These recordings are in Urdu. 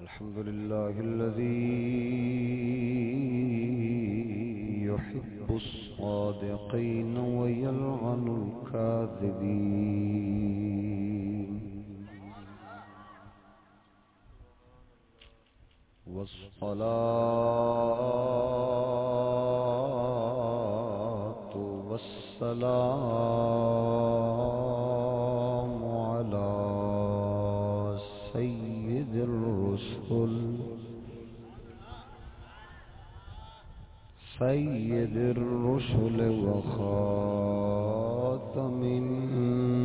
الحمد لله الذي يحب الصادقين ويلعن الكاذبين. والصلاة والسلام سيد الرسل وخاتم النبيين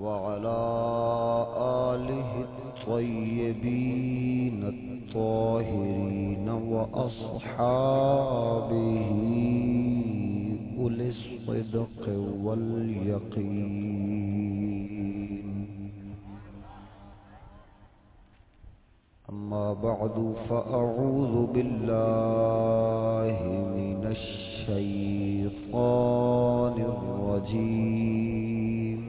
وعلى آله الطيبين الطاهرين وأصحابه أولي الصدق واليقين. بعد فأعوذ بالله من الشيطان الرجيم.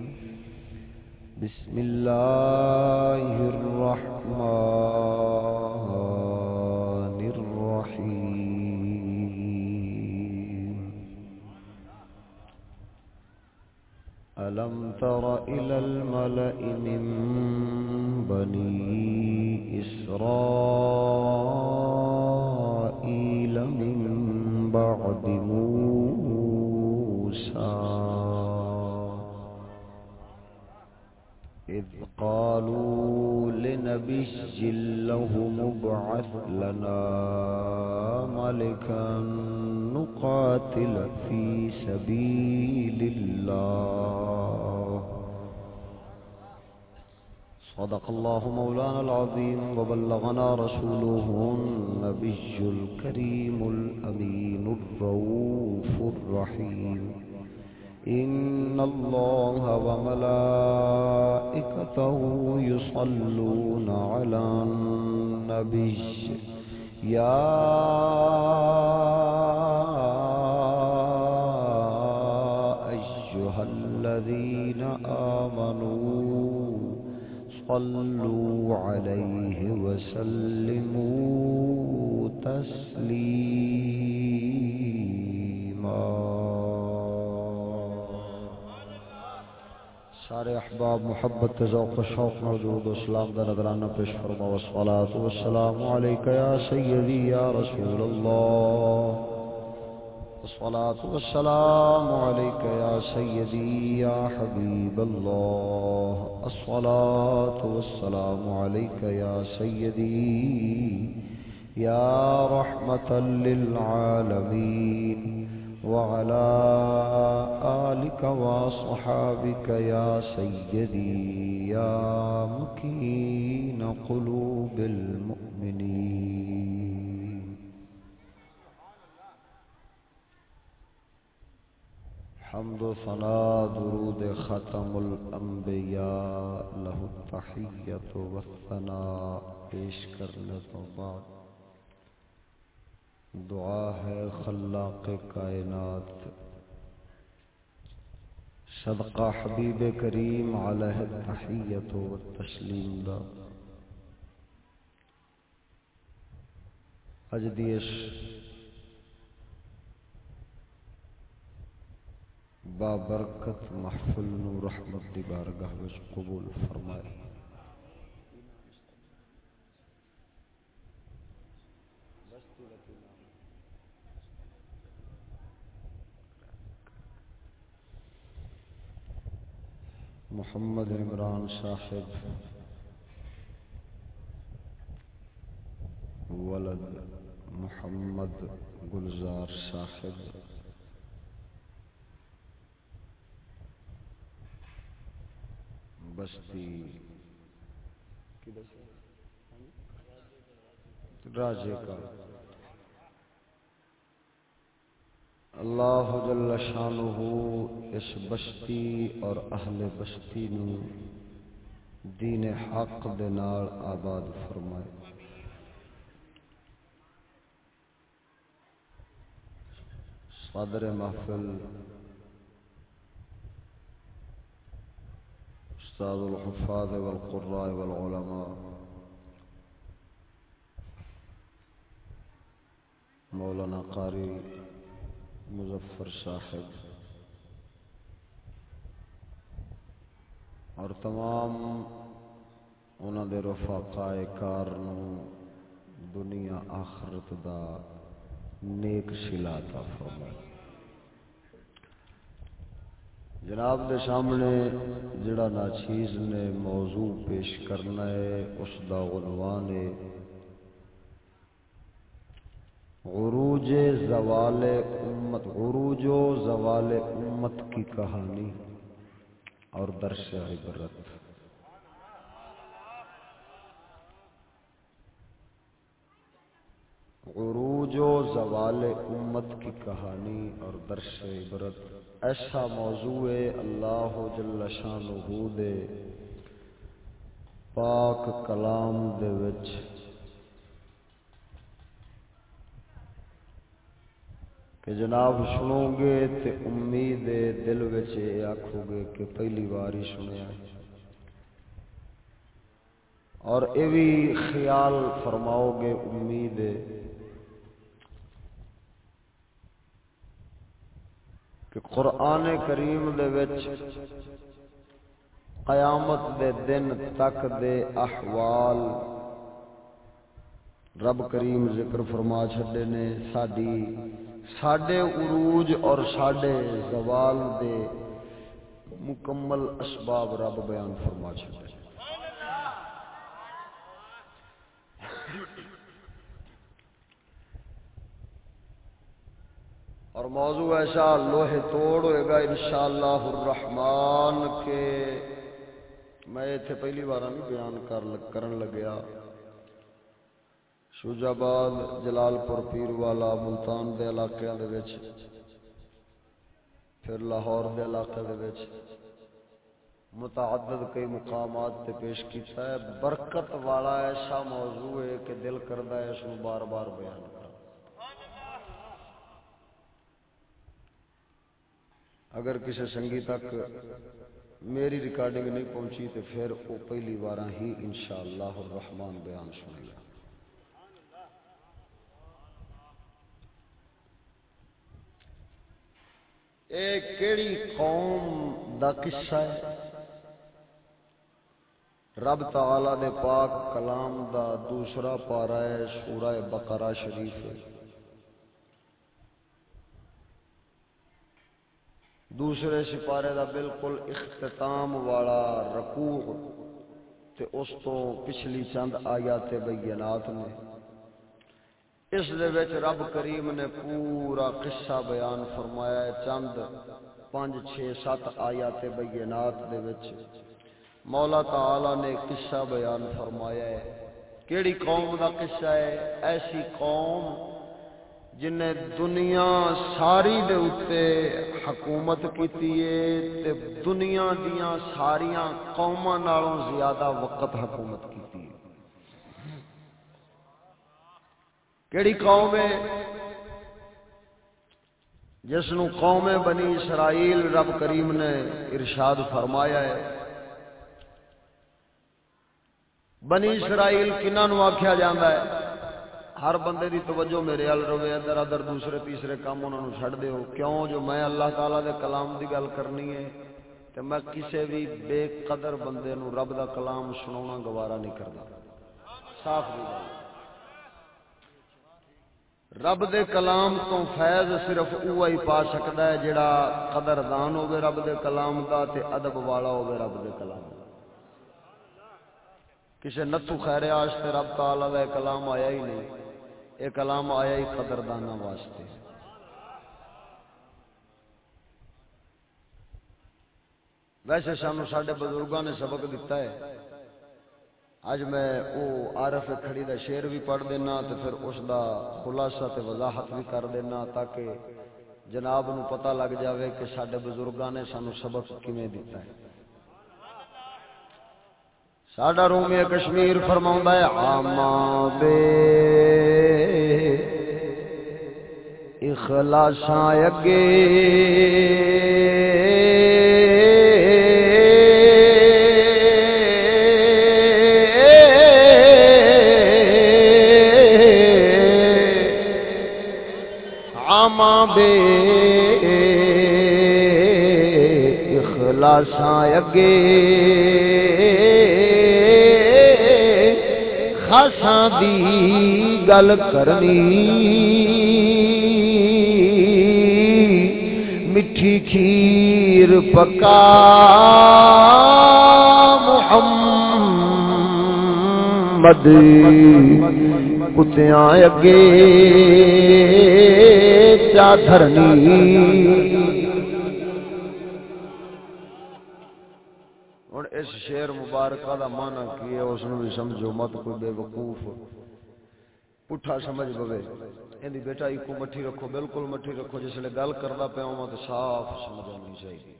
بسم الله الرحمن الرحيم. ألم تر إلى الملأ من بني إسرائيل من بعد موسى. إذ قالوا لنبي له مبعث لنا ملكا نقاتل في سبيل الله. صدق الله مولانا العظيم وبلغنا رسوله النبي الكريم الأمين الرؤوف الرحيم إن الله وملائكته يصلون على النبي يا أيها الذين آمنوا صلوا عليه وسلموا تسليما سارے احباب، محبت، ذوق و شوق، موجود و اسلام دا نظرانہ پیش فرما، والصلاة والسلام علیکہ یا سیدی یا رسول اللہ. والصلاة والسلام علیکہ یا سیدی یا حبیب اللہ الصلاة والسلام علیکہ یا سیدی یا رحمتا للعالمین وعلى آلك وصحابك يا سيدي، يا مكين قلوب المؤمنين. حمد و ثنا درود ختم الأنبياء له التحية والثناء پیش کرنے تو بعد۔ دعا ہے خلاق کائنات۔ صدقہ حبیب کریم علیہ التحیت و تسلیم دا۔ اج دیش بابرکت محفل نو رحمت دی بارگاہ وچ قبول فرمائے۔ محمد عمران صاحب، ولد محمد گلزار صاحب۔ بستی۔ راجے کا۔ اللہ جل شانہ اس بستی اور اہل بستی نو دین حق دے نال آباد فرمائے۔ صدر محفل استاذ الحفاظ والقراء والعلماء. مولانا قاری مظفر صاحب. اور تمام انہوں دے رفاقہ کار دنیا آخرت دا نیک شلاتا فرمائے. جناب دے سامنے جڑا ناچیز نے موضوع پیش کرنا ہے، اس دا عنوان ہے، عروج زوال امت، عروج و زوال امت کی کہانی اور درس عبرت۔ عروج و زوال امت کی کہانی اور درس عبرت۔ ایسا موضوع ہے اللہ جل شانہ دے پاک کلام دے وچ۔ کہ جناب سنو گے تے امید دل وچ آکھو گے کہ پہلی بار ہی سنیا اور یہ بھی خیال فرماؤ گے امید۔ کہ قرآن کریم دے وچ قیامت دے دن تک دے احوال رب کریم ذکر فرما چھڈے نے، ساڈی، ساڈے عروج اور ساڈے زوال دے مکمل اسباب رب بیان فرما چھڈے۔ اور موضوع ایسا لوہے توڑ ہوئے گا انشاءاللہ الرحمن کے۔ میں اتنے پہلی بار نہیں بیان کر کرن لگیا۔ شوجہ آباد جلال پور پیر والا ملتان دے علاقے دے وچ، پھر لاہور دے علاقے دے وچ متعدد کئی مقامات تے پیش کیتا ہے۔ برکت والا ایسا موضوع ہے کہ دل کردا ہے، اس بار بار بیان کر اگر کسی سنگی تک میری ریکارڈنگ نہیں پہنچی تو پھر وہ پہلی بار ہی انشاءاللہ الرحمن بیان سنے گا۔ کیڑی قوم دا قصہ ہے؟ رب تعالی دے پاک کلام دا دوسرا پارا ہے سورہ بقرہ شریف۔ ہے دوسرے سپارے دا بالکل اختتام والا رکوع تے اس تو پچھلی چند آیات بینات نے۔ اس دے وچ رب کریم نے پورا قصہ بیان فرمایا ہے، چند، پانچ، چھ، سات آیات بینات دے وچ۔ مولا تعالی نے قصہ بیان فرمایا ہے۔ کیڑی قوم دا قصہ ہے؟ ایسی قوم جن دنیا ساری دے اتے حکومت کیتی ہے، تے دنیا دیاں ساریاں قوماں نالوں زیادہ وقت حکومت کیتی ہے۔ کیڑی قوم ہے؟ جس نو قوم بنی اسرائیل رب کریم نے ارشاد فرمایا ہے۔ بنی اسرائیل کنہ نو آکھیا ہے؟ ہر بندے دی توجہ میرے ال رہے، ادھر ادھر دوسرے تیسرے کام انہوں نے چھڑ دیو۔ کیوں؟ جو میں اللہ تعالیٰ دے کلام دی گل کرنی ہے تو میں کسے بھی بے قدر بندے نو رب دا کلام سنونا گوارا نہیں کرتا صاف دی گل۔ رب دے کلام تو فیض صرف اوہ ہی پا سکتا ہے جڑا قدر دان ہوگے رب دے کلام دا تے ادب والا ہوگے رب دے کلام دا۔ کسی نتو خیر آج تے رب تعالیٰ دے کلام آیا ہی نہیں۔ یہ کلام آیا ہی قدردانہ واسطے۔ ویسے سانو سڈے بزرگوں نے سبق دیتا ہے۔ اج میں وہ عارف کھڑی دا شیر بھی پڑھ دینا تو پھر اس دا خلاصہ تے وضاحت بھی کر دینا تاکہ جناب نو پتہ لگ جاوے کہ سڈے بزرگوں نے سانو سبق کیویں دیتا ہے۔ ساڈا رومی کشمیر فرما ہے، آما بے اخلاشاں اگے۔ سائیں اگے۔ خاصاں دی گل کرنی۔ میٹھی کھیر پکا۔ محمد، کتیاں اگے چادرنی ہوں اس شیر مبارکہ دا مانا کی ہے؟ اس بھی سمجھو مت، کوئی بے وقوف۔ پٹھا سمجھ پوے۔ یہ بیٹا ایک مٹھی رکھو، بالکل مٹھی رکھو، جس نے گل کرنا پیا ہوا تو صاف سمجھ آنی چاہیے۔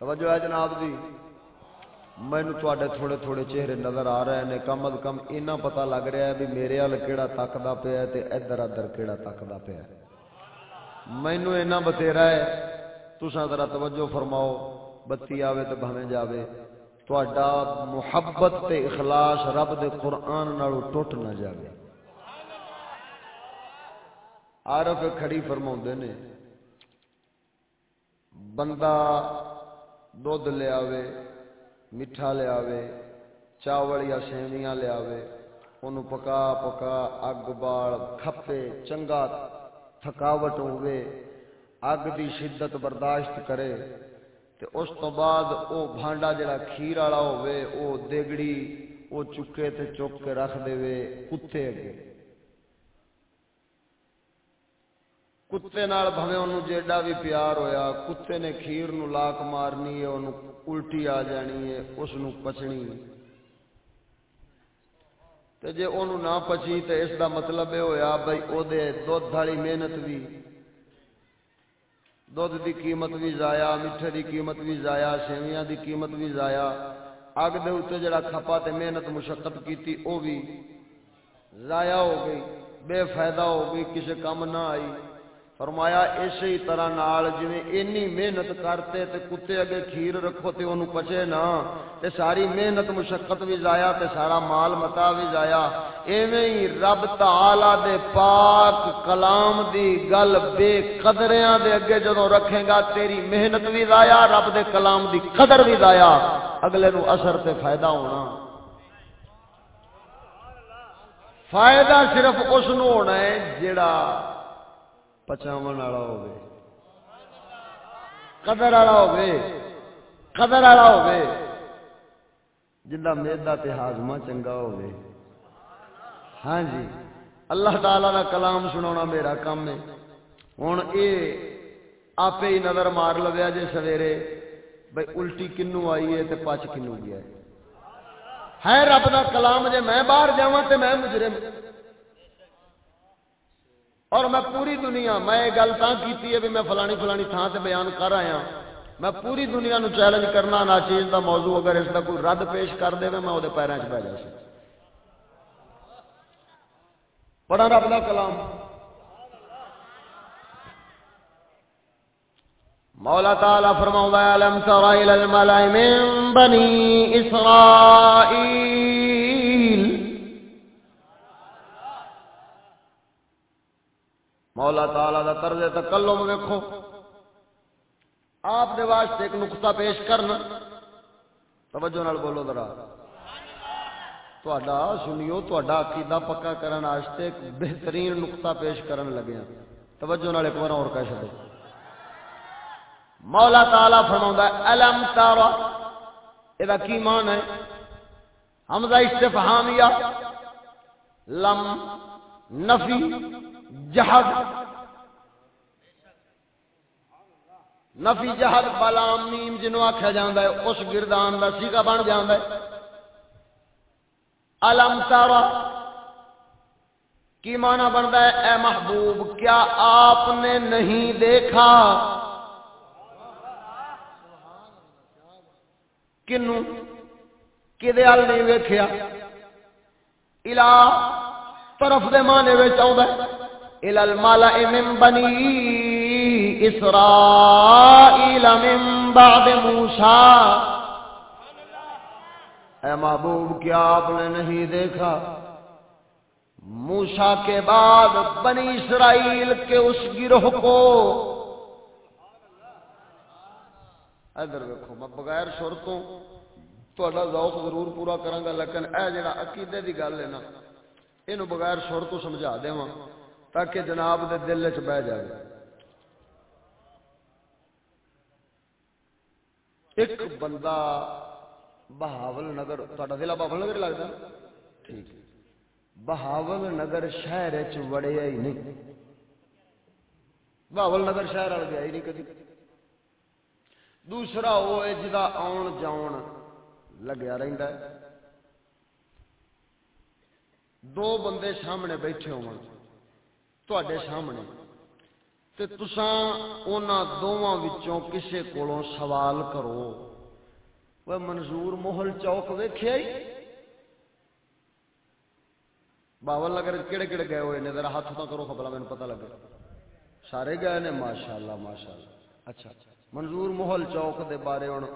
توجہ ہے جناب دی مینو تے تھوڑے تھوڑے چہرے نظر آ رہے ہیں کم از کم اینا پتا لگ رہا ہے بھی میرے وال کہڑا تکتا پیا ادھر ادھر کہڑا تکتا پیا مینو اینا بتےرا ہے تسا ذرا توجہ فرماؤ، بتی آوے تو بھویں جاوے۔ تہاڈا محبت تے اخلاص رب دے قرآن نالو ٹوٹ نہ جاوے۔ عارف کھڑی فرما نے، بندہ دھد لیا میٹھا لیا چاول یا سیویاں لیا ان پکا پکا اگ بال کھپے، چنگا تھکاوٹ ہوئے اگ دی شدت برداشت کرے۔ تے اس تو بعد او بھانڈا جڑا کھیر والا ہوئے او دیگڑی، او چکے تے چک کے رکھ دے وے کتے اگے۔ کتے نال بھویں اونوں جیڈا بھی پیار ہویا، کتے نے کھیر نو لاک مارنی ہے، اونوں الٹی آ جانی ہے، اس نو پچنی تے جے اونوں نہ پچی تے اس دا مطلب اے ہویا بھائی او دے دودھ والی محنت بھی دودھ دی قیمت بھی ضائع، میٹھے دی قیمت بھی ضائع، سیویاں دی قیمت بھی ضائع۔ اگ دے اتنے جڑا کھپا تے محنت مشقت کیتی، او بھی ضائع ہو گئی، بے فائدہ ہو گئی کسی کام نہ آئی۔ فرمایا اسی طرح نال جویں اینی محنت کرتے تے کتے اگے کھیر رکھو تے اونوں پچے نا تے ساری محنت مشقت بھی ضائع تے سارا مال متا بھی ضائع۔ ایویں ہی رب تعالی دے پاک کلام دی گل بے قدریاں دے اگے جدوں رکھے گا، تیری محنت بھی ضائع، رب دے کلام دی قدر بھی ضائع۔ اگلے نو اثر تے فائدہ ہونا۔ فائدہ صرف اس نو ہونا ہے جڑا پچاو والا ہوے قدر والا ہوے قدر والا ہوے جنہ میدا تے ہاضمہ چنگا ہوے ہاں جی۔ اللہ تعالی کا کلام سنا میرا کام ہے۔ ہوں یہ آپ ہی نظر مار لویا جی سویرے۔ بھائی الٹی کنو آئی ہے تے پچ کنو گیا ہے۔ رب کا کلام جے میں باہر جا تو میں مجرم۔ اور میں پوری دنیا، میں یہ گل کی ہے بھی میں فلانی فلانی تھان سے بیان کر آیا۔ میں پوری دنیا نو چیلنج کرنا نہ چیز کا موضوع، اگر اس کا کوئی رد پیش کر دے میں وہ پیروں چ پی جا سکتا بڑا رب کا کلام۔ مولا تعالی فرماؤں الم تر الى الملائ من بني اسرائيل مولا تعالی دا طرز تکلم ویکھو۔ آپ دے واسطے ایک نقطہ پیش کرنا۔ توجہ نال بولو ذرا۔ تہاڈا سنیو، تہاڈا عقیدہ پکا کرن واسطے ایک بہترین نقطہ پیش کرن لگے ہیں توجہ نال ایک بار اور کہہ چھڈو۔ مولا تعالی فرماوندا ہے، الم تارا ادا کی مان ہے؟ حمزہ استفہامیہ، لم نفی جہد نفی جہد بلام میم جنوں آخیا جاتا ہے، اس گردان کا سیگا بن جاتا ہے۔ الم تارا کی مانا بنتا ہے، اے محبوب، کیا آپ نے نہیں دیکھا؟ کنو کہ نہیں ویخیا الا طرف دے مانے میں ہے۔ الى الملأ من بني اسرائيل من بعد موسى. اے محبوب، کیا آپ نے نہیں دیکھا؟ موسا کے بعد بنی اسرائیل کے اس گروہ کو۔ ادھر ویکو میں بغیر شرطوں تا ذوق ضرور پورا کروں گا، لیکن اے جڑا عقیدے کی گل ہے نا یہ بغیر شور تو سمجھا دے تاکہ جناب دے دل چ بہ جائے۔ ایک بندہ بہاول نگر تا ضلع بہاول نگر لگتا ٹھیک بہاول نگر شہر چڑیا ہی نہیں۔ بہاول نگر شہر وال گیا ہی نہیں کدی۔ دوسرا وہ ہے جا آن جان لگیا رہتا ہے۔ دو بندے سامنے بیٹھے ہو سامنے تے تساں دونوں وچوں کسے کولوں سوال کرو وہ منظور محل چوک ویخیا ہی باول اگر کہڑے کہڑے گئے ہوئے نے ذرا ہاتھ تو کرو خبر مجھے پتہ لگے سارے گئے نے ماشاء اللہ ماشاء اللہ اچھا منظور محل چوک دے بارے ہوں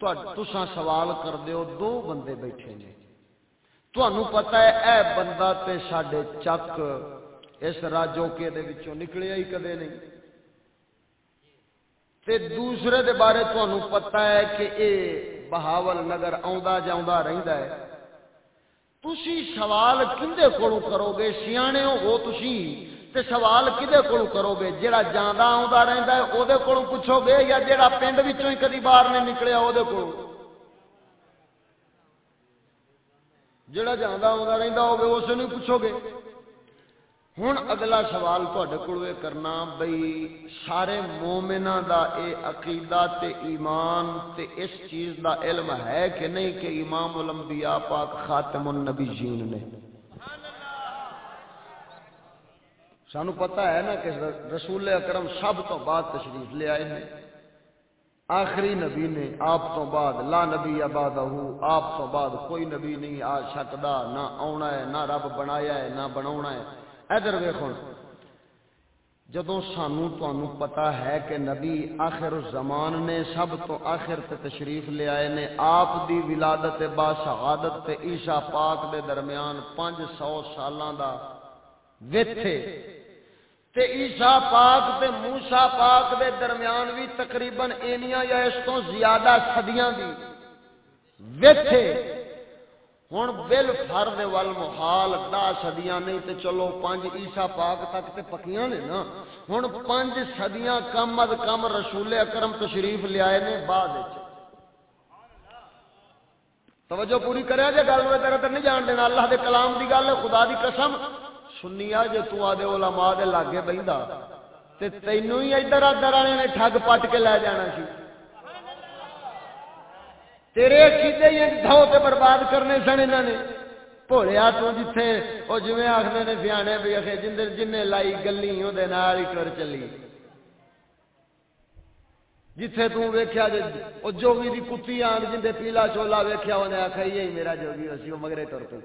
تساں سوال کر دیو دو بندے بیٹھے نے تمہوں پتا ہے اے بندہ تے ساڈے چک اس راجوکے دے وچوں نکلیا ہی کدے نہیں۔ تے دوسرے دے بارے تمہوں پتا ہے کہ اے بہاول نگر آندا جاؤندا رہندا ہے۔ تسی سوال کندے کولوں کرو گے سیانے ہو تسی۔ تے سوال کدے کولوں کرو گے جیڑا جاندا آندا رہندا ہے او دے کولوں پوچھو گے یا جیڑا پنڈ وچوں ہی کدی باہر نہیں نکلیا او دے کولوں جڑا جانا آتا رہتا ہوگا اس نے پوچھو گے ہوں اگلا سوال تے کو کرنا بئی سارے مومنا دا اے عقیدہ تے ایمان تے اس چیز دا علم ہے کہ نہیں کہ امام الانبیاء پاک خاتم النبی جین نے سانو پتا ہے نا کہ رسول اکرم سب تو بعد تشریف لے آئے ہیں آخری نبی نے آپ تو بعد لا نبی آباد آپ تو بعد کوئی نبی نہیں آ سکتا نہ آنا ہے نہ رب بنایا ہے نہ بنا ہے ادھر ویخ جدو سانو تو پتا ہے کہ نبی آخر زمان نے سب تو آخر تے تشریف لے آئے نے، آپ دی ولادت با شہادت تے پاک دے درمیان پانچ سو سالاں دا ویتھے۔ تے عیسیٰ پاک تے موسیٰ پاک دے درمیان بھی تقریباً اینیاں یا اس تو زیادہ صدیاں دی ویتھے۔ ہن بل فرد وال محال دا صدیاں نہیں تے چلو پانچ عیسیٰ پاک تک تے پکیاں نے نا ہن پانچ صدیاں کم از کم رسول اکرم تشریف لے آئے نے بعد توجہ پوری کریا جے گل میں تیرے نہیں جان دینا اللہ دے کلام دی گل خدا دی قسم سنیا جے تو آدھے علماء دے لاگے بہندا تے تینو ہی ادھر ادھر والے نے ٹھگ پٹ کے لے جانا سی تیرے عقیدے ہی دھو تے برباد کرنے سن انہوں نے۔ بھولیا تو جتھے او جویں آکھدے نے سیانے بھی اخے جندر جن لائی گلی اودے نال ہی ٹر چلی۔ جتھے تو ویکھیا جے او جوگی دی کتی آن جندے پیلا چولا ویکھیا اونے آکھیا یہی میرا جوگی اسی او مگرے ٹر پئی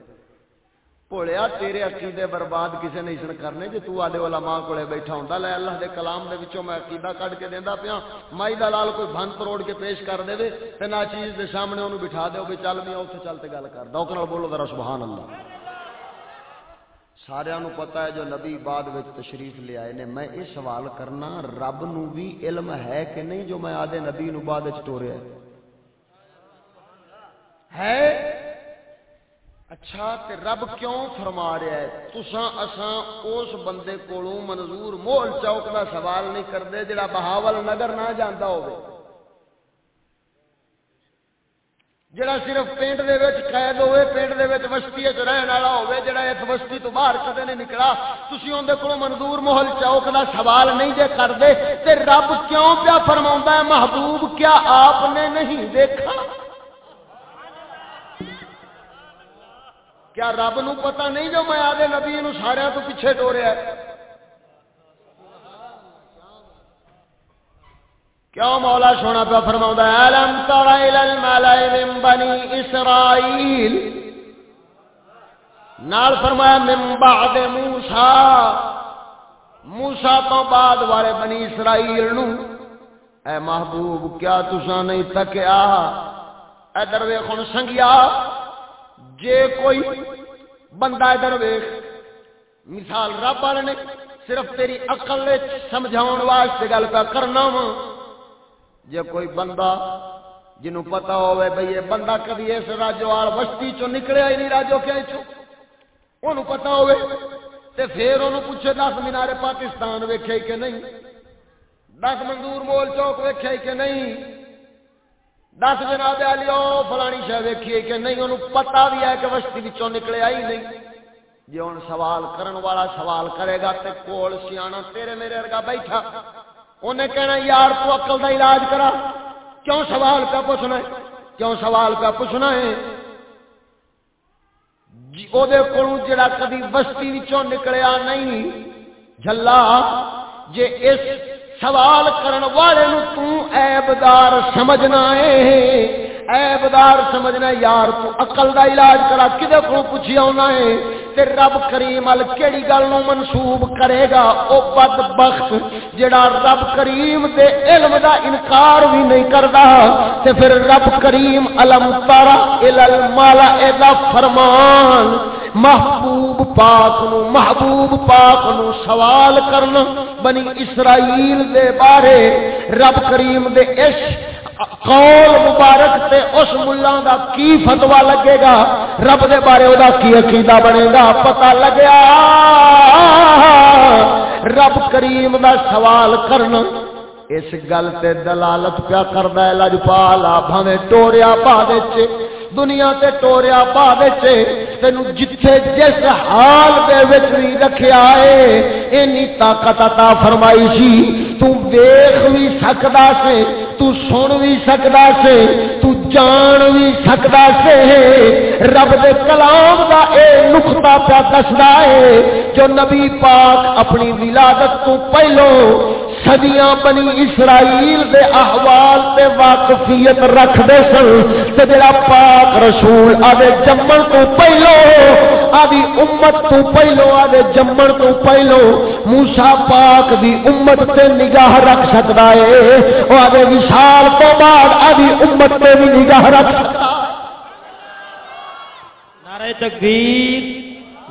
بھولیا تیرے عقیدے برباد کسے نہیں سن کرنے جی تو آدھے علماء کو بیٹھا ہوں لے اللہ دے کلام دے وچوں میں عقیدہ کٹ کے دینا پیا مائی دلال کوئی بھن تروڑ کے پیش کر دے وے تے نہ چیز دے سامنے انہوں بٹھا دے بھی چل میاں اتنے چل تے گل کر دوکر بولو ذرا سبحان اللہ سارا پتا ہے جو نبی بعد وچ تشریف لے آئے نے میں یہ سوال کرنا رب نو بھی علم ہے کہ نہیں جو میں آدھے نبی نو بعد ٹوریا ہے اچھا تے رب کیوں فرما رہا ہے؟ تساں، اساں اس بندے کولوں منظور مول چوک دا سوال نہیں کرتے جڑا بہاول نگر نہ جاندا ہوے جڑا صرف پنڈ دے وچ قید ہوئے پنڈ دے وچ وسطی وچ رہن والا ہوے جڑا اس وسطی تو باہر کدے نہیں نکلا۔ تسی اون دے کولوں منظور محل چوک دا سوال نہیں جے کردے، تے رب کیوں پیا فرماوندا ہے؟ محبوب کیا آپ نے نہیں دیکھا؟ کیا رب نو پتا نہیں جو میں آدھے نبی نو سارا تو پیچھے ٹوریا کیوں مولا سونا پہ فرما بنی اسرائیل نال فرمایا، من بعد موسا موسا تو بعد والے بنی اسرائیل نو۔ اے محبوب، کیا تسا نہیں تکیا ادھر ویخ سنگیا۔ جے کوئی بندہ ادھر ویخ مثال رب والے نے صرف تیری اقل سمجھاؤ واسطے گل پہ کرنا وا۔ جی کوئی بندہ جنوں پتا ہوئے بھئی یہ بندہ کبھی اس راجو آل چو نکلے ہی نہیں، راجو کیا چو انہوں پتا ہوئے تے پھر انہوں پوچھے، دس مینارے پاکستان ویکھے کہ نہیں؟ دس منظور مول چوک ویکھے کہ نہیں؟ دس جناب علی او فلانی شہ ویکھیے کہ نہیں انہوں پتا بھی ہے کہ وسطی وچوں نکلے آئی نہیں جی ہوں سوال کرن والا سوال کرے گا تے کول سیاح تیرے میرے ارگا بیٹھا انہیں کہنا یار تو اکل دا علاج کرا کیوں سوال پہ پوچھنا ہے کیوں سوال پہ پوچھنا ہے جی وہ جڑا کدی بستی وچوں نکلیا نہیں جلا جے اس سوال کرن والے نو تو عیبدار سمجھنا ہے۔ عیبدار سمجھنا یار تو عقل دا علاج کرا، کدے کو پوچھیا ہونا ہے؟ تے رب کریم ال کیڑی گل نو منسوب کرے گا؟ او بدبخت جڑا رب کریم دے علم دا انکار بھی نہیں کردا۔ تے پھر رب کریم علم تارا ال المالا دا فرمان محبوب پاک نو محبوب پاک نو سوال کرنا بنی اسرائیل دے بارے، رب کریم دے عشق، قول مبارک تے اس ملا دا کی فتوا لگے گا؟ رب دے بارے دا کی عقیدہ بنے گا؟ پتہ لگیا؟ رب کریم دا سوال کرنا، اس گل تے دلالت پیا کردا ہے، لجپالا بھاویں ٹوریا پا دے چے۔ دنیا تے ٹوریا پا دے تینو جتھے جس حال دے وچ بھی رکھیا اے اینی طاقت عطا فرمائی سی۔ تو ویکھ بھی سکدا سے، تو سن بھی سکدا سے، تو جان بھی سکدا سے۔ رب دے کلام دا اے نقطہ پیا دسدا اے جو نبی پاک اپنی ولادت تو پہلو صدیاں بنی اسرائیل دے احوال تے واقفیت رکھ دے سن تے جڑا پاک رسول آدے جمن تو پہلو آدی امت تو پہلو آدے جمن تو پہلو، موسیٰ پاک دی امت تے نگاہ رکھ سکتا ہے وہ آدے وشال تو بعد آدی امت تے بھی نگاہ رکھ سکتا نعرہ تکبیر،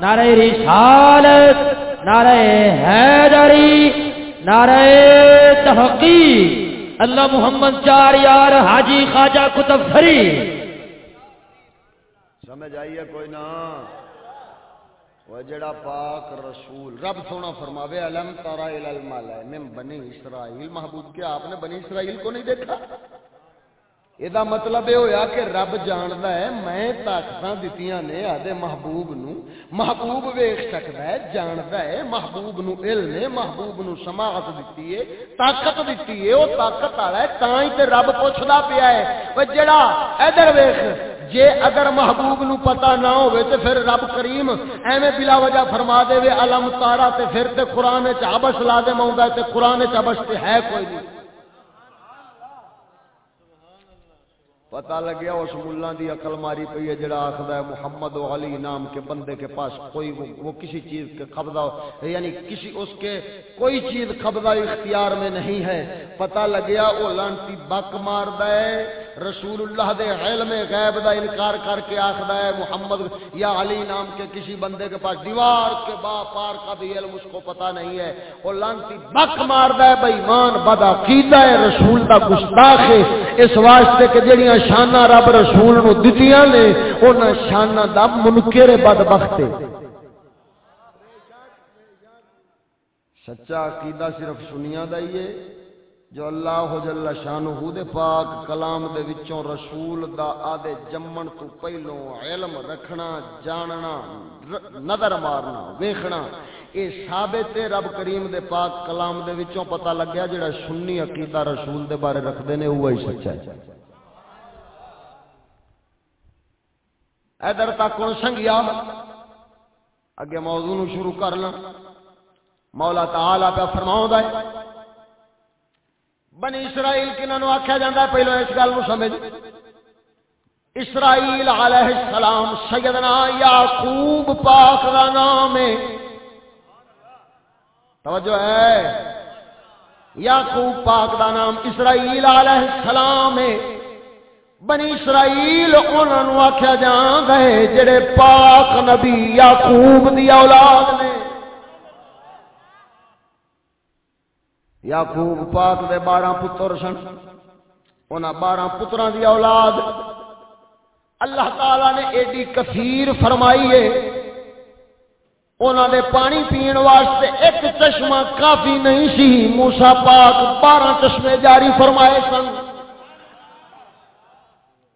نعرہ رسالت، نعرہ حیدری نعرہ تحقیق، اللہ محمد چار یار حاجی خواجہ کتب فری۔ سمجھ آئیے کوئی نہ وہ جڑا پاک رسول، رب سونا فرماوے علم تارا الالمال ہے بنی اسرائیل، محبوب کیا آپ نے بنی اسرائیل کو نہیں دیکھا؟ یہ مطلب یہ ہوا کہ رب جانتا ہے میں طاقت دیتی نے آدھے محبوب نو محبوب ویخ سکتا ہے جانتا ہے محبوب نو علم نے محبوب نو سماعت دیتی ہے طاقت دیتی ہے وہ طاقت والا ہے تا ہی تے رب پوچھتا پیا ہے جڑا ادھر ویخ جے اگر محبوب نو پتا نہ ہوئے تے پھر رب کریم ایویں بلا وجہ فرما دے وے علم تارا تے پھر تے قرآن چابش لا دے مونگا تے قرآن چابش تے ہے کوئی نہیں پتا لگیا اس ملا دی عقل ماری پی ہے جڑا آخر ہے محمد و علی نام کے بندے کے پاس کوئی وہ, وہ کسی چیز کے قبضہ یعنی کسی اس کے کوئی چیز قبضہ اختیار میں نہیں ہے۔ پتا لگیا وہ لانتی بک مار ہے۔ رسول اللہ دے علم غیب دا انکار کر کے آخر ہے محمد، یا علی نام کے کسی بندے کے پاس دیوار کے با پار کا بھی علم اس کو پتا نہیں ہے۔ وہ لانتی بک مار ہے بھائی مان بدا کیتا ہے، رسول دا گستاخ ہے۔ اس واسطے کہ جڑیاں شانہ رب رسول نو دتیاں نے، انہاں شانہ دا منکر بدبخت ہے۔ سچا عقیدہ صرف سنیا دا ہی ہے۔ جو اللہ جل شانہ دے پاک کلام دے وچوں رسول دا آدے جمن تو پہلوں علم رکھنا، جاننا، نظر مارنا، ویکھنا، اے ثابت ہے رب کریم دے پاک کلام دے وچوں پتہ لگیا جڑا سنی عقیدہ رسول دے بارے رکھدے نے وہی سچا ہے۔ ادھر تک ہوں سنگیا، اگے موضوع نو شروع کرنا مولا تعالی پہ فرماؤں ہے بنی اسرائیل کنہوں آخیا جا پہلو اس گل سمجھ۔ اسرائیل علیہ السلام سیدنا یعقوب پاک کا نام ہے۔ توجہ ہے۔ یعقوب پاک کا نام اسرائیل علیہ السلام ہے۔ بنی اسرائیل انہوں آخیا جان گئے جڑے پاک نبی یعقوب دی اولاد نے۔ یعقوب پاک دے بارہ پتر سن۔ انہاں بارہ پتراں دی اولاد۔ اللہ تعالی نے ایڈی کثیر فرمائی ہے۔ انہوں نے پانی پین واسطے ایک چشمہ کافی نہیں سی۔ موسا پاک بارہ چشمے جاری فرمائے سن۔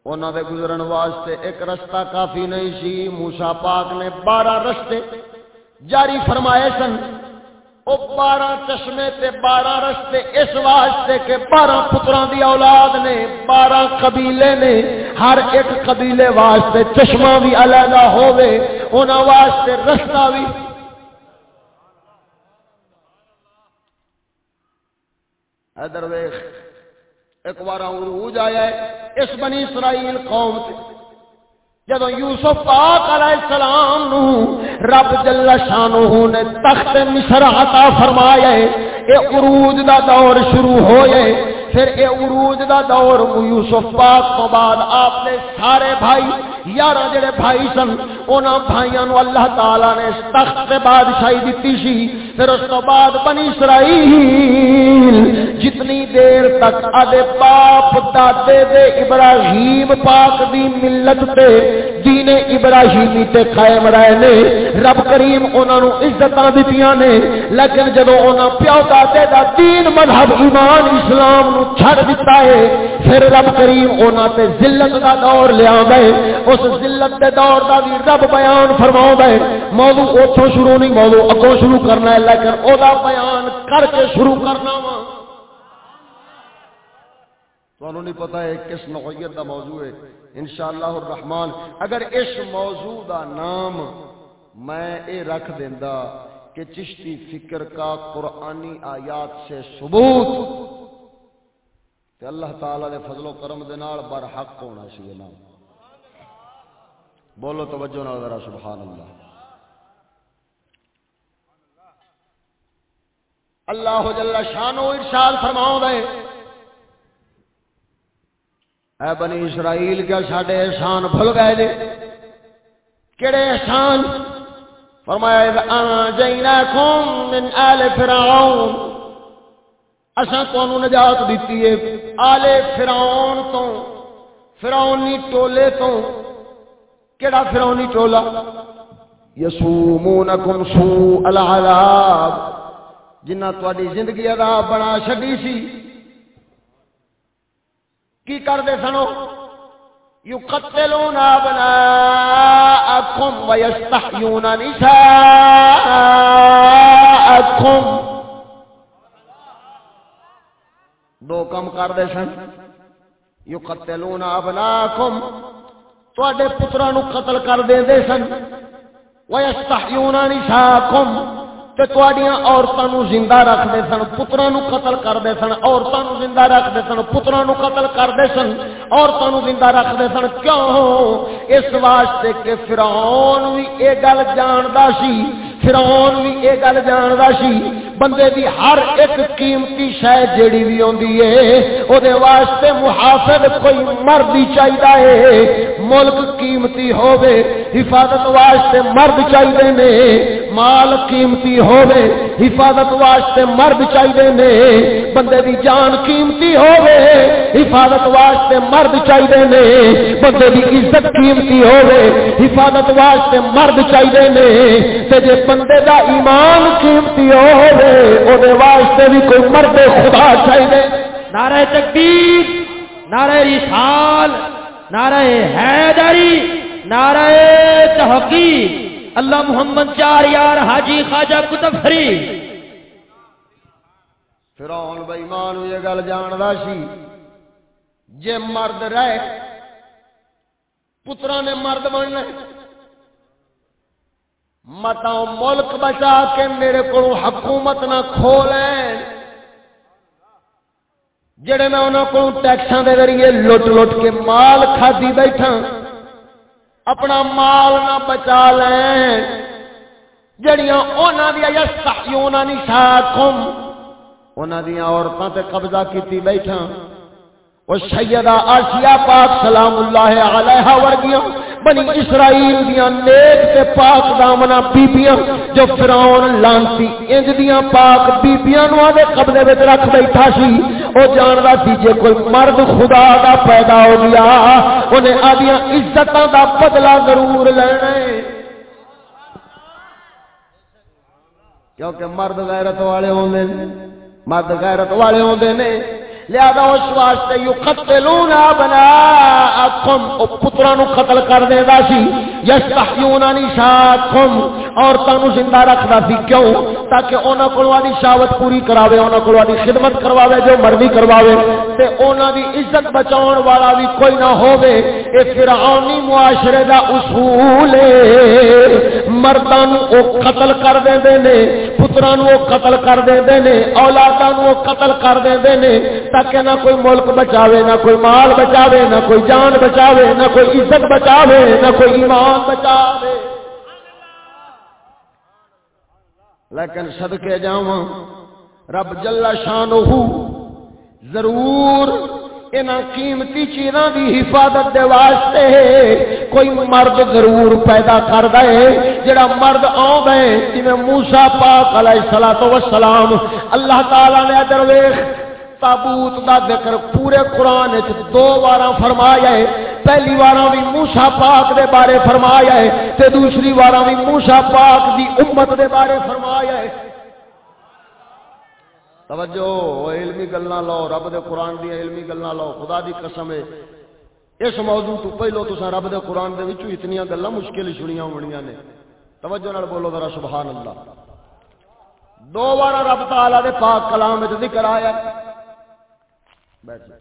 انہوں نے گزرن واسطے ایک رستہ کافی نہیں سی۔ موسا پاک نے بارہ رستے جاری فرمائے سن۔ او بارہ چشمے تے بارہ رستے اس واسطے کہ بارہ پتران دی اولاد نے، بارہ قبیلے نے، ہر ایک قبیلے واسطے چشمہ بھی علیحدہ ہوئے انہاں واسطے رستہ بھی۔ ادھر ویخ ایک بار عروج آیا ہے، اس بنی اسرائیل قوم سے۔ جب یوسف پاک علیہ السلام نو رب جل شانہ نے تخت مصر عطا فرمایا اے عروج دا دور شروع ہوئے، پھر اے عروج دا دور یوسف پاک تو بعد آپ نے سارے بھائی یارہ جڑے بھائی سن انہاں بھائیاں نو اللہ تعالی نے تخت تے بادشاہی دتی سی۔ پھر اس تو بعد بنی اسرائیل جتنی دیر تک ادے باپ، دادے دے ابراہیم پاک دی ملت تے دین ابراہیمی تے قائم رہے نے۔ رب کریم انہاں نو عزتاں دتیاں نے۔ لیکن جدوں انہاں پیو دادے دا دین مذہب ایمان اسلام نو چھڑ دتا ہے، پھر رب کریم انہاں تے ذلت دا دور لے آندا ہے۔ اس ذلت دے دور دا بھی رب بیان فرماوندا ہے۔ موضوع اوتھوں شروع نہیں، موضوع اگوں شروع کرنا ہے، لیکن او دا بیان کر کے شروع کرنا وا۔ تو نہیں پتا ہے کس نوعیت دا موضوع ہے۔ انشاءاللہ الرحمن، اگر اس موضوع دا نام میں اے رکھ دیندا کہ چشتی فکر کا قرآنی آیات سے ثبوت کہ اللہ تعالی دے فضل و کرم دے نال برحق ہونا سی نام۔ بولو توجہ نال ذرا، سبحان اللہ۔ اللہ جل شانو ارشاد فرماؤ دے۔ اے بنی اسرائیل، کیا ساڈے احسان بھول گئے دے کیڑے احسان؟ فرمایا انجیناکم من آل فرعون اساں تانوں نجات دتی ہے۔ آل فرعون تو، فرعونی ٹولے تو۔ کیڑا فرعونی ٹولا یسومونکم سوء العذاب، جنہ تواڈی زندگی عذاب بنا چھڈی سی۔ کی کر دے سنو؟ يقتلون أبناءكم ويستحيون نساءكم دو کم کر دے سن۔ یقتلون ابناکم تے پترا نو قتل کر دے دے سن ويستحيون نساءكم تے تواڈیاں عورتاں نو زندہ رکھ دے سن پتراں نو قتل کر دے سن عورتاں نو زندہ رکھ دے سن پتراں نو قتل کر دے سن عورتاں نو زندہ رکھ دے سن کیوں اس واسطے کہ فرعون وی اے گل جاندا سی فرعون بھی یہ گل جاندا سی، بندے دی ہر ایک قیمتی شے جیڑی بھی ہوندی ہے او دے واسطے محافظ کوئی مرد ہی چاہیدا ہے ملک قیمتی ہوے حفاظت واسطے مرد چاہیدے نے، مال قیمتی ہوے حفاظت واسطے مرد چاہیدے نے، بندے دی جان قیمتی ہوے حفاظت واسطے مرد چاہیدے نے، بندے دی عزت قیمتی ہوے حفاظت واسطے مرد چاہیدے نے، تے جے بندے دا ایمان قیمتی ہوے او دے واسطے بھی کوئی مرد خدا چاہیے۔ نعرہ تکبیر نعرہ رسال نعرہ حیدری نعرہ تحقیق۔ اللہ محمد چار یار حاجی خواجہ کتب فرید فرعون بے ایمان یہ گل جاندا سی۔ جے مرد رہے پترا نے مرد بننا متا ملک بچا کے میرے کو حکومت نہ کھو لین جڑے میں انہوں کو ٹیکساں دے ذریعے لٹ لٹ کے مال کھادی بیٹھا اپنا مال نہ بچا لین۔ جڑیاں انہاں دی یستحیون نساکم، انہاں دی عورتاں تے قبضہ کیتی بیٹھا وہ سیدہ آسیہ پاک سلام اللہ علیہ ورگیاں بنی اسرائیل دیا نیک تے پاک دامنا بیبیاں جو فرعون لانتی انج دیا پاک بیبیاں نو آدھے قبضے وچ رکھ بیٹھا سی، او جاندا سی جے کوئی مرد خدا دا پیدا ہو گیا انہیں آدیاں عزتاں دا بدلہ ضرور لینا ہے۔ کیونکہ مرد غیرت والے ہوندے نے، مرد غیرت والے ہوندے نے۔ لہذا اس واسطے یقتلون ابناءکم او پتراں نو قتل کر دیندا سی، یستحیون نساءکم عورتاں نو زندہ رکھدا سی۔ کیوں؟ تاکہ انہاں کولوں دی شاوت پوری کراوے، انہاں کولوں دی خدمت کرواوے جو مرضی کرواوے تے انہاں دی عزت بچاون والا بھی کوئی نہ ہووے۔ اے فرعونی معاشرے دا اصول ہے مرداں نو او قتل کر دیندے نے پتراں نو او قتل کر دیندے نے اولاداں نو او قتل کر دیندے نے۔ تاکہ نہ کوئی ملک بچاوے، نہ کوئی مال بچاوے، نہ کوئی جان بچاوے، نہ کوئی عزت بچاوے، نہ کوئی ایمان بچاوے۔ لیکن صدقے جاواں، رب جل شانہ ضرور ان قیمتی چیزاں دی حفاظت دے واسطے کوئی مرد ضرور پیدا کر دے۔ جڑا مرد آؤں ہے، جویں موسی پاک علیہ الصلوۃ والسلام اللہ تعالی نے درویش تابوت دا ذکر پورے قرآن دو بار فرمایا ہے۔ پہلی بار بھی موسا پاک دے بارے فرمایا ہے تے دوسری بار بھی موسا پاک دی امت دے بارے فرمایا ہے۔ توجہ، علمی گلنا لو، رب دے قرآن دی علمی گلنا لو، خدا دی قسم ہے۔ اس موضوع تو پہلو تو رب دے قرآن دے وچوں اتنی گلاں مشکل سنیاں ہونیاں نے۔ توجہ نال بولو ذرا، سبحان اللہ۔ دو بار رب تعالی دے پاک کلام وچ ذکر آیا۔ بیٹھ جائے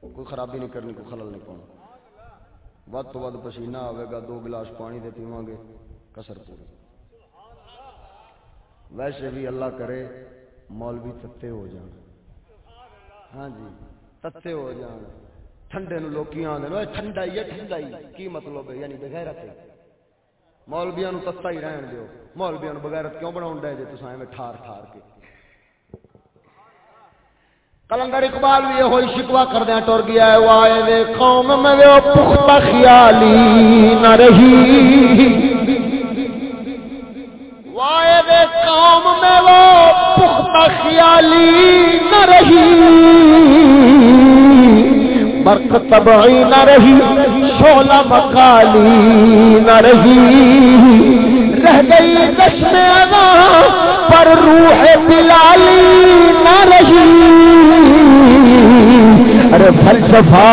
کوئی خرابی نہیں کرنی، کوئی خلل نہیں پاؤں ود تو ود پسینہ آئے گا، دو گلاس پانی دے پیواں گے، کسر پوری۔ ویسے بھی اللہ کرے، مولوی تتے ہو جان۔ ہاں جی تتے ہو جان۔ ٹھنڈے نو لوکی آدھے ٹھنڈا ہی ہے ٹھنڈا ہی کی مطلب ہے؟ یعنی بغیرت ہے۔ مولویا تتا ہی رہن دیو۔ مولویا بغیرت کیوں بنا ڈے جی تصا ایویں ٹھار ٹھار کے۔ کلندر اقبال بھی یہ شکوا کردیا ٹر گیا ہے وائے دے قوم میں وہ پختہ خیالی نہ رہی۔ وائے دے قوم میں وہ پختہ خیالی نہ رہی۔ برق تبعی نہ رہی شولہ مکالی نہ رہی۔ رہ گئی دشم پر روح بلالی نہ رہی۔ ارے فلسفہ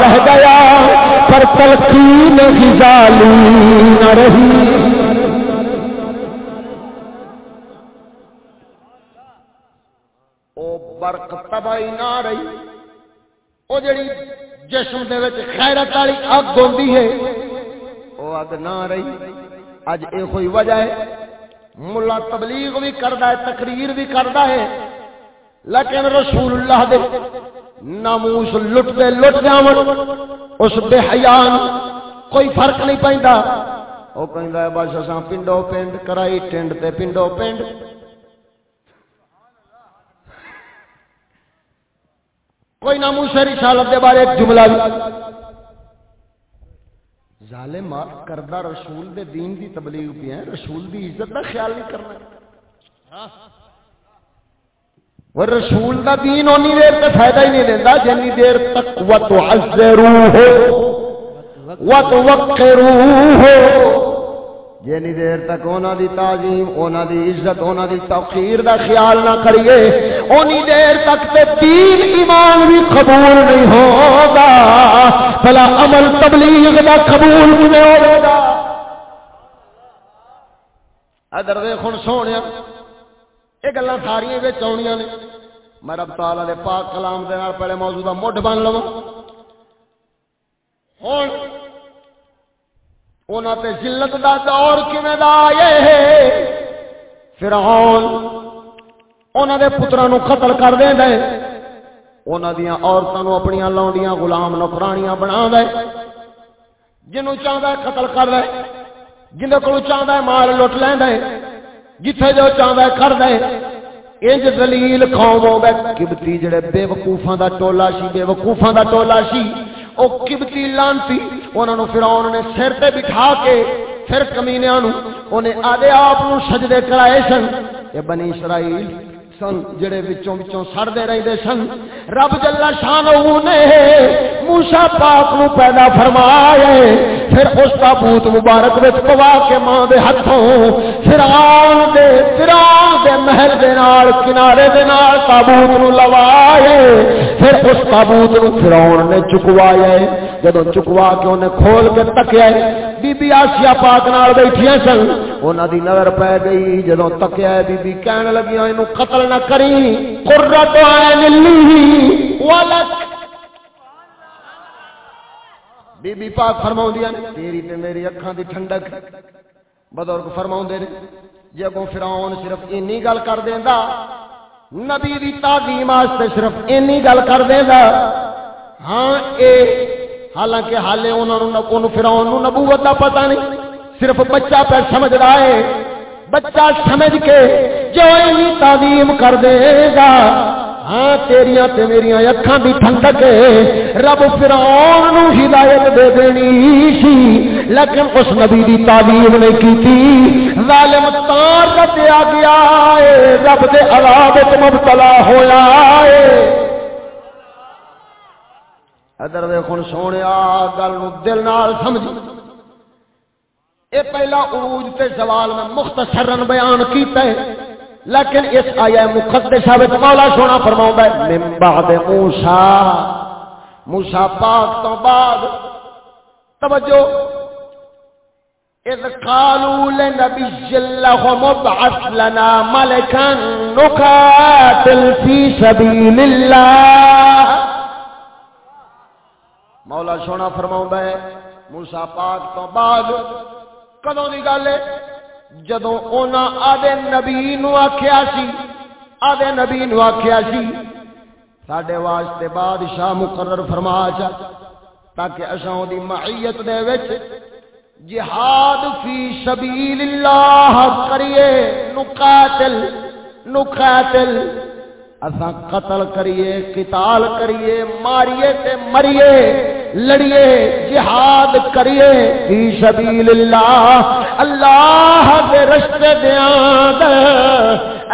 رہ گیا، پر تلقین غزالی نہ رہی۔ او برق تباہی نہ رہی، او جڑی جسم دے وچ خیرت والی اگ ہوندی ہے، او اگ نہ رہی۔ اج اے کوئی وجہ ہے ملا تبلیغ بھی کردا ہے، تقریر بھی کردا ہے، لیکن رسول اللہ دے ناموس لٹ دے لٹ جاون اس بے حیان کوئی فرق نہیں پیندا او کہندا ہے، بس اساں پنڈو پنڈ، کرائی ٹنڈ تے پنڈو پنڈ۔ کوئی ناموس رسالت دے بارے ایک جملہ ظالم کردہ رسول دے دین دی تبلیغ بھی ہیں، رسول دی عزت دا خیال نہیں کرنا۔ وہ رسول دا دین اونی دیر تک فائدہ ہی نہیں دینا جنی دیر تک وتعذروه وتوقروه جنی دیر تک اونا دی تعظیم، اونا دی عزت، اونا دی توقیر دا خیال نہ کریے، اونی دیر تک تے دین ایمان بھی قبول نہیں ہوگا۔ بھلا عمل تبلیغ دا قبول کیویں ہوگا۔ ادھر دیکھن سونے یہ گلا ساریا آنیا نے۔ میں رب تعالی دے پاک کلام دے نال پہلے موضوع دا مڈ بن لوا ہوں انہاں تے ذلت دا دور کیویں دا آئے فرعون انہاں دے پتراں نو قتل کر دیندا ہے۔ انہاں دیاں عورتاں نو اپنیاں لونڈیاں غلام نوکرانیاں بنا دے جنوں چاہندا ہے قتل کر دے جن کو چاہندا ہے مال لٹ لیندا ہے، جتھے جو چاہتا کر دے۔ انج دلیل قوم ہو گئے کبتی جڑے بے وقوفاں دا ٹولا سی بے وقوفاں دا ٹولا سی او کبتی لانتی انہوں نے فرعون نے سر تے بٹھا کے پھر کمینیاں نو، انہیں آدھے آپ نو سجدے کرائے سن۔ یہ بنی اسرائیل سن، جڑے وچوں وچوں سڑدے رہندے سن۔ رب جل شان نے موسی پاک نو پیدا فرمایا پھر اس تابوت مبارک وچ پوا کے ماں دے ہتھوں فرعون دے فرعون دے محل دے نال، کنارے دے نال تابوت نو لوایا پھر اس تابوت نو فرعون نے چکوایا جدوں چکوا کے انہیں کھول کے تکیا بی بی آسیا پاک نال بیٹھیاں سن۔ انہاں دی نظر پے گئی جدوں تکیا بی بی کہن لگی اینو قتل نہ کری قرۃ عین لی ولک بی بی پاک فرماوندیاں تیری تے میری اکھاں دی ٹھنڈک بزرگ فرماوندے نے جے کو فرعون صرف اینی گل کر دیندا نبی دی تعظیم واسطے صرف اینی گل کر دیندا ہاں اے حالانکہ حالے انہوں نے فرعون نبوت کا پتہ نہیں صرف بچہ پہ سمجھ رہا ہے۔ بچہ سمجھ کے جو ہی تعلیم کر دے گا۔ ہاں تیریاں تے میریاں اکھاں دی ٹھنڈک رب فرعون نو ہدایت دے دینی سی۔ لیکن اس نبی دی تعلیم نہیں کیتی۔ ظالم تار رتیا گیا ہے۔ رب دے عذاب وچ مبتلا ہویا ہے۔ ادھر ویخن سونے گل نو دل نال سمجھ یہ پہلا عروج تے سوال میں مختصرن بیان کیتا ہے۔ لیکن اس آیا مقدسہ وچ مولا سونا فرماؤں ہے، من بعد موسیٰ۔ موسیٰ پاک تو بعد، توجہ، اذ قالوا لنبي الله مبعث لنا ملكا نقاتل في سبيل الله مولا سونا فرما ہے موسا پاک تو بعد کدوں کی گل ہے؟ جدو آدھے نبی نو آخیا سی، آدھے نبی نو آخیا سی سڈے واسطے بادشاہ مقرر فرما چا تاکہ اصا دی معیت دے وچ جہاد فی سبیل اللہ کریے نقاتل نقاتل اساں قتل کریے، قتال کریے، ماریے تے مریے، لڑیے، جہاد کریے۔ فی سبیل اللہ اللہ دے رستے دیاں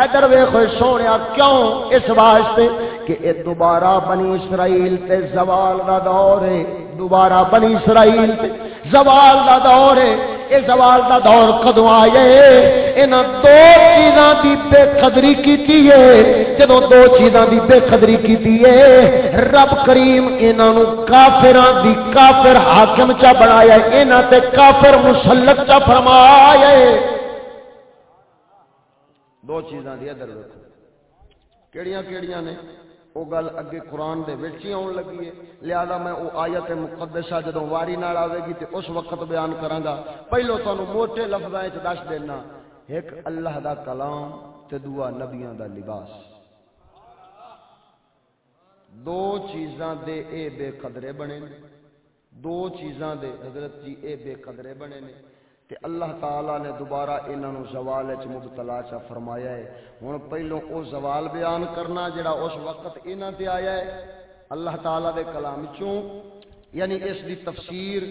ادھر ویکھو، سونیا کیوں اس واسطے کہ اے دوبارہ بنی اسرائیل تے زوال دا دور ہے۔ دوبارہ بنی اسرائیل تے زوال دا دور ہے۔ اے زوال دا دور کدو آئے؟ انہاں دو چیزاں دی بے قدری کیتی ہے۔ جدوں دو چیزاں دی بے قدری کیتی ہے، رب کریم انہاں نو کافراں دی کافر حاکم چا بنایا انہاں تے کافر مسلط چا فرمایا دو چیزاں دی ادھر رکھو۔ کیڑیاں کیڑیاں نے؟ وہ گل اگے قرآن دے وچی آن لگی ہے۔ لہذا میں وہ آیت مقدسہ جدوں واری نال آوے گی تے اس وقت بیان کراں گا۔ پہلو تانوں موٹے لفظاں وچ دس دینا، ایک اللہ دا کلام تے دعا نبیاں دا لباس۔ دو چیزاں دے اے بے قدرے بنے دو چیزاں دے حضرت جی اے بے قدرے بنے نے۔ تے اللہ تعالی نے دوبارہ انہاں نو زوال وچ مبتلا چا فرمایا ہے۔ ہن پہلو او زوال بیان کرنا جڑا اس وقت انہاں تے آیا ہے۔ اللہ تعالی دے کلام چوں یعنی اس دی تفسیر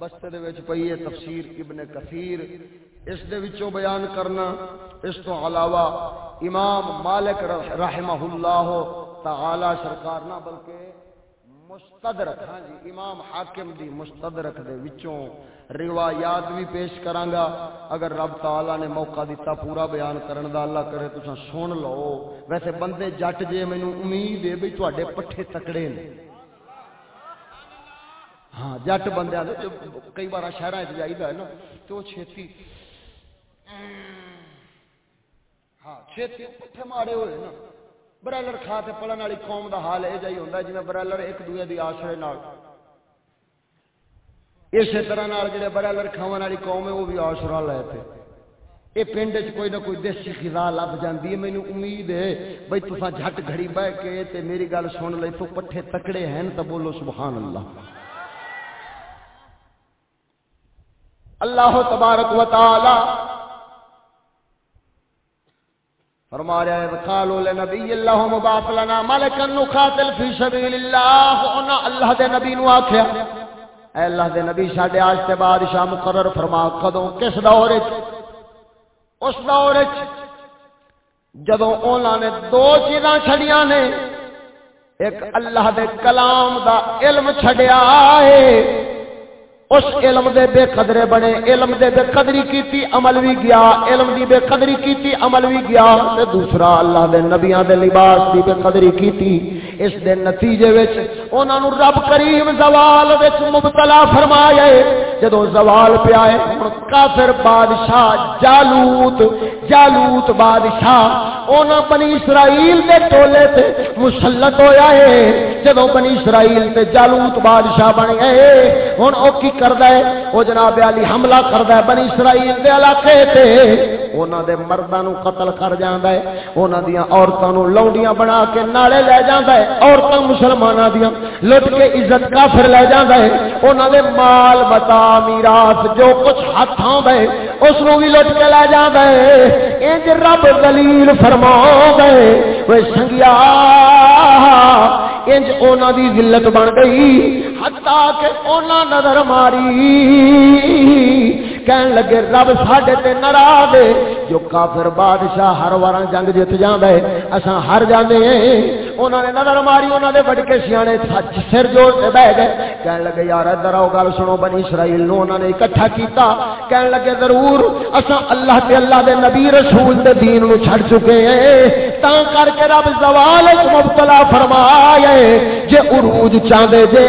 بستے دے وچ پئی ہے تفسیر ابن کثیر۔ اس دے وچوں بیان کرنا، اس تو علاوہ امام مالک رحمہ اللہ تعالی سرکار نہ، بلکہ مستدرک. ہاں جی امام حاکم دی مستدرک دے وچوں روایات بھی پیش کرانگا۔ اگر رب تعالی نے موقع دیتا پورا بیان کرن دا، اللہ کرے تساں سن لو۔ ویسے بندے جٹ جے، مینوں امید ہے بھئی تواڈے پٹھے تکڑے نے۔ ہاں جٹ بندے دے جو کئی بار شہراں وچ جائیدا ہے نا، تو چھتی۔ ہاں چھتی پٹھے مارے ہوئے نا۔ برائلر کھا کے پڑھن والی قوم دا حال یہ جی ہوندا جویں برائلر ایک دوسرے دی آشرے اسی طرح جڑے برائلر کھاون والی قوم ہے، وہ بھی آشرا لے پے یہ پنڈ چ کوئی نہ کوئی دیسی خزا لب جاندی ہے، مینوں امید ہے۔ بھئی تساں جھٹ گھڑی بہ کے تے میری گل سن لے تو پٹھے تکڑے ہیں تو بولو سبحان اللہ اللہ تبارک و تعالی فرما رہا ہے، وقالوا لنبي الله مبعث لنا ملكا نقاتل في سبيل الله انہاں اللہ دے نبی نو آکھیا۔ اے اللہ دے نبی، ساڈے آج بادشاہ مقرر فرما، کدوں، کس دور اس دور جدو انہوں نے دو چیزاں چھڑیاں نے، ایک اللہ دے کلام دا علم چھڑیا ہے اس علم دے بے قدرے بنے، علم دے بے قدری کیتی عمل بھی گیا، علم دی بے قدری کیتی عمل بھی گیا، تے دوسرا اللہ دے نبیاں دے لباس دی بے قدری کیتی۔ اس دے نتیجے وچ انہاں نو رب کریم زوال وچ مبتلا فرمایا جدوں زوال پیا ہے کافر بادشاہ جالوت جالوت بادشاہ، انہاں بنی اسرائیل دے ٹولے تے مسلط ہویا ہے۔ جدوں بنی اسرائیل تے جالوت بادشاہ بن گئے ہن او کی کردا ہے؟ او جناب علی حملہ کردا ہے بنی اسرائیل دے علاقے تے۔ انہاں دے مرداں نو قتل کر جاندا ہے انہاں دیاں عورتاں نو لونڈیاں بنا کے نالے لے جاندا ہے عورتاں مسلماناں دیاں لٹ کے عزت کافر لے جاندا ہے انہاں دے مال متا میراث جو کچھ ہاتھ آندا ہے اس نو بھی لٹ کے لے جاندا ہے انج رب ذلیل فرماوندا ہے اوے سنگیا انج اونا دی ذلت بن گئی حتا کہ اونا نظر ماری کہن لگے رب ساڈے تے ناراض ہے جو کافر بادشاہ ہر وار جنگ جت جاندا ہے اساں ہر جاندے ہیں انہاں نے نظر ماری انہاں دے بڑ کے سیانے سچ سر جوڑ کے بیٹھ گئے کہن لگے یار ادھر آؤ گل سنو بنی اسرائیل نو انہاں نے اکٹھا کیتا کہن لگے ضرور اساں اللہ تے اللہ دے نبی رسول دے دین نو چھڑ چکے ہیں تاں کر کے رب زوال وچ مبتلا فرمایا جے عروج چاندے جے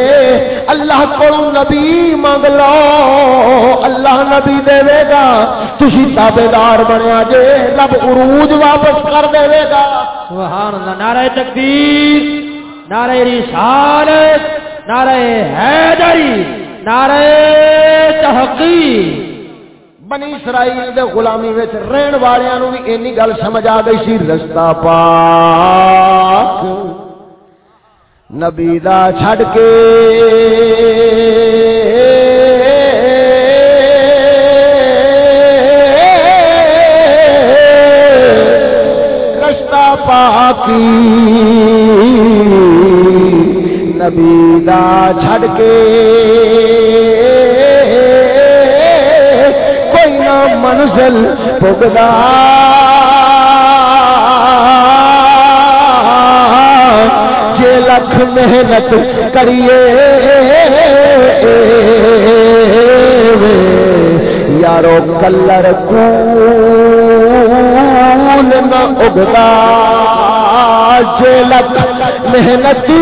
اللہ کو نبی مانگ لو اللہ نبی دے گا تھی تابے دار بنیا جے رب عروج واپس کر دے گا سبحان اللہ نعرہ تکبیر نعرہ رسالت نعرہ حیدری نعرہ تحقیق۔ بنی اسرائیل دے غلامی وچ رہن والیاں نو بھی اینی گل سمجھ آ گئی سی رستہ پاک۔ نبی دا چھڑ کے چھڑ کے کوئی نہ منزل پگدا جے لکھ محنت کریے۔ یارو کلر کول نہ اگدا جے لکھ محنتی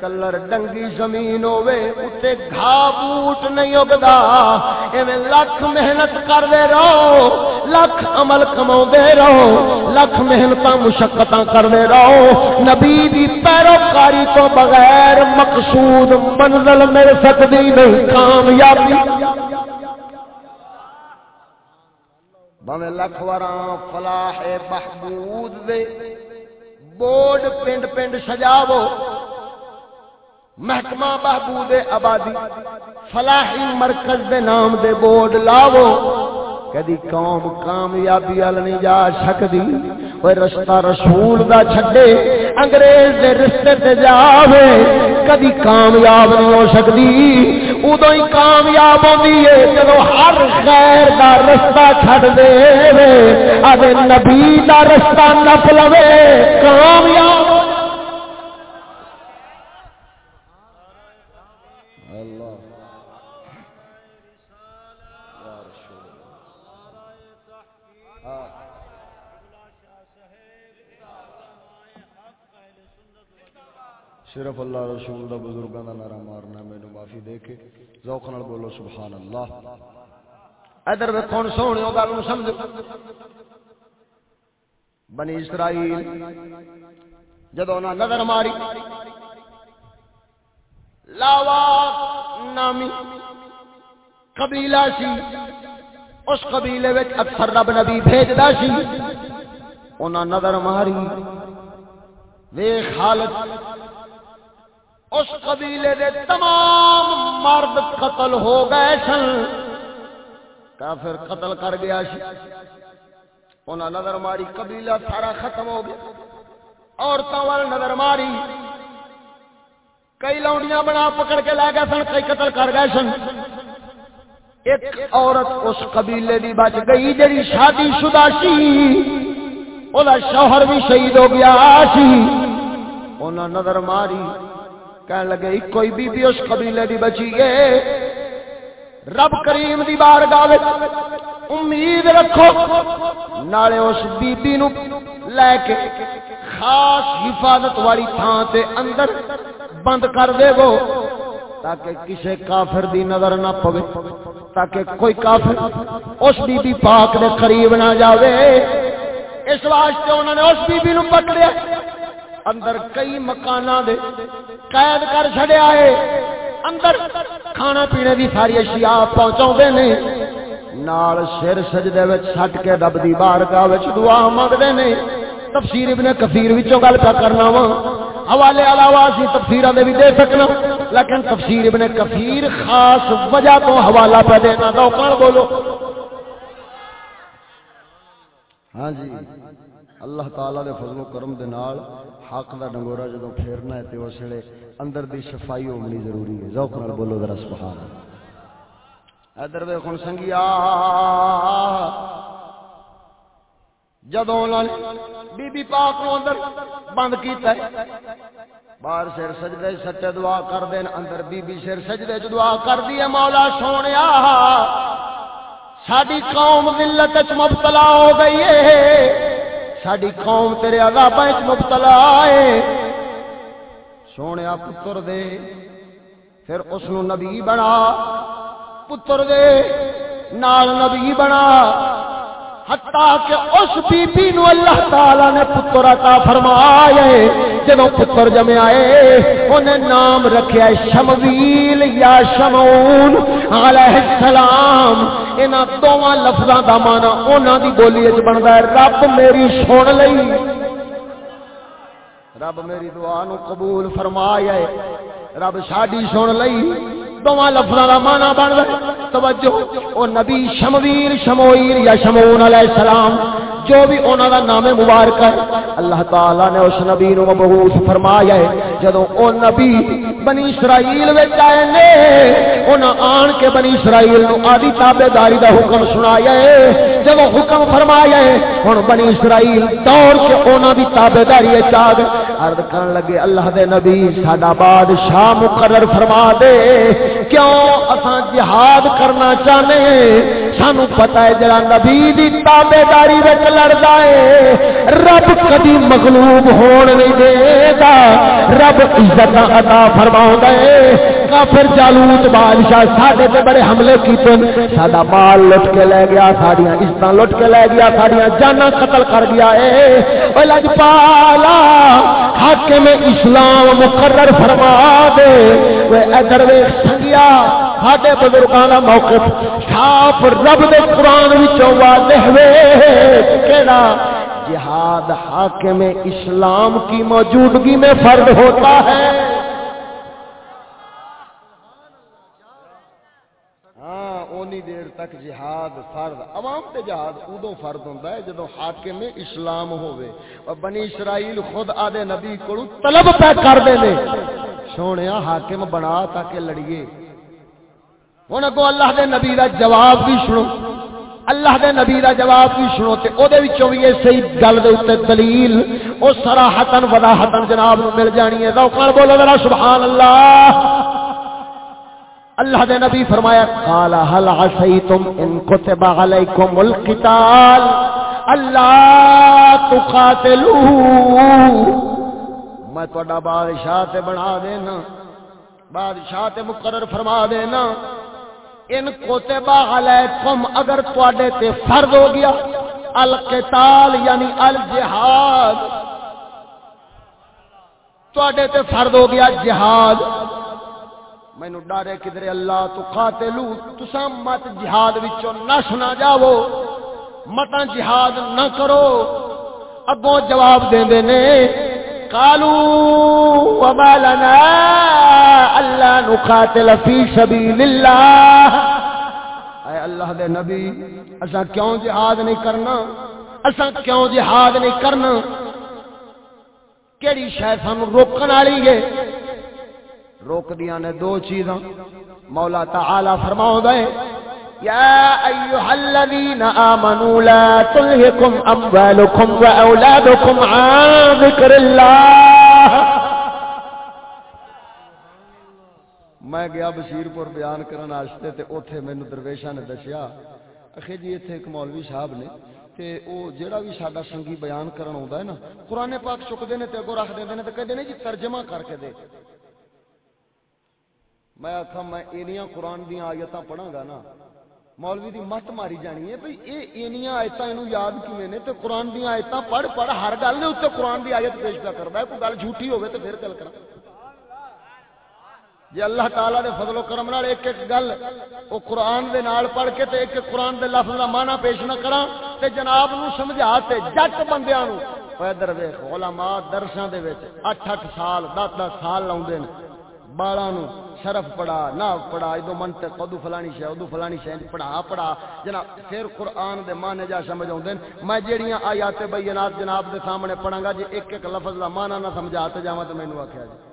کلر ڈنگی زمین ہوے اتنے گھا بوٹ نہیں اگتا ایویں لکھ محنت کرتے رہو لکھ عمل کما رہو لکھ محنت مشقت کرتے رہو نبی دی پیروکاری تو بغیر مقصود منزل مل سکتی نہیں کامیابی بھاویں لکھ واراں فلاح محمود دے بورڈ پنڈ پنڈ سجاو محکمہ بہبود آبادی، فلاحی مرکز دے نام دے بورڈ لاو کدی قوم کامیابی ال نہیں جا سکتی کوئی رستہ رسول دا چھڈے، انگریز دے رستے تے جاوے۔ کدی کامیاب نہیں ہو سکتی ادو ہی کامیاب ہوتی ہے جب ہر خیر دا رستہ چھڈ دے ابے نبی دا رستہ نپ لو کامیاب صرف اللہ رسول دا بزرگاں دا نعرہ مارنا مینوں معافی دے کے ذوق نال بولو سبحان اللہ ادھر وے کون سونیو گل نو سمجھ۔ بنی اسرائیل جدو نہ نظر ماری، لاوا نامی قبیلہ سی، اس قبیلے وچ اکثر رب نبی بھیجدا سی۔ انہاں نظر ماری، ویکھ حالت اس قبیلے دے تمام مرد قتل ہو گئے سن۔ کافر قتل کر گیا انہاں نظر ماری قبیلہ سارا ختم ہو گیا۔ عورتوں وال نظر ماری۔ کئی لونڈیاں بنا پکڑ کے لے گئے سن، کئی قتل کر گئے سن۔ ایک عورت اس قبیلے دی بچ گئی جی شادی شدہ سی۔ وہ شوہر بھی شہید ہو گیا سی۔ انہاں نظر ماری۔ کہنے لگے کوئی بی بی اس قبیلے دی بچی گئے رب کریم دی بار گاہ امید رکھو، نالے اس بی بی نو لے کے خاص حفاظت والی تھان تے اندر بند کر دے گو، تاکہ کسے کافر دی نظر نہ پوے، تاکہ کوئی کافر اس بی بی پاک دے قریب نہ جاوے۔ اس واسطے انہوں نے اس بی بی نو پکڑیا۔ اندر کئی مکانہ دے قید کر چھڑیا ہے۔ اندر کھانا پینے دی ساری اشیاء پہنچاؤ دے نے۔ نال سر سجدے وچ سٹ کے رب دی بارگاہ وچ دعا منگدے نے۔ تفسیر ابن کثیر وچوں گل پہ کرنا وا۔ حوالے علاوہ اسی تفسیراں دے بھی دے سکنا۔ لیکن تفسیر ابن کثیر خاص وجہ تو حوالہ پہ دینا۔ تو کون بولو؟ ہاں جی۔ اللہ تعالی دے فضل و کرم دے نال حق دا ڈنگورا جدوں پھیرنا ہے تے اس ویلے اندر دی صفائی ہونی ضروری ہے۔ ذوق نال بولو ذرا سبحان اللہ۔ ادھر ویکھن سنگیا، جدوں بی بی پاک نو اندر بند کیتا ہے، باہر سر سجدے سچے دعا کر دین، اندر بی بی سر سجدے چ دعا کر دی ہے مولا سونیا۔ ساڈی قوم ذلت وچ مبتلا ہو گئی ہے۔ ساری قوم تیرے عذاب مبتلا ہے سونے پتر دے پھر اس نبی بنا پتر دے نال نبی بنا حتیٰ کہ اس بی بی نو اللہ تعالی نے پتر عطا فرمایا جب پتر جمے آئے انہیں نام رکھیا شمویل یا شمعون علیہ السلام یہاں دونوں لفظوں کا مانا انہوں دی بولی وچ بندا ہے رب میری سن لئی رب میری دعا نو قبول فرمایا ہے رب ساڈی سن لئی دونوں لفظوں کا مانا بن ہے توجہ او نبی شمویر شمویر یا شمون علیہ السلام جو بھی انہوں کا نام مبارک ہے، اللہ تعالی نے اس نبی نو مبعوث فرمایا ہے۔ جدو او نبی بنی اسرائیل وچ آئے نے، انہاں آن کے بنی اسرائیل نو آدی تابعداری دا حکم سنایا ہے۔ جب حکم فرمایا ہے، ہن بنی اسرائیل دوڑ کے انہاں دی تابعداری وچ آ گئے۔ عرض کرن لگے، اللہ دے نبی ساڈا بادشاہ مقرر فرما دے۔ کیوں اساں جہاد کرنا چاہنے سانو پتہ ہے جڑا نبی دی تابعداری وچ لڑتا ہے۔ رب کدی مغلوب ہون نہیں دے گا رب عزت عطا فرما ہے۔ کافر جالوت بادشاہ ساڈے تے بڑے حملے کیتے ساڈا مال لٹ کے لے گیا، ساڈیاں عزت لٹ کے لے گیا، ساڈیاں جاناں قتل کر گیا اے او لجپالا، حاکم اسلام مقرر فرما دے۔ وہ ادھر ویکھ سنگیا۔ ساڈے بزرگاں موقف صاف رب دے قران وچوں واضح وے۔ کیڑا جہاد حاکم اسلام کی موجودگی میں فرد ہوتا ہے۔ ہاں، دیر تک جہاد فرد، عوام تے جہاد ادو فرد ہوتا ہے جدو حاکم اسلام ہوئے اور بنی اسرائیل خود آدھے نبی کو طلب پہ کر دے سونے حاکم بنا تاکہ لڑیے۔ ہوں اگو اللہ دے نبی دا جواب بھی سنو۔ اللہ دے نبی دا جواب بھی سنو تے او دے وچوں بھی اسی گل دے اوتے دلیل۔ او صراحتن وضاحتن جناب نو مل جانی ہے۔ ذوقاں بولو ذرا، سبحان اللہ۔ اللہ دے نبی فرمایا، قال، هل عسیتم ان كتب علیکم القتال؟ اللہ تقاتلوا میں تہاڈا بادشاہ تے بنا دینا۔ بادشاہ تے مقرر فرما دینا۔ ان کوتبا علیکم اگر تواڈے تے فرض ہو گیا، القتال یعنی الجہاد۔ تواڈے تے فرض ہو گیا جہاد۔ مینوں ڈارے کدھر اللہ تو قاتلو تساں مت جہاد وچوں نس نہ جاؤ مت جہاد نہ کرو۔ اگوں جواب دیندے نے قالوا وما لنا الا نقاتل في سبيل الله. اے اللہ دے نبی اسا کیوں جہاد نہیں کرنا؟ اسا کیوں جہاد نہیں کرنا؟ کیڑی شے سانو روکن والی ہے؟ روک دیا نے دو چیزاں۔ مولا تعالی فرماؤں ہے يا أيها الذين آمنوا لا تلهكم أموالكم وأولادكم عن ذكر الله. میں گیا بشیر پور بیان کرنے واسطے تے اوتھے مینوں درویشاں نے دسیا اخے جی ایتھے ایک مولوی صاحب نے، تے او جیڑا بھی ساڈا سنگی بیان کرن ہوندا ہے نا قران پاک چکدے نے تے اگوں رکھ دیندے نے تے کہندے نے جی ترجمہ کر کے دے۔ میں آخا میں اینیاں قرآن دیا آیتاں پڑھاں گا نا مولوی دی مت ماری جانی ہے بھئی اے اینیاں آیتاں اینو یاد کیویں نے تے قرآن دی آیتاں پڑھ پڑھ ہر گل دے اوتے قرآن دی آیت پیش کردا ہے، کوئی گل جھوٹی ہوے تے پھر گل کر جی اللہ تعالی دے فضل و کرم نال ایک ایک گل او قرآن دے نال پڑھ کے تے ایک ایک قرآن دے لفظ دا معنی پیش نہ کراں، تے جناب نو سمجھا تے جٹ بندیاں نو۔ ادھر ویکھ، علماء درساں دے وچ 8 8 سال 10 10 سال لاوندے نے بالاں نو شرف پڑھا نہ پڑھا ادو منطق ادو فلانی شے ادو فلانی شے پڑھا پڑھا۔ جناب، پھر قرآن دے معنی جا سمجھ اوندے میں جیڑیاں آیات بینات جناب دے سامنے پڑھاں گا جی ایک ایک لفظ دا معنی نہ سمجھا تے جاواں تے مینوں آکھیا جی۔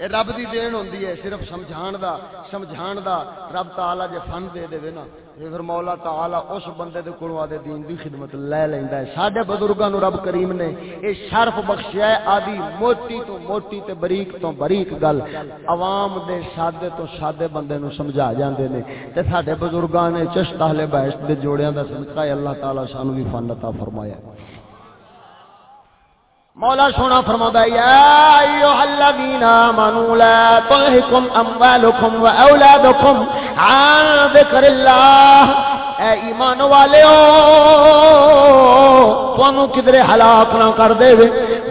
اے رب دی دین ہوندی ہے، صرف سمجھان دا سمجھان دا رب تعالی جے فن دے دے نا۔ پھر مولا تعالی اس بندے دے کولوں آدے دین دی خدمت لے لیندا ہے۔ ساڈے بزرگاں نو رب کریم نے اے شرف بخشیا ہے آدی موٹی تو موٹی تے بریک تو بریک گل۔ عوام دے سادے تو سادے بندے نو سمجھا جاندے نے۔ تے ساڈے بزرگاں نے چشت اہل بہشت دے جوڑیاں دا صدقہ اللہ تعالی سانو بھی فن عطا فرمایا مولا سونا فرما آمنوا لا تلهكم اموالكم واولادكم عن ذكر الله اے ایمان والے تانوں کدھر ہلاک نہ کر دے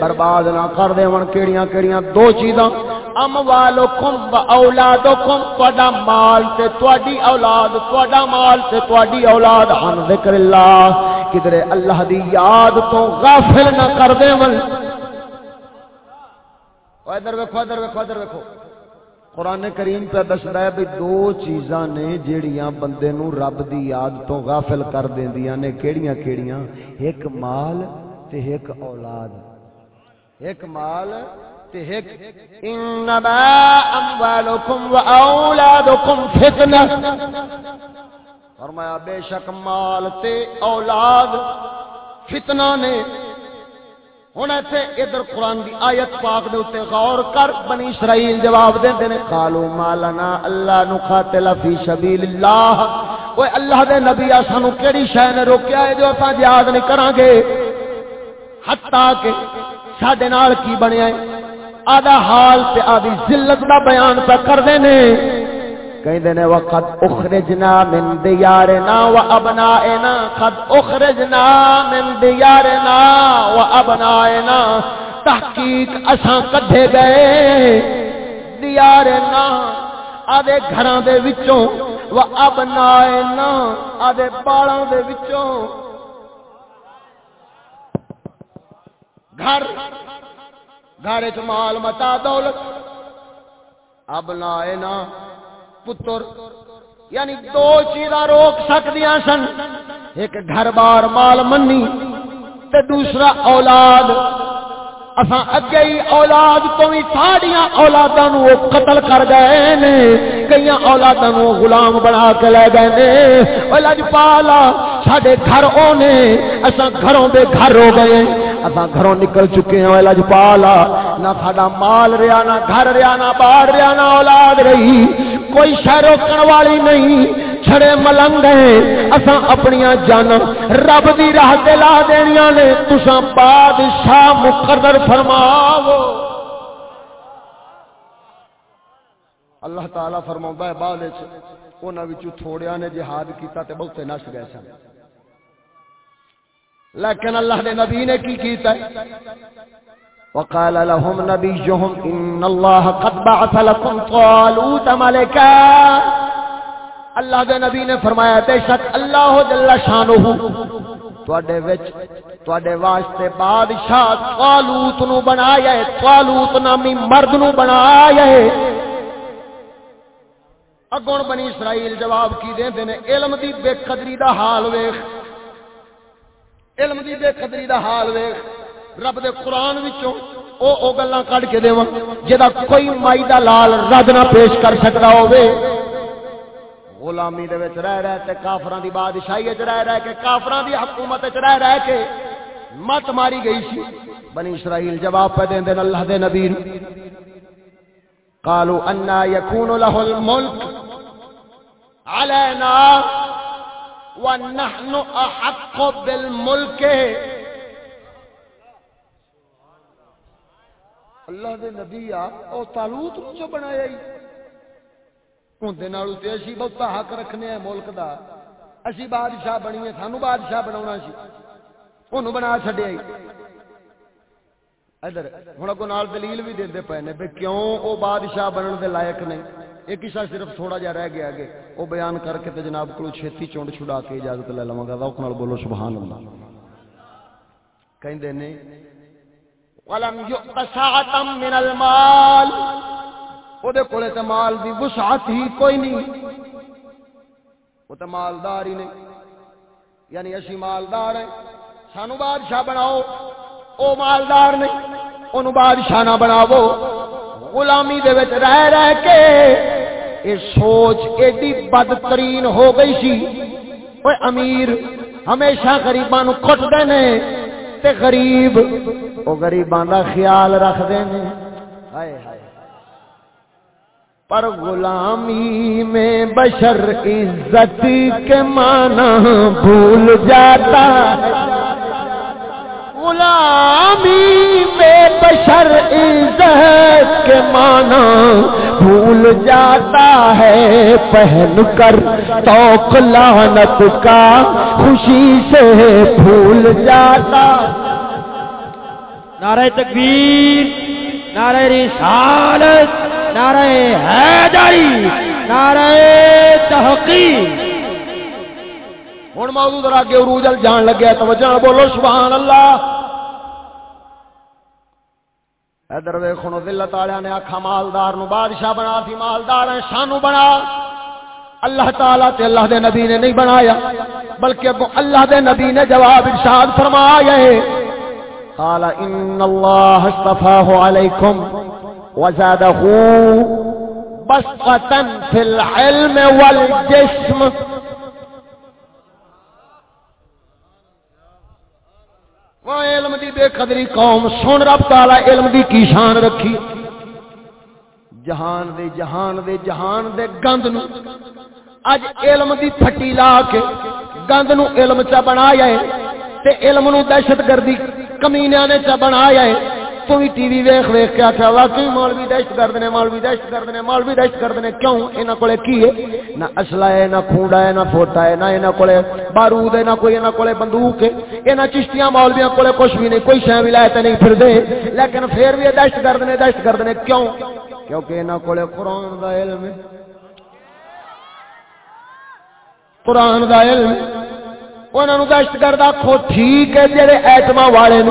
برباد نہ کر دے من کیڑیاں کیڑیاں دو چیزاں۔ اموالکم و اولادکم، تواڈا مال تے تواڈی اولاد، تواڈا مال تے تواڈی اولاد، عن ذکر اللہ کدھر اللہ دی یاد تو غافل نہ کر دے من ادھر ویکھو ادھر ویکھو ادھر ویکھو۔ قرآن کریم پہ دستا ہے بھی دو چیزاں نے جیڑیاں بندے نو رب دی یاد تو غافل کر دیندیاں نے۔ کیڑیاں کیڑیاں؟ ایک مال تے ایک اولاد۔ ایک مال تے ایک انما اموالکم و اولادکم فتنہ فرمایا، بے شک مال تے اولاد فتنہ نے۔ ہوں اتنے ادھر قرآن کی آیت پاک دے اتنے غور کر، بنی اسرائیل جواب دے نے کالو مالنا اللہ نو قاتل فی سبیل اللہ وہ اللہ دے نبی سانو کیڑی شے نے روکیا ہے جو اساں یاد نہیں کران گے حتا کہ ساڈے نال کی بنیا ہے؟ آدھا حال تے آدھی ذلت دا بیان پہ کر دے نے۔ کہیں نے وقت اخرجنا من دیارنا و ابنائنا قد اخرجنا من دیارنا و ابنائنا تحقیق اساں کڈھے گئے؟ دیارنا آدھے گھراں دے وچوں۔ و ابنائنا آدھے بالاں دے وچوں۔ گھر گھر چ مال متا دولت۔ ابنائنا پتر یعنی دو چیزاں روک سکدیاں سن۔ ایک گھر بار مال منی تے دوسرا اولاد۔ اساں اگے ہی اولاد تو بھی ساڈیاں اولاداں نو قتل کر گئے نے۔ کئی اولاداں نو غلام بنا کے لے گئے نے۔ او لجپالا ساڈے گھر اونے، اساں گھروں دے گھر ہو گئے۔ اساں گھروں نکل چکے ہیں او لجپالا نہ ساڈا مال رہیا، نہ گھر رہیا، نہ بار رہیا، نہ اولاد رہی۔ کوئی شہ روکن والی نہیں، چھڑے ملنگ ہیں۔ اساں اپنی جان رب دی راہ تے لا دینیاں نے۔ تساں بادشاہ مقرر فرماو اللہ تعالی فرماوندا ہے، بعد وچ انہاں وچوں تھوڑیاں نے جہاد کیتا تے بہتے نس گئے سن۔ لیکن اللہ دے نبی نے کی کیتا ہے؟ وقال لهم نبيهم إن الله قد بعث لكم طالوت ملكا۔ اللہ دے نبی نے فرمایا، بے شک اللہ جل شانہ تواڈے وچ تے واسطے بادشاہ توالوت نو بنایا ہے توالوت نامی مرد نو بنایا ہے۔ اگون بنی اسرائیل جواب کی دے نے، علم دی بے قدری دا حال ویخ علم دی بے قدری دا حال ویخ رب دے قرآن وچوں او او گلاں کڈ کے دیواں جدا کوئی مائی دا لال رد نہ پیش کر سکدا ہوے غلامی دے وچ رہ رہ تے کافراں دی بادشاہی وچ رہ رہ کے کافراں دی حکومت وچ رہ رہ کے مت ماری گئی سی۔ بنی اسرائیل جواب پہ دین دین اللہ دے نبی قالوا انا يكون له الملك علينا ونحن احق بالملك. اللہ دے نبی آ او تالوت نو جو بنایا ہی۔ ہوندے نالو تے اسی بہت حق رکھنے ہیں ملک دا۔ اسی بادشاہ بنیے سانو بادشاہ بناونا سی۔ اونوں بنا چھڈیا ہی۔ ادھر، ہن کو نال دلیل بھی دیندے پے نے بے کیوں او بادشاہ بنن دے لائق نہیں۔ ایک قصہ صرف تھوڑا جا رہ گیا اگے او بیان کر کے تے جناب کو چھتی چونڈ چھڑا کے اجازت لے لواں گا۔ ذوق نال بولو سبحان اللہ۔ کہندے نے، ولم يؤت ساعتا من المال او دے کولے تے مال دی وسعت ہی کوئی نہیں۔ او تے مالدار ہی نہیں۔ یعنی اسی مالدار ہیں۔ سانو بادشاہ بناؤ۔ او مالدار نہیں۔ اونوں بادشاہ نہ بناو غلامی دے وچ رہ رہ کے اے سوچ ایڈی بدترین ہو گئی سی۔ اوے امیر ہمیشہ غریباں نو کٹ دے نے تے غریب او غریباں دا خیال رکھ دے نے۔ ہائے ہائے۔ پر غلامی میں بشر عزت کے معنی بھول جاتا ہے۔ غلامی بشر عزت کے معنی بھول جاتا ہے۔ پہن کر توق لعنت کا خوشی سے بھول جاتا۔ نعرہ تکبیر، نعرہ رسالت، نعرہ حیدری، نعرہ تحقیق۔ ہوں موضوع ذرا کے عروج جان لگیا توجہ بولو، سبحان اللہ۔ ادھر ویخو دلت والے نے آخا مالدار نو، بادشاہ بنا، سی مالدار سانو بنا۔ اللہ تعالی تے اللہ دے نبی نے نہیں بنایا، بلکہ اللہ دے نبی نے جواب ارشاد فرمایا ہے۔ قال ان اللہ اصطفاه علیکم وزاده بسطة في العلم والجسم۔ علم دی بے قدری قوم، سن رب تعالی علم دی کی شان رکھی؟ جہان دے جہان دے جہان دے گند نو۔ اج علم دی پھٹی لا کے گند نو علم چا بنایا ہے تے علم نو دہشت گردی کمینیاں نے چا بنایا ہے۔ تو بھی ٹی وی ویخ ویخ کے آخیا واقعی مولوی دہشت گرد نے مولوی دہشت گرد نے مولوی دہشت گرد نے، کیوں؟ یہاں کو ہے؟ نہ اصلا ہے، نہ کھونڈا ہے، نہ فوٹا ہے، نہ یہاں کو بارود ہے، نہ کوئی یہاں کو بندوق ہے۔ یہاں چشتیاں مولویا کو کچھ بھی نہیں، کوئی شہ بھی لائے تو نہیں پھر دے لیکن پھر بھی دہشت گرد نے، دہشت گرد نے، کیوں؟ کیونکہ یہاں کو قرآن کا علم ہے۔ قرآن کا علم انہوں دہشت گرد آخو ٹھیک ہے جہے ایٹما والے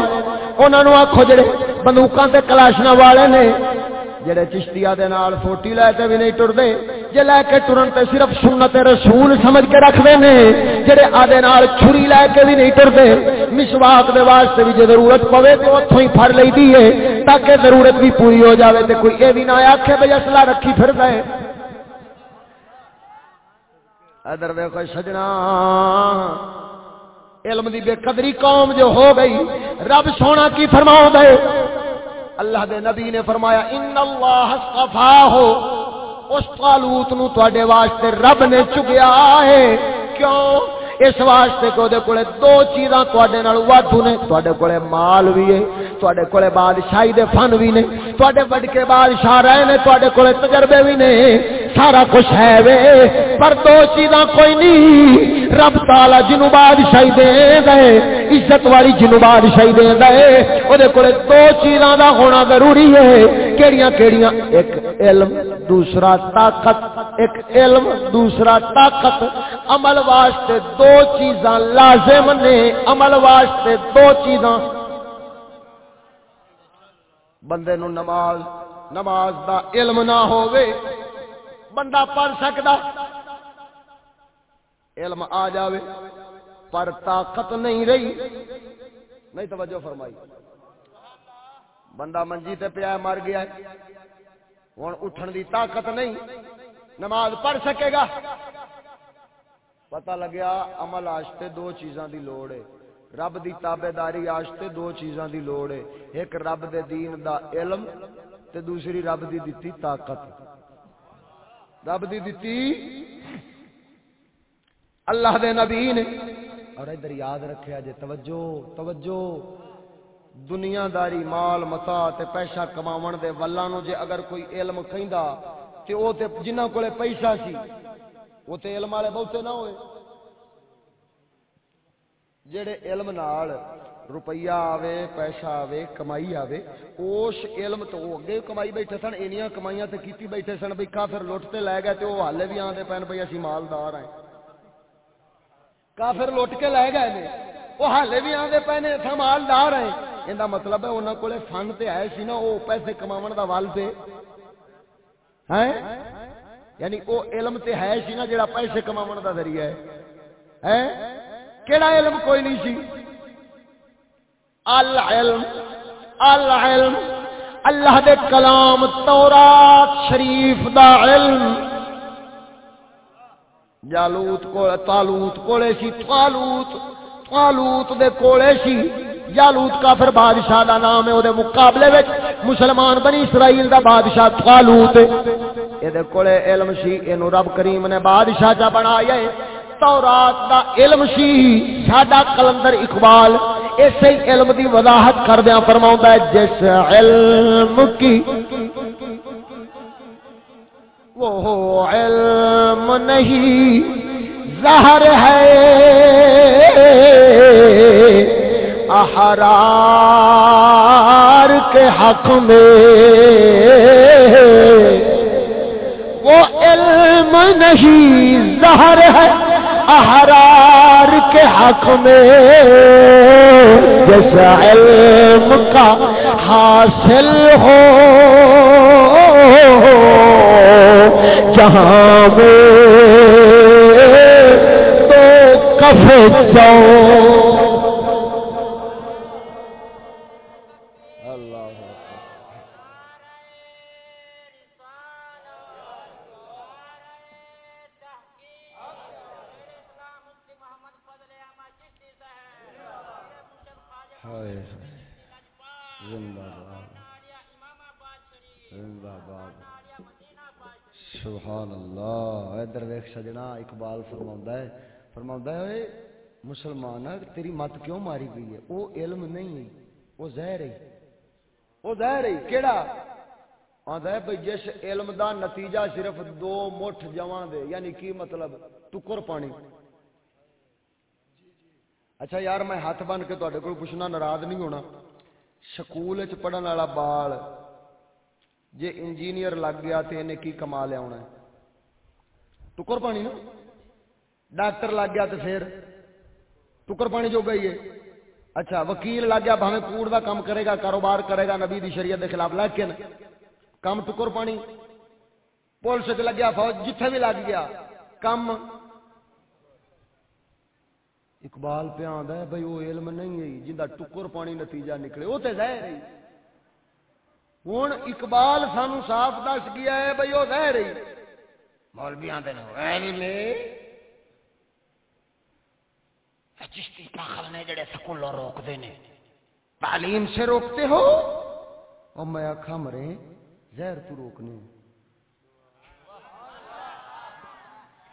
انہوں آخو جڑے بندوقوں سے کلاشنا والے نے، جڑے چشتیا فوٹی لے کے بھی نہیں ٹرتے جی لے کے ٹرن تے صرف سنت رسول سمجھ کے رکھتے ہیں جڑے آدھے نال چھری لے کے بھی نہیں ٹرتے، مسواک دے واسطے بھی جی ضرورت پوے تو اتوں ہی پھڑ لی ہے، تاکہ ضرورت بھی پوری ہو جاوے تے کوئی یہ بھی نہ آخے بھائی اصلا رکھی پھر گئے ادھر ویکو سجنا، علم دی بے قدری قوم جو ہو گئی، رب سونا کی فرماؤ دے اللہ دے نبی نے فرمایا، ان اللہ صفا ہو اس طالوت نو تواڈے واسطے رب نے چگیا ہے۔ کیوں؟ اس واسطے کہ دے کولے دو چیزاں تواڈے نال وادھو نے، تواڈے کولے مال وی ہے۔ تواڈے کولے بادشاہی دے فن وی نے تواڈے وڈ کے بادشاہ رہے نے تواڈے کولے تجربے وی نے سارا کچھ ہے وے پر دو چیزاں کوئی نہیں رب تالا جنو بادشاہی دے دے عزت والی جنو بادشاہی دے دے وہ دو چیزاں دا ہونا ضروری ہے کیڑیاں کیڑیاں ایک علم دوسرا طاقت ایک علم دوسرا طاقت عمل واسطے دو چیزاں لازم نے عمل واسطے دو چیزاں بندے نو نماز نماز دا علم نہ ہووے، بندہ پڑھ سکتا علم آ جاوے، پر طاقت نہیں رہی۔ نہیں توجہ فرمائی۔ بندہ منجی تے پیا مر گیا ہوں اٹھن دی طاقت نہیں، نماز پڑھ سکے گا۔ پتہ لگیا عمل آشتے دو چیزاں دی لوڑ ہے۔ رب دی تابے داری آشتے دو چیزاں دی لوڑ ہے۔ ایک رب دے دین دا علم تے دوسری رب دی دتی طاقت۔ رب دی دتی اللہ دے نبی نے۔ اور ادھر یاد رکھیا جے توجہ توجہ۔ دنیا داری مال متا تے پیسہ کماون دے ولاں نو جے اگر کوئی علم کہندا تے او تے جنہاں کولے پیسہ سی وہ تے علم والے بہتے نہ ہوئے۔ جڑے علم نال روپیہ آوے پیسہ آوے کمائی آوے اس علم تو اگے کمائی بیٹھے سن اینیاں کمائیاں تے کیتی بیٹھے سن بھئی کافر لوٹتے لے گئے تے وہ حالے بھی آندے پین بھئی اسی مالدار ہیں کافر لوٹ کے لے گئے نے وہ حالے بھی آندے پین تھا مالدار ہیں ایندا مطلب ہے انہاں کولے فن تے ہے سی نا او پیسے کماون دا ول تے ہیں یعنی او علم تے ہے سی نا جڑا پیسے کماون دا ذریعہ ہے ہیں کیڑا علم کوئی نہیں سی؟ العلم العلم، اللہ دے کلام تورات شریف دا علم۔ جالوت کو تالوت کولے سی تالوت تالوت دے کولے سی۔ جالوت کافر بادشاہ دا نام ہے، او دے مقابلے وچ مسلمان بنی اسرائیل دا بادشاہ تالوت اے دے کولے علم سی، اینو رب کریم نے بادشاہ چا بنایا ہے۔ تورات دا علم سی ساڈا کلندر اقبال اسی علم دی وضاحت کردیا فرماؤں ہے، جس علم کی وہ علم نہیں، زہر ہے۔ احرار کے حق میں وہ علم نہیں، زہر ہے۔ احرار کے حق میں جیسا علم کا حاصل ہو جہاں میں تو کف جاؤ اقبال فرما ہے فرما ہے مسلمان تیری مت کیوں ماری گئی ہے؟ وہ علم نہیں ہے، وہ زہر ہے۔ وہ زہر ہے، کیڑا؟ آتا ہے بھائی جس علم دا نتیجہ صرف دو مٹھ جوان دے یعنی کی مطلب؟ ٹکر پانی۔ اچھا یار، میں ہاتھ بن کے تے کو پوچھنا، ناراض نہیں ہونا۔ سکول پڑھن والا بال، جے انجینئر لگ گیا تو انہیں کی کما لیا ہونا ٹکر پانی نا؟ ڈاکٹر لگ گیا تو پھر ٹکر پانی جو گئی ہے۔ اچھا وکیل لگ گیا بھاوے کوڑ دا کام کرے گا، کاروبار کرے گا نبی دی شریعت کے خلاف۔ لیکن کم ٹکر پانی، پولیس لگ گیا، فوج جتھے بھی لگ گیا، کم۔ اقبال پہ آدھا ہے بھائی وہ علم نہیں ہے جنہ ٹکر پانی نتیجہ نکلے۔ وہ تو ظاہر ہے۔ ہوں اقبال سان صاف دس گیا ہے بھائی وہ رہ رہی مولوی آتے چشتی پاخل نے جڑے سکولوں روکتے ہیں۔ تعلیم سے روکتے ہو؟ اور میں آخا مرے زہر تو روکنے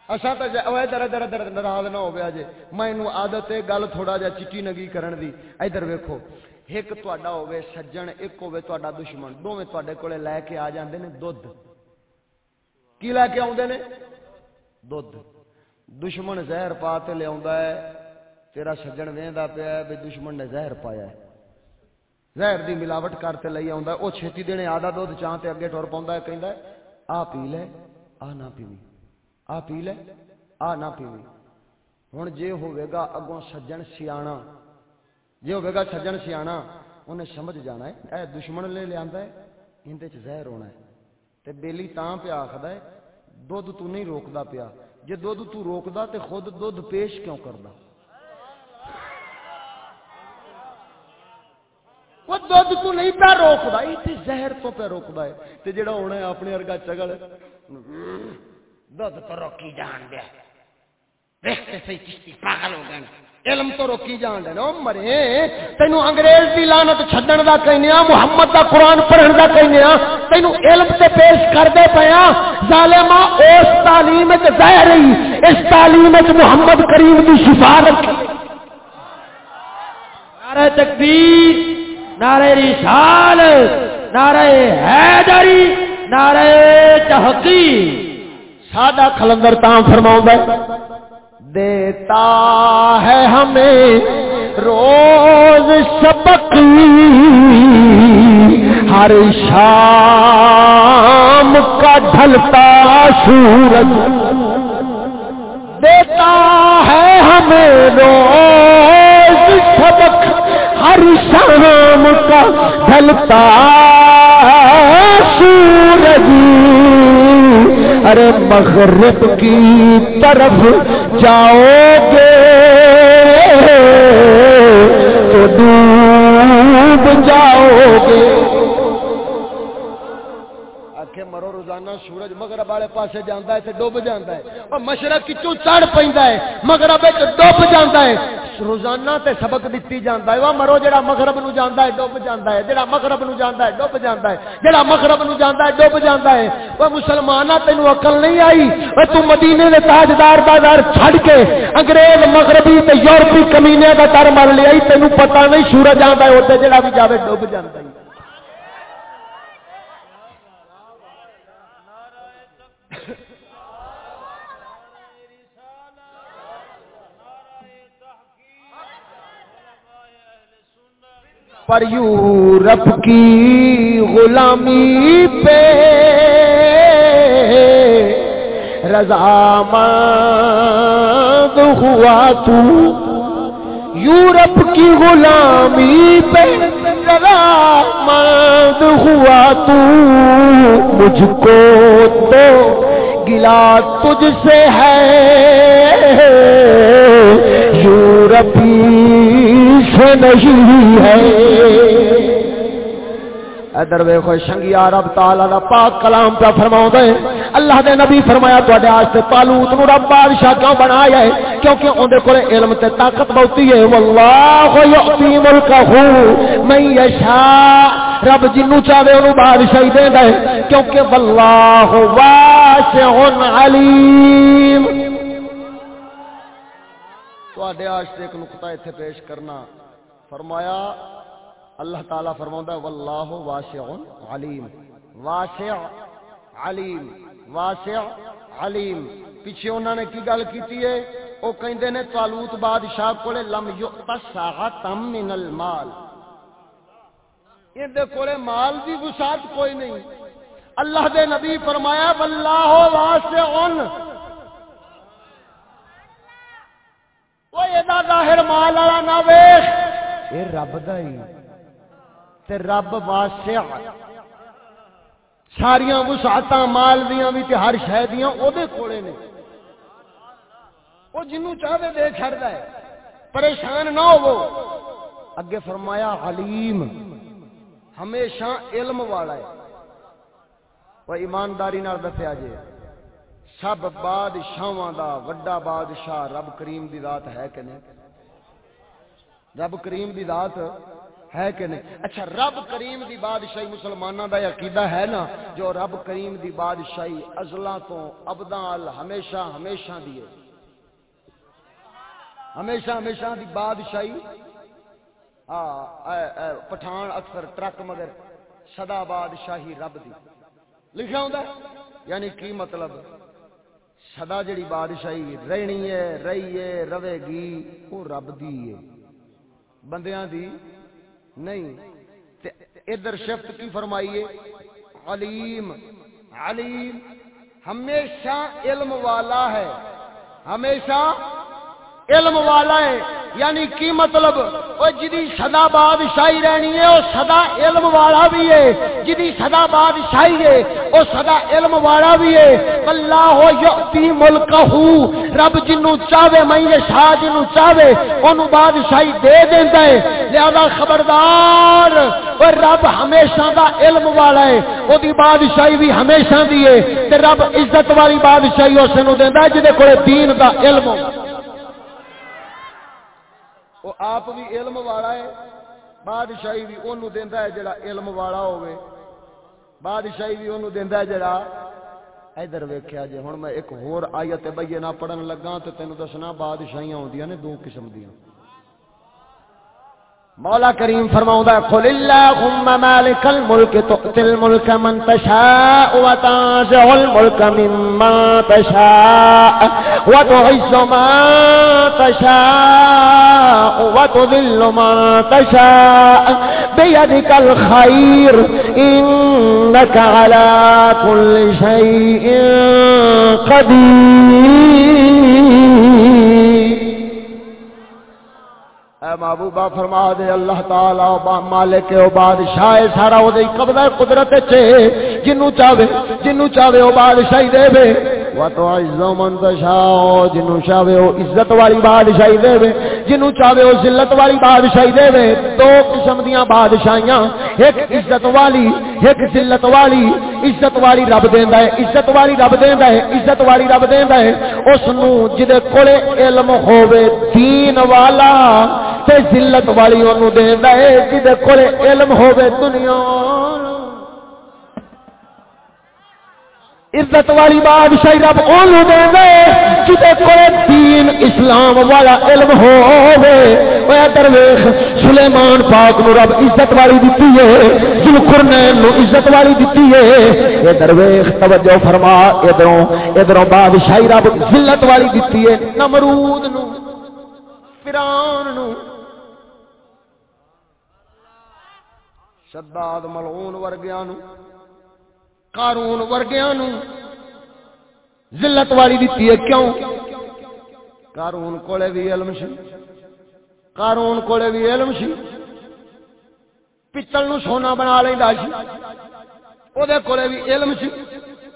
اچھا تو ادھر ادھر ادھر ناراض نہ ہو جی میں عادت ہے گل تھوڑا جا چٹی نگی کرن دی۔ ادھر ویکو ایک تا ہوے سجن، ایک ہوے تا دشمن۔ دونوں تے کولے لے کے آ جاندے نے کی لے کے آدھے نے؟ دھد دشمن زہر پا کے لیا ہے۔ تیرا سجن وہدا پیا بھی دشمن نے زہر پایا ہے۔ زہر دی ملاوٹ کرتے لے آ وہ چھتی دینے آدھا دھد چاہ تے اگے ٹر پاؤں کہ آ پی لے، آ نہ پیوی۔ آ پی لے، آ نہ پیوی۔ ہوں جے ہوئے گا اگوں سجن سیا جے ہوئے گا سجن سیا انہیں سمجھ جانا ہے۔ اے دشمن لے لیا ہے اندر زہر ہونا ہے۔ تے بیلی تاں پہ آخد ہے دھد تو نہیں روکدا پیا۔ جے دھد تو روکدا تے خود دھد پیش کیوں کردا؟ وہ دھد تو نہیں پہ روکدا، ایتھے زہر تو پہ روکدا ہے۔ تے جڑا ہونا ہے، اپنے ارگا چگل۔ دھد تو روکی جان دیا دیکھتے صحیح چشتی، پاگل ہو گئے۔ علم تو روکی جان دے۔ نا مرے، تینو انگریز دی لعنت چھڈن دا کہنے محمد دا قرآن پڑھن دا کہنے تینو علم تے پیش کر دے پیا ظالما اس تعلیم وچ ظاہر ہی اس تعلیم وچ محمد کریم دی شفا رکھی نعرہ تکبیر۔ نعرہ رسالت نعرہ حیدری، نعرہ تحقیق۔ سادہ کلندر تاں فرماؤں دیتا ہے ہمیں روز سبق، ہر شام کا ڈھلتا سورج۔ دیتا ہے ہمیں روز سبق ہر شام کا ڈھلتا سورج۔ ارے مغرب کی طرف جاؤ گے تو ڈوب جاؤ گے۔ مرو روزانہ، سورج مغرب والے پاسے جانا ہے ڈب جانا ہے۔ اور مشرق کچوں چڑھ پہ مغرب ڈب جانا ہے۔ روزانہ تے سبق دیتی جانا ہے۔ وہ مرو، جڑا مغرب نو جانا ہے ڈب جانا ہے۔ جڑا مغرب نو جانا ہے ڈب جانا ہے۔ جڑا مغرب نو جانا ہے ڈب جانا ہے۔ وہ مسلمان تینو عقل نہیں آئی۔ وہ تو مدینے دے تاجدار بازار چھڑ کے انگریز، مغربی تے یورپی کمینے کا تر مر لیا۔ تینو پتہ نہیں، سورج آتا ہے اتنے جڑا بھی جاوے ڈب جانا ہے۔ پر یورپ کی غلامی پہ رضامند ہوا تو یورپ کی غلامی پہ رضامند ہوا تو مجھ کو تو گلا تجھ سے ہے یورپی سے نہیں ہے۔ ادھر ویکھو شنگی عرب تعالی دا پاک کلام پہ فرماؤں دے اللہ دے نبی فرمایا تواڈے واسطے طالوت نو رب بادشاہ کیوں بنایا ہے؟ کیونکہ اون دے کول علم تے طاقت بہتی ہے۔ والله یعطی ملکہ۔ من یشاء، رب جنوں چاہے اونوں بادشاہی دیندا ہے۔ کیونکہ والله واسع علیم۔ تواڈے واسطے ایک نقطہ ایتھے پیش کرنا۔ فرمایا، اللہ تعالی فرما واللہ واسع علیم. واسع علیم واسع، علیم. پیچھے انہوں نے کی گل کی ہے؟ وہ کہندے نے، طالوت بادشاہ کولے لم یؤت ساعتم من المال. یہ کولے مال دی وسعت کوئی نہیں۔ اللہ دے نبی فرمایا، واللہ واسع. وہ ادا ظاہر مال والا نہ ویکھ۔ اے رب دا ہی تے رب واسع۔ ساریاں وسعتاں مال دیاں بھی تے ہر شے دیاں او دے کولے نے۔ او جنوں چاہے دے چھڑدا ہے، پریشان نہ ہوو اگے فرمایا، علیم، ہمیشہ علم والا ہے۔ وہ ایمانداری نال دسیا جے، سب بادشاہاں دا وڈا بادشاہ رب کریم دی ذات ہے کہ نہیں؟ رب کریم دی ذات ہے کہ نہیں؟ اچھا رب کریم دی بادشاہی مسلمانوں دا عقیدہ ہے نا، جو رب کریم دی بادشاہی ازلا تو ابدال ہمیشہ ہمیشہ دی ہے۔ ہمیشہ ہمیشہ دی بادشاہی پٹھان اکثر ٹرک مگر سدا بادشاہی رب دی۔ لکھا ہوں یعنی کی مطلب؟ سدا جڑی بادشاہی رہنی ہے، رہی ہے رہے گی، وہ رب دی ہے۔ بندیاں دی؟ نہیں. ادھر شفت کی فرمائیے؟ علیم. علیم. ہمیشہ علم والا ہے. ہمیشہ علم والا ہے. یعنی کی مطلب؟ وہ جدی سدا بادشاہی رہنی ہے وہ سدا علم والا بھی ہے۔ جدی سدا بادشاہی ہے وہ سدا علم والا بھی ہے۔ اللہ یعطی ملکہ، رب جنو چاہے میں شاہ جنو چاہے انہوں بادشاہی دے دیندا ہے۔ لہذا خبردار وہ رب ہمیشہ دا علم والا ہے۔ وہ دی بادشاہی بھی ہمیشہ دی ہے۔ تے رب عزت والی بادشاہی اس نو دیندا ہے، جدے کولے دین دا علم ہو۔ وہ آپ بھی علم والا ہے، بادشاہی بھی انہوں دینا ہے جڑا علم والا ہوئے بادشاہی بھی انہوں دینا ہے جڑا ادھر ویکیا جی ہوں میں ایک ہور آیت بئیے نہ پڑھن لگا تو تینوں دسنا، بادشاہیاں ہوندیاں نے دو قسم دیاں۔ مولا کریم فرماؤں دا قل اللہم مالک الملک تؤتی الملک من تشاء وتنزع الملک ممن تشاء وتعز من تشاء وتذل من تشاء بيدك الخير إنك على كل شيء قدير محبوبہ فرما دے اللہ تعالی با مالک، او بادشاہ سارا او دی قبضہ قدرت چے جنوں چاہے جنوں چاہے او بادشاہی دے وے۔ وا تو عز من تشاء، جنوں چاہے او عزت والی بادشاہی دے وے۔ جنوں چاہے او ذلت والی بادشاہی دے وے۔ دو قسم دیاں بادشاہیاں، ایک عزت والی، ایک ذلت والی۔ عزت والی رب دیندا ہے، عزت والی رب دیندا ہے، عزت والی رب دیندا ہے۔ اس نو جدے کولے علم ہووے، دین والا تے ذلت والی اونوں دیندا ہے، جدے کولے علم ہووے دنیا۔ عزت والی بادشاہی رب اونوں دیندا ہے، جدے کولے دین اسلام والا علم ہووے۔ اوے درویش، سلیمان پاک نو رب عزت والی دتی ہے، ذوالقرنین نو عزت والی دتی ہے۔ اے درویش، توجہ فرما، ادھروں ادھروں بادشاہی رب ذلت والی دتی ہے، نمرود نو، فرعون نو۔ شداد ملعون ورگیاں نو قارون ورگیاں نو ذلت والی دتی ہے کیوں؟ قارون کولے بھی علم سی قارون کولے بھی علم سی پتل نو سونا بنا لیندا سی او دے کولے بھی علم سی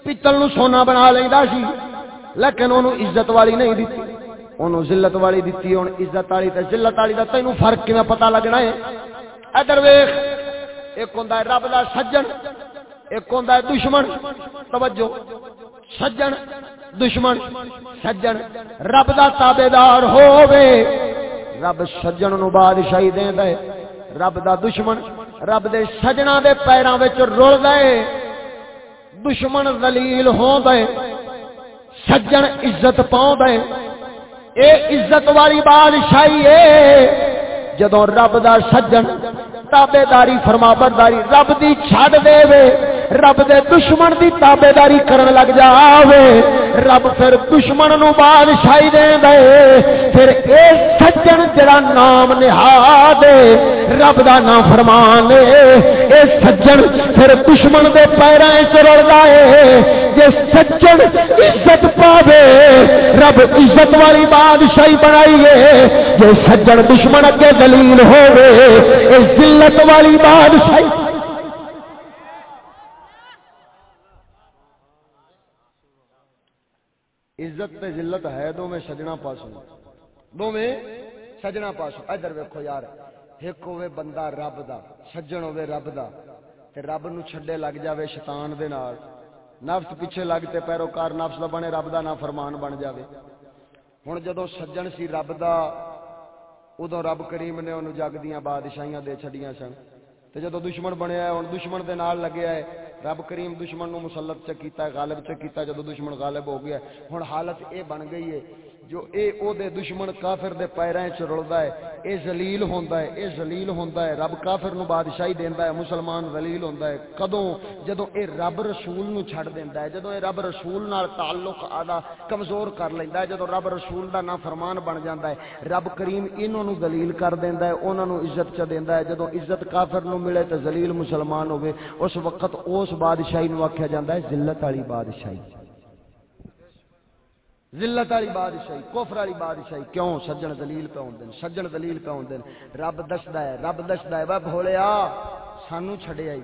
پتل نو سونا بنا لیندا سی لیکن اونوں عزت والی نہیں دتی اونوں ذلت والی دتی ہن عزت والی تے ذلت والی دا تینوں فرق کیویں پتہ لگنا ہے؟ ادھر ویکھ ایک ہوندا ہے رب دا سجن، ایک ہوندا ہے دشمن۔ توجہ۔ سجن، دشمن۔ سجن۔ رب دا تابعدار ہووے۔ رب سجن نو بادشاہی دیندا ہے۔ رب دا دشمن، رب دے سجنا دے پیراں وچ رلدا دشمن ذلیل ہوندا ہے۔ سجن عزت پاوندا ہے۔ اے عزت والی بادشاہی ہے جدوں رب دا سجن تابے داری فرما برداری رب دی چھڈ دے وے۔ رب دے دشمن دی تابے داری کرن لگ جاوے رب پھر دشمن نو بادشاہی دے دے پھر اے سجن جڑا نام نہاد رب دا نام فرمان اے سجن پھر دشمن دے پیراں وچ رلدا اے جے سجن عزت پاوے رب عزت والی بادشاہی بنائی ہے جے سجن دشمن اگے ذلیل ہوے اے ذلت والی بادشاہی عزت تے ذلت ہے دو میں سجنا پاسوں۔ دو میں سجنا پاسوں۔ ادھر ویکھو یار ایک ہوے بندہ رب دا، سجن ہوے رب دا، تے رب نو چھڈے لگ جاوے شیطان دے نال۔ نفس پیچھے لگتے پیروکار نفس دا بنے، رب دا نا فرمان بن جاوے۔ ہن جدوں سجن سی رب دا ادو رب کریم نے انہوں جگ دیا بادشاہیاں دے چھڑیاں سن۔ تے جدو دشمن بنیا ہے، ہن دشمن دے نال لگیا ہے رب کریم دشمن نو مسلط چ کیتا ہے، غالب چ کیتا ہے، جدو دشمن غالب ہو گیا ہن حالت اے بن گئی ہے جو اے او دے دشمن کافر دے پیریں چ رلدا ہے، اے ذلیل ہوندا ہے، اے ذلیل ہوندا ہے، رب کافر نو بادشاہی دیندا ہے، مسلمان ذلیل ہوندا ہے۔ کدوں؟ جدوں اے رب رسول نو چھڑ دیندا ہے، جدوں اے رب رسول نال تعلق آدا کمزور کر لیندا ہے، جدوں رب رسول دا نا فرمان بن جاندا ہے، رب کریم انہاں نو ذلیل کر دیندا ہے انہاں نو عزت چ دیندا ہے۔ جدوں عزت کافر نو ملے تے ذلیل مسلمان ہوے اس وقت اس بادشاہی نو آکھیا جاندا ہے، ذلت والی بادشاہی۔ ذلت والی بادشاہی کفر والی بادشاہی، کیوں سجن دلیل پہ ہوندے سجن دلیل پہ ہوندے رب دسدا ہے، رب دسدا ہے وا بھولیا، سانو چھڑے آئی۔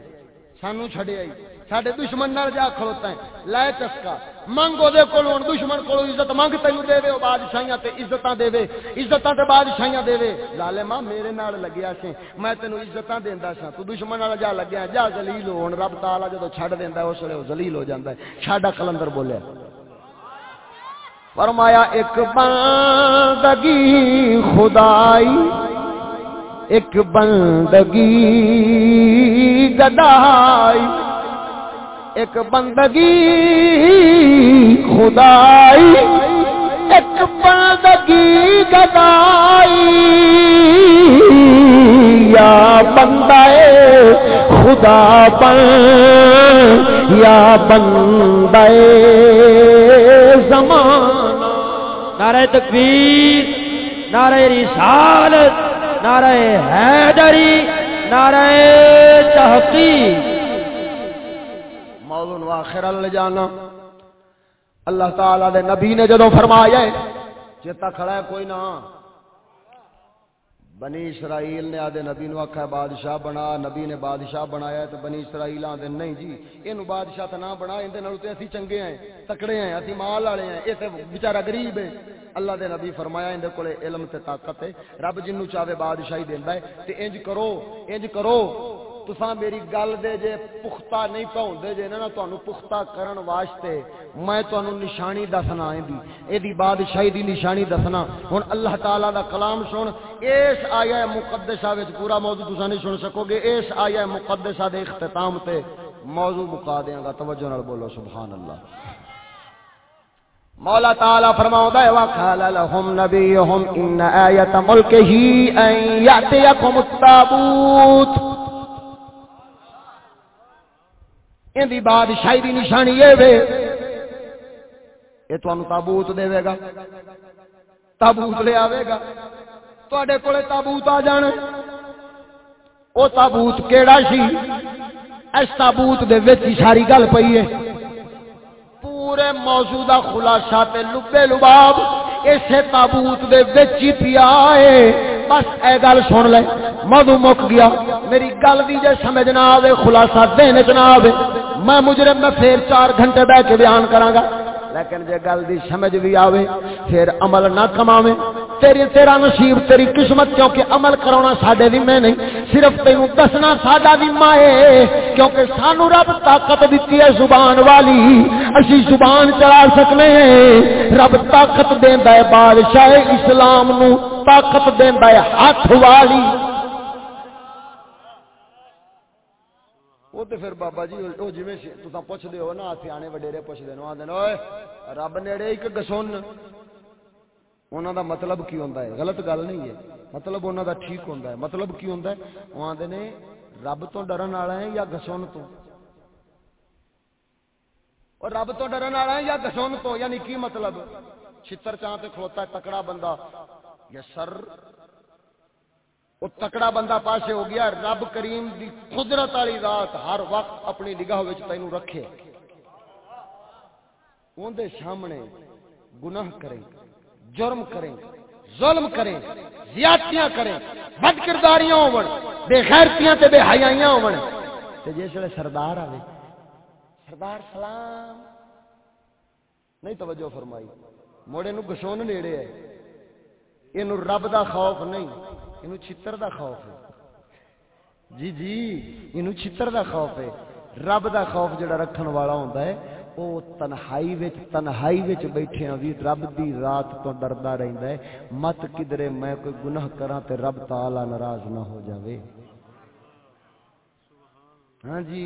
سانو چھڑے آئی۔ ساڈے دشمن نال جا کھڑوتا ہے۔ لائے چسکا۔ منگ او دے کولوں دشمن کولوں عزت منگ تینو دے دے، او بادشاہیاں تے عزتاں دے دے عزتاں تے بادشاہیاں دے دے ظالما میرے نال لگیا سی میں تینو عزتاں دیندا سا تو دشمن نال جا لگیا۔ جا ذلیل ہون، رب تعالی جدوں چھڑ دیندا ہے، اس ویلے ذلیل ہو جاندا ہے۔ چھاڈا کلندر بولیا۔ فرمایا، ایک بندگی خدائی، ایک بندگی گدائی ایک بندگی خدائی، ایک بندگی گدائی یا بندہ خدا بن، یا بندہ زمان۔ نعرہ تکبیر، نعرہ رسالت، نعرہ حیدری، نعرہ تحقیق۔ موضوع نو آخر لے جانا۔ اللہ تعالی دے نبی نے جدو فرمایا ہے چیتا کھڑا ہے کوئی نہ۔ بنی اسرائیل نے آدھے نبی نو آخا بادشاہ بنا، نبی نے بادشاہ بنایا تو بنی اسرائیل آدھے نہیں جی یہ بادشاہ تو نہ بنا یہ اسی چنگے ہیں، تکڑے ہیں، اسی مال والے ہیں یہ تو بچارا غریب ہے اللہ دے نبی فرمایا اندر کولے علم تے طاقت ہے، رب جنوں چاہے بادشاہی دیندا ہے، تے انج کرو انج کرو۔ تساں میری گل دے جے پختہ نہیں پاؤندے جے نا تانوں پختہ کرن واسطے میں تانوں نشانی دسنا ایں دی اے دی بادشاہی دی نشانی دسنا۔ ہن اللہ تعالی دا کلام سن۔ اس آیہ مقدسہ وچ پورا موضوع تساں نہیں سن سکو گے۔ اس آیہ مقدسہ دے اختتام تے موضوع مکا دیاں گا توجہ نال بولو سبحان اللہ مولا تعالی فرماؤں ہے، وقال لهم نبيهم ان آیت ملکه ان یاتیکم التابوت۔ ان دی بادشاہی دی نشانی یہ وے۔ یہ تانوں تابوت دے گا۔ تابوت لے آوے گا۔ تواڈے کولے تابوت آ جان او تابوت کیڑا سی؟ اس تابوت دے وچ ساری گل پئی ہے۔ پورے موجودہ خلاصہ تے لبے لباب اسے تابوت دے وچ ہی پیا ہے۔ بس اے گل سن لے۔ مدو مک گیا۔ میری گل دی جے سمجھ نہ آوے خلاصہ دینے چ نہ آوے۔ میں مجرم میں پھر چار گھنٹے بہ کے بیان کراں گا۔ لیکن جے گل دی سمجھ بھی آوے پھر عمل نہ کماوے۔ تیری تیرا نصیب تیری قسمت کیونکہ عمل کرانا ساڈے ذمہ نہیں صرف تینوں دسنا ساڈا ذمہ ہے کیونکہ سانو رب طاقت دیتی ہے زبان والی اسی زبان چلا سکنے ہیں۔ رب طاقت دیندا ہے بادشاہ اسلام نو طاقت دیندا ہے ہاتھ والی۔ وہ تو پھر بابا جی وہ جی تصا پوچھتے ہو نا سیانے وڈیرے پوچھتے ہو آدھے رب نیڑے ایک گسون انہوں دا مطلب کی ہوتا ہے غلط گل نہیں ہے مطلب انہوں دا ٹھیک ہوتا ہے مطلب کی ہوتا ہے وہ آدھے نے رب تو ڈرن والا ہے یا گسون تو اور رب تو ڈرن والا ہے یا گسون تو یعنی کی مطلب چھتر چاہ تے کھلوتا ہے تکڑا بندہ یا سر وہ تکڑا بندہ پاسے ہو گیا، رب کریم دی قدرت والی رات ہر وقت اپنی نگاہ تینوں رکھے۔ اندر سامنے گناہ کریں، جرم کریں، ظلم کریں، زیادتیاں کریں بد کرداریاں ہون، بے خیرتیاں تے بے حیائیاں ہون۔ تے جس ویلے سردار آوے، سردار سلام۔ نہیں توجہ فرمائی، موڑے نو گسون نیڑے ہے یہ رب دا خوف نہیں۔ یہ چھتر دا خوف ہے جی جی یہ چھتر دا خوف ہے رب دا خوف جڑا رکھن والا ہوتا ہے او تنہائی وچ تنہائی وچ بیٹھے ہیں وی رب دی رات تو ڈردا رہندا ہے مت کدرے میں کوئی گناہ کراں تے رب تعالی ناراض نہ ہو جاوے ہاں جی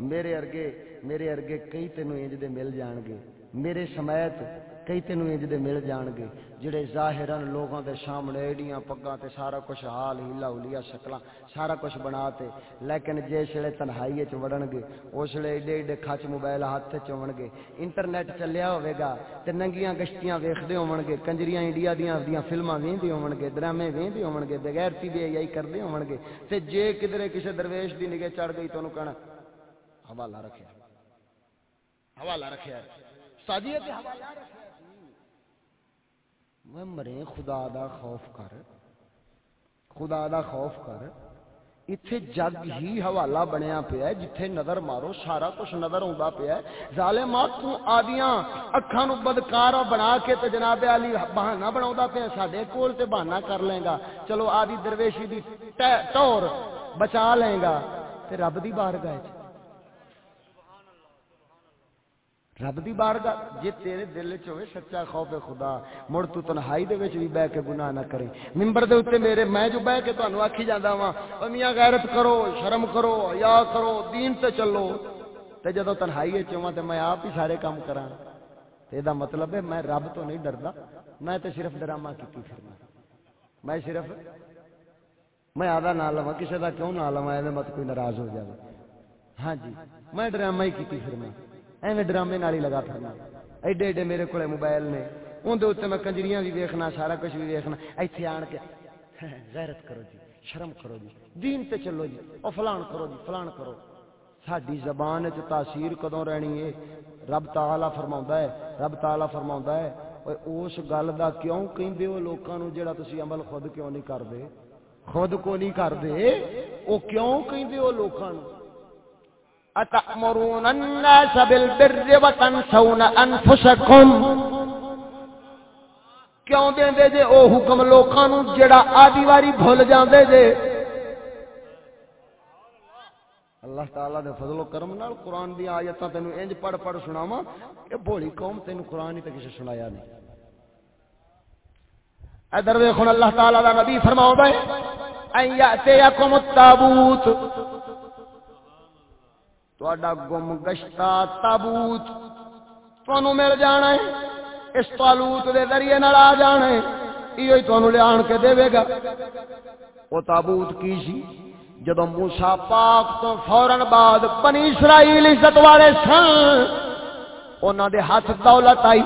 میرے ارگے میرے ارگے کئی تینوں انج دے مل جان گے میرے سمیت کئی تینوں انج دے مل جان گے جڑے ظاہرن لوگوں دے سامنے ایڈیاں پگاں تے سارا کچھ حال ہیلا ہولیا شکلاں، سارا کچھ بنا تے، لیکن جس ویلے تنہائی وچ وڑن گے، اس ویلے ایڈے ایڈے کھچ موبائل ہاتھ تے ہون گے، انٹرنیٹ چلیا ہوے گا، تے ننگیاں گشتیاں ویکھدے ہون گے، کنجریاں انڈیا دیاں دیاں فلماں ویندے ہون گے، ڈرامے ویندے ہون گے، بغیر تی بے یہی کردے ہون گے، تے جے کدھرے کسے درویش دی نگاہ چڑھ گئی تو انہوں کہنا، حوالہ رکھیا حوالہ رکھیا سادیے تے حوالہ رکھیا۔ میں مرے، خدا دا خوف کر۔ خدا دا خوف کر۔ اتھے جگ ہی حوالہ بنیا پیا جتھے نظر مارو، سارا کچھ نظر آتا پیا ظالمات تو آدیاں اکھاں نو بدکار بنا کے تے جناب علی بہانہ بناوندا پیا ساڈے کول تے بہانہ کر لیں گا۔ چلو آدی درویشی دی ٹور بچا لیں گا۔ تے رب دی بارگاہ وچ رب دی بارگاہ۔ جے تیرے دل وچ ہوے سچا خوف خدا، مڑ تو تنہائی دے وچ بھی بیٹھ کے گناہ نہ کرے۔ منبر دے اوتے میرے، میں جو بیٹھ کے تانوں آکھی جاندا وا او میاں غیرت کرو، شرم کرو حیا کرو، دین تے چلو۔ تے جدوں تنہائی وچ ہواں تے میں آپ ہی سارے کام کراں۔ تے دا مطلب ہے میں رب تو نہیں ڈردا، میں تے صرف ڈرامہ کیتی پھرنا۔ میں صرف، میں آدھا نہ لواں، کسے دا کیوں نہ لواں، ایویں مت کوئی ناراض ہو جاوے۔ ہاں جی میں ڈرامہ ہی کیتی پھرنا۔ ایویں ڈرامے نال ہی لگا پھرنا۔ ایڈے ایڈے میرے کو موبائل نے۔ اندر اتنے میں کنجریاں بھی ویکھنا، سارا کچھ بھی ویکھنا۔ ایتھے آن کے غیرت کرو جی شرم کرو جی دین تے چلو جی۔ او فلان کرو جی فلان کرو۔ ساری زبان چ تاثیر کدوں رہنی ہے؟ رب تعالی فرماوندا ہے، رب تعالی فرماوندا ہے اس گل دا کیوں کہندے ہو لوکاں نو جڑا تسی عمل خود کیوں نہیں کردے؟ خود کو نہیں کردے؟ او کیوں کہندے ہو لوکاں نو اتأمرون الناس بالبر وتنسون انفسكم کیوں دے دے جے؟ او حکم لوکاں نو جڑا آدی واری بھول جاندے جے۔ اللہ تعالی دے فضل و کرم نال قرآن دی آیتاں تینو انج پڑھ پڑھ سناواں۔ کہ بھولی قوم تینو قرآن ہی تے کسے سنایا نہیں۔ ادھر ویکھن اللہ تعالی دا نبی فرماوندا ہے ان یاتیکم التابوت گم گشتا تابوت تنوع مل جانا ہے، اس تالوت دے ذریعے نال آ جانا ہے یہ لیا کے دے گا۔ وہ تابوت کی سی؟ جدو موسا پاک تو فورن بعد بنی اسرائیل عزت والے سن انہوں دے ہاتھ دولت آئی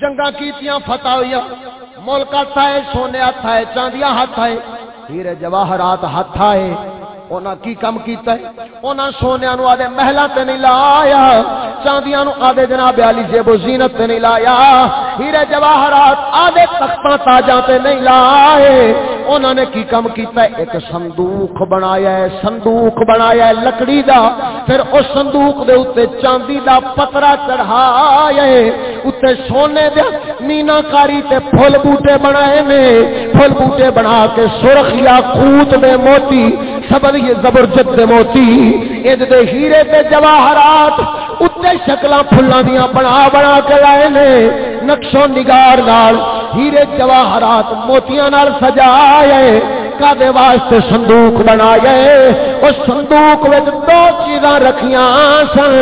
جنگا کیتیاں فتح ہوئی ملک ہاتھ آئے سونے ہاتھ آئے، چاندیاں ہاتھ آئے، ہیرے جواہرات ہاتھ آئے۔ انہاں کی کم کیتا ہے؟ انہاں سونیا نو آدھے محلہ تے نہیں لایا۔ چاندیاں نو آدھے جناب علی زیب و زینت تے نہیں لایا۔ ہیرے جواہرات آدھے تختہ تاجاں تے نہیں لائے۔ انہوں نے کی کم کیتا ہے؟ ایک صندوق بنایا ہے، صندوق بنایا ہے لکڑی دا۔ پھر اس صندوق دے اوتے چاندی دا پترا چڑھایا ہے۔ اوتے سونے دے مینا کاری تے پھل بوٹے بنائے نے۔ پھل بوٹے بنا کے سرخ یا کوت دے موتی سبر یہ زبرجد موتی اے دے ہیرے تے جواہرات اوتے شکلاں پھلاں دیاں بنا بنا کے لائے نے۔ نقش و نگار نال، ہیرے جواہرات موتیاں نال سجائے کدے واسطے صندوق بنایا اس صندوق وچ دو چیزاں رکھیاں سن۔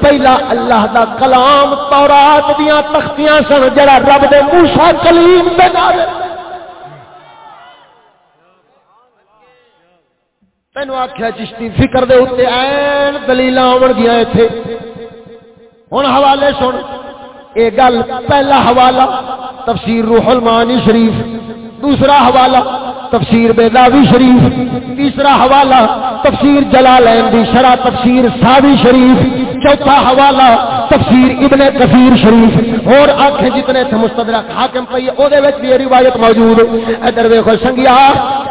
پہلا اللہ دا کلام تورات دیاں تختیاں سن، جڑا رب دے موسی کلیم دے نال۔ تینو آخیا چشتی فکر دے اتنے این دلیل آن گیا اتنے ہوں حوالے سن۔ یہ گل پہلا حوالہ تفسیر روح المانی شریف، دوسرا حوالہ تفسیر بیداوی شریف، تیسرا حوالہ تفسیر جلالین دی شرح تفسیر ساوی شریف، چوتھا حوالہ تفسیر ابن کثیر شریف اور آنکھیں جتنے تھے مستدرک حاکم پئی او دے وچ بھی روایت موجود۔ ادھر ویکھو سنگیا،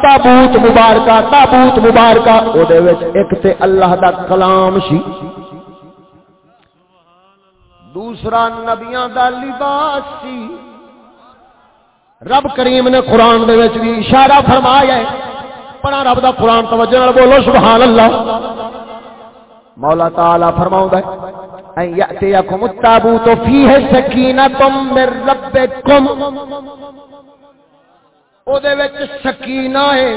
تابوت مبارکہ تابوت مبارکہ۔ او دے وچ ایک تے اللہ دا کلام سی۔ دوسرا نبیاں دا لباس سی۔ رب کریم نے قرآن دے وچ بھی اشارہ فرمایا ہے۔ پڑا رب دا قرآن، توجہ بولو، سبحان اللہ۔ مولا تعالی فرماؤں ہے۔ ان التابوت فیہ من ربکم او دے وچ سکینہ ہے،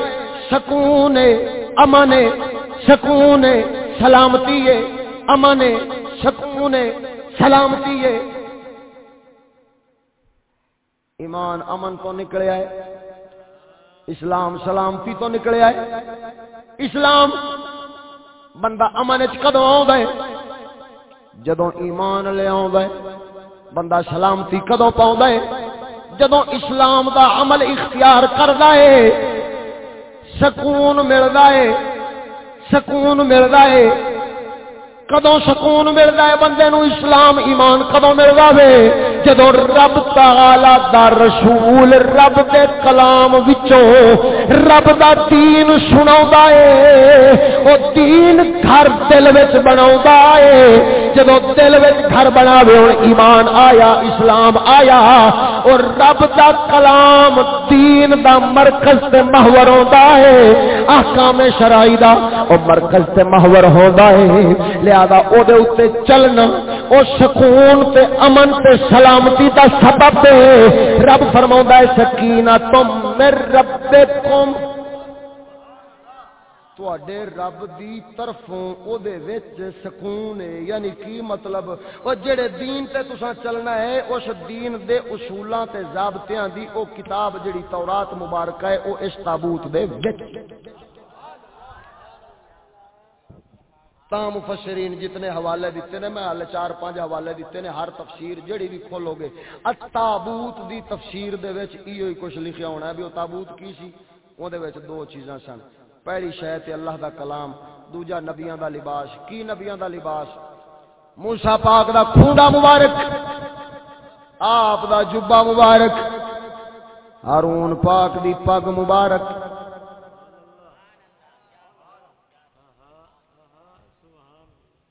سکون ہے، امن ہے، سکون ہے، سلامتی ہے، امن ہے، سکون ہے، سلامتی ہے۔ ایمان امن تو نکلیا ہے اسلام سلامتی تو نکلیا ہے اسلام بندہ امن کدو ہے؟ جدو ایمان لے ہے بندہ سلامتی کدو پاؤں جدو اسلام دا عمل اختیار کرتا ہے، سکون ملتا ہے، سکون ملتا ہے۔ کدو سکون ملتا ہے بندے نو اسلام ایمان کدو ملتا ہے؟ جدو رب تعالی دا رسول رب دے کلام وچوں رب دا دین سنا ہے، او دین گھر دل وچ بنا ہے۔ جدو دل گھر بنا ہوں ایمان آیا، اسلام آیا، اور رب دا کلام دین دا مرکز تے محور ہوتا ہے، احکام شرعی دا، او مرکز تے محور ہوتا ہے۔ لہذا او دے اتے چلنا، او سکون تے امن تے سلامتی دا سبب دے رب فرماؤں ہے سکینہ تم مر رب کم تواڈے رب دی طرفوں او دے وچ سکون ہے یعنی کی مطلب او جڑے دین تے تساں چلنا ہے اس دین دے اصولاں تے ضابطیاں دی او کتاب جڑی تورات مبارکہ ہے او اس تابوت دے وچ تا مفسرین جتنے حوالے دیتے نے میں ہل چار پانچ حوالے دیتے نے ہر تفسیر جڑی بھی کھولو گے تابوت دی تفسیر دے وچ ایو ہی کچھ لکھیا ہونا ہے بھی او تابوت کی سی او دے وچ دو چیزاں سن پہلی شے تے اللہ دا کلام، دوجا نبیاں دا لباس، کی نبیاں دا لباس؟ موسی پاک دا کھونڈا مبارک، آپ دا جبا مبارک، ہارون پاک دی پگ مبارک۔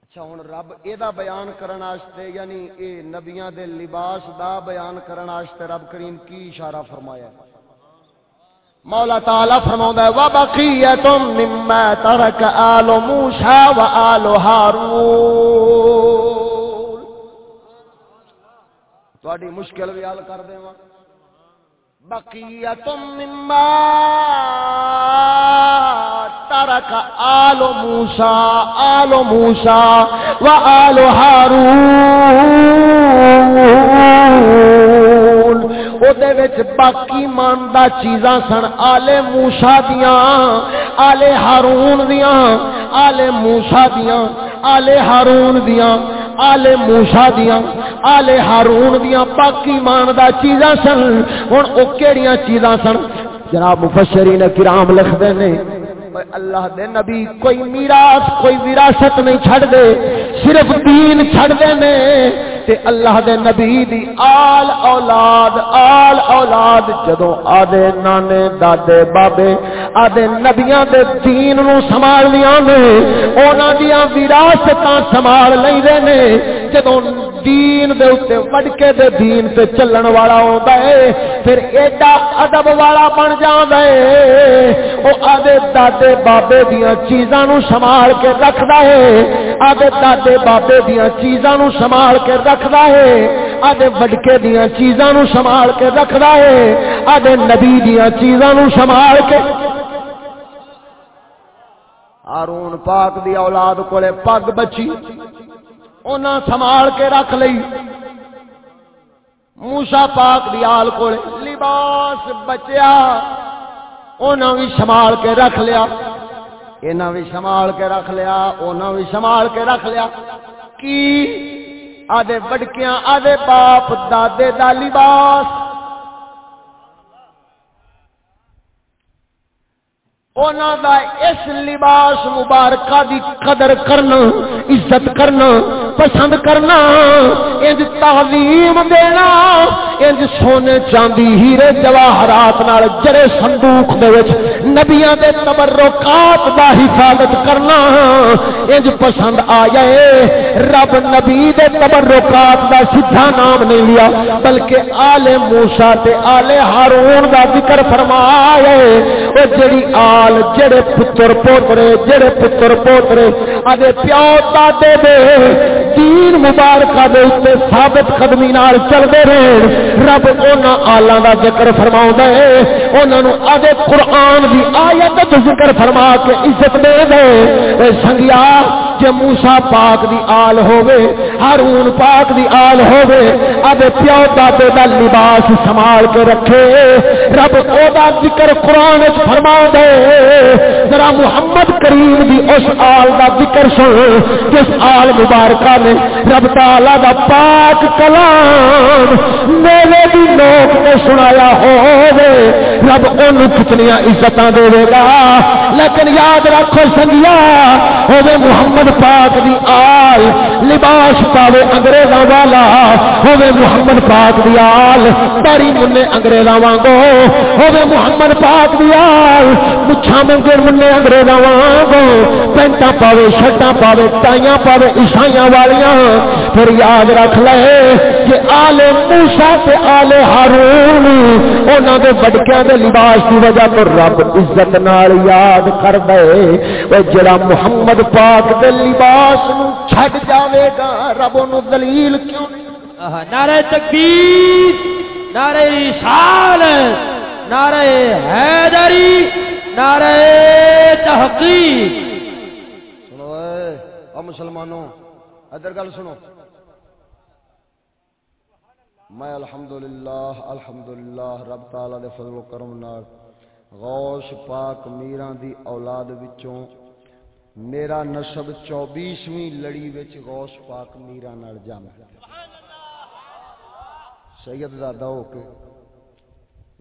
اچھا ہوں رب یہ بیان کرنے یعنی اے نبیاں دے لباس دا بیان کرنے رب کریم کی اشارہ فرمایا مولا تعالی فرماؤں ہے وَبَقِيَّةٌ مِمَّا تَرَكَ آلُ مُوسَى وَآلُ هَارُونَ۔ تواڈی مشکل بھی حل کر دیواں بقیت مما ترک آل موسا آل موسا و آل ہارون باقی ماندہ چیزاں سن آلے موسا دیا آلے ہارون دیا آلے موسا دیا آلے ہارون دیا آلے موسا دیا آلے ہارون دیا باقی مان دا چیزاں سن ہوں وہ کہڑی چیزاں سن جناب مفسری نے کرام لکھتے ہیں اللہ دے نبی کوئی میراث کوئی وراثت نہیں چھڑ دے صرف دین چھڑ دے نے تے اللہ دے نبی دی آل اولاد آل اولاد جدو آدے نانے، دادے، بابے، آدے نبیاں دے دین نو سمال لیا نے، اونا دیا وراثتاں سمال لئی دے نے جدو دین دے اتے وڈکے دے دین تے چلن والا ہوندا ہے، پھر ایڈا ادب والا بن جاندا ہے، او آدے دادے بابے دیاں چیزاں نو سنبھال کے رکھدا ہے، آدے دادے بابے دیاں چیزاں نو سنبھال کے رکھدا ہے آدے وڈکے دیاں چیزاں نو سنبھال کے رکھدا ہے آدے نبی دیاں چیزاں نو سنبھال کے۔ ہارون پاک دی اولاد کولے پگ بچی انہاں سنبھال کے رکھ لئی۔ موسا پاک دی آل کو لباس بچیا انہاں بھی سنبھال کے رکھ لیا۔ انہاں بھی سنبھال کے رکھ لیا انہاں بھی سنبھال کے رکھ لیا۔ کی؟ آدھے بڑکیاں آدھے باپ، دادے دا لباس۔ دا اس لباس مبارکہ دی قدر کرنا، عزت کرنا پسند کرنا، انج تعلیم دینا، انج سونے چاندی ہیرے جواہرات نال جڑے صندوق دے وچ نبیاں دے تبرکات دا حفاظت کرنا، انج پسند آ جائے رب نبی دے تبرکات دا سیدھا نام نہیں لیا، بلکہ آل موسی تے آل ہارون دا ذکر فرمایا او جڑی آل جڑے پتر پوترے، جڑے پتر پوترے ادے پیو دادے دے دین مبارکہ دے اتنے ثابت قدمی نال چلتے رہے رب انہاں آلاں دا ذکر فرماؤں ہے۔ انہاں نو آدھے قرآن دی آیت ذکر فرما کے عزت دے دے۔ اے سنگیا جے موسیٰ پاک دی آل ہووے، ہارون پاک دی آل ہووے آدھے پیو دادے دا لباس سنبھال کے رکھے۔ رب او دا ذکر قرآن فرما دے ذرا محمد کریم دی اس آل دا ذکر سن، جس آل مبارکہ نے رب تعالی دا پاک کلام میرے بھی لوگ نے سنایا ہووے۔ رب ان کتنی عزت دے گا۔ لیکن یاد رکھو سنگیا، ہووے محمد پاک دی آل، لباس پاوے انگریزاں والا، ہووے محمد پاک دی آل داری منے انگریزاں وانگو، ہووے محمد پاک دی آل مچھا منگے منے انگریزاں وانگو پینٹا پاوے شرٹا پاوے، ٹائیاں پاوے، عیسائیاں والیاں۔ پھر یاد رکھ لے کہ آل موسیٰ تے آل ہارون، انہاں دے بڑکیاں دے لباس کی وجہ تو رب عزت نال یاد کر دے۔ او جڑا محمد پاک دے لباس نو چھڈ جاوے گا رب نو دلیل کیوں نعرہ تکبیر نعرہ رسالت نعرہ حیدری نعرہ تحقیق۔ سنو اے او مسلمانوں ادھر گل سنو۔ میں الحمدللہ الحمدللہ رب تعالی دے فضل و کرم نال غوث پاک میراں دی اولاد وچوں، میرا نسب 24ویں لڑی وچ غوث پاک میراں نال جام سید زادہ ہو کے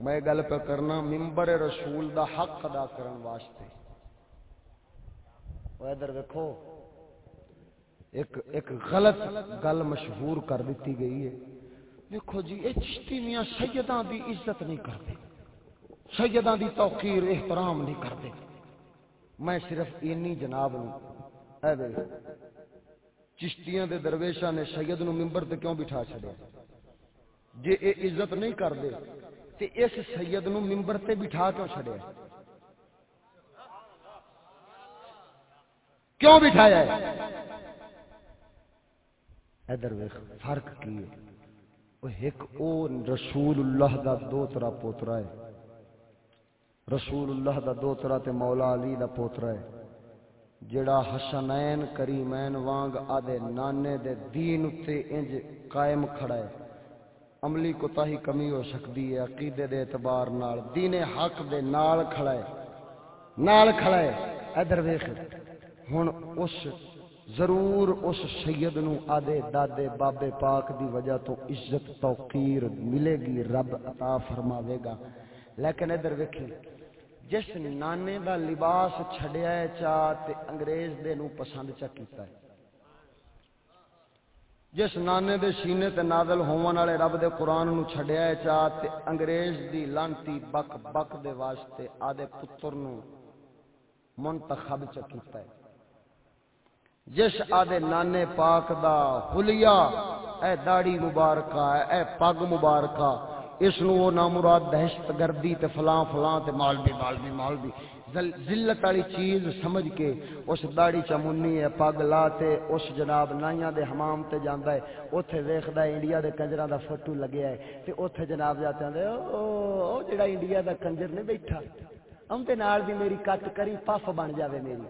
میں گل پہ کرنا ممبر رسول دا حق ادا کرن واسطے۔ ادھر دیکھو ایک ایک غلط گل مشہور کر دیتی گئی ہے۔ دیکھو جی یہ چشتی میاں سیداں دی عزت نہیں کرتے سیداں دی توقیر احترام نہیں کرتے۔ میں صرف اینی جناب نو اے دے چشتیاں دے درویشاں نے سید نو ممبر تے کیوں بٹھا چھڑیا جے اے عزت نہیں کردے تے اس سید نو ممبر تے بٹھا کیوں چھڑیا کیوں بٹھایا ہے؟ ادھر ویکھ فرق کی ہے؟ او ایک، او رسول اللہ دا دو طرح پوترا ہے۔ رسول اللہ دا دو طرح تے مولا علی دا پوترا ہے۔ جڑا حسنین کریمین وانگ آدے نانے دے دین تے انج قائم کھڑا ہے۔ عملی کوتاہی کمی ہو سکتی ہے، عقیدے دے اعتبار نال، دین حق دے نال کھڑا ہے۔ نال کھڑا ہے۔ ادھر ویکھ، ہن اس ضرور اس سید نو آدے دادے بابے پاک دی وجہ تو عزت توقیر ملے گی، رب عطا فرماوے گا۔ لیکن ادھر ویکھیں جس نانے دا لباس چھڈیا ہے چا تے انگریز دے نو پسند چا کیتا ہے جس نانے دے سینے تے نازل ہون والے رب دے قرآن نو چھڈیا ہے چا تے انگریز دی لانتی بک بک دے واسطے آدے پتر نو منتخب چا کیتا ہے جس آدے نانے پاک دا حلیہ اے داڑی مبارکہ اے پگ مبارکہ اس نو وہ نامراد دہشت گردی تے فلاں فلاں تے مالوی مالوی مالوی ذلت والی چیز سمجھ کے اس داڑی چمنی ہے پگ لا تے اس جناب نائیاں دے حمام تے جاندا ہے، اوتھے ویکھدا ہے انڈیا دے کنجراں دا فوٹو لگیا ہے۔ تے اوتھے جناب جاتے ہیں او او جڑا انڈیا دا کنجر نے بیٹھا۔ ہم تے نال دی میری کٹ کری، پف بن جاوے میری۔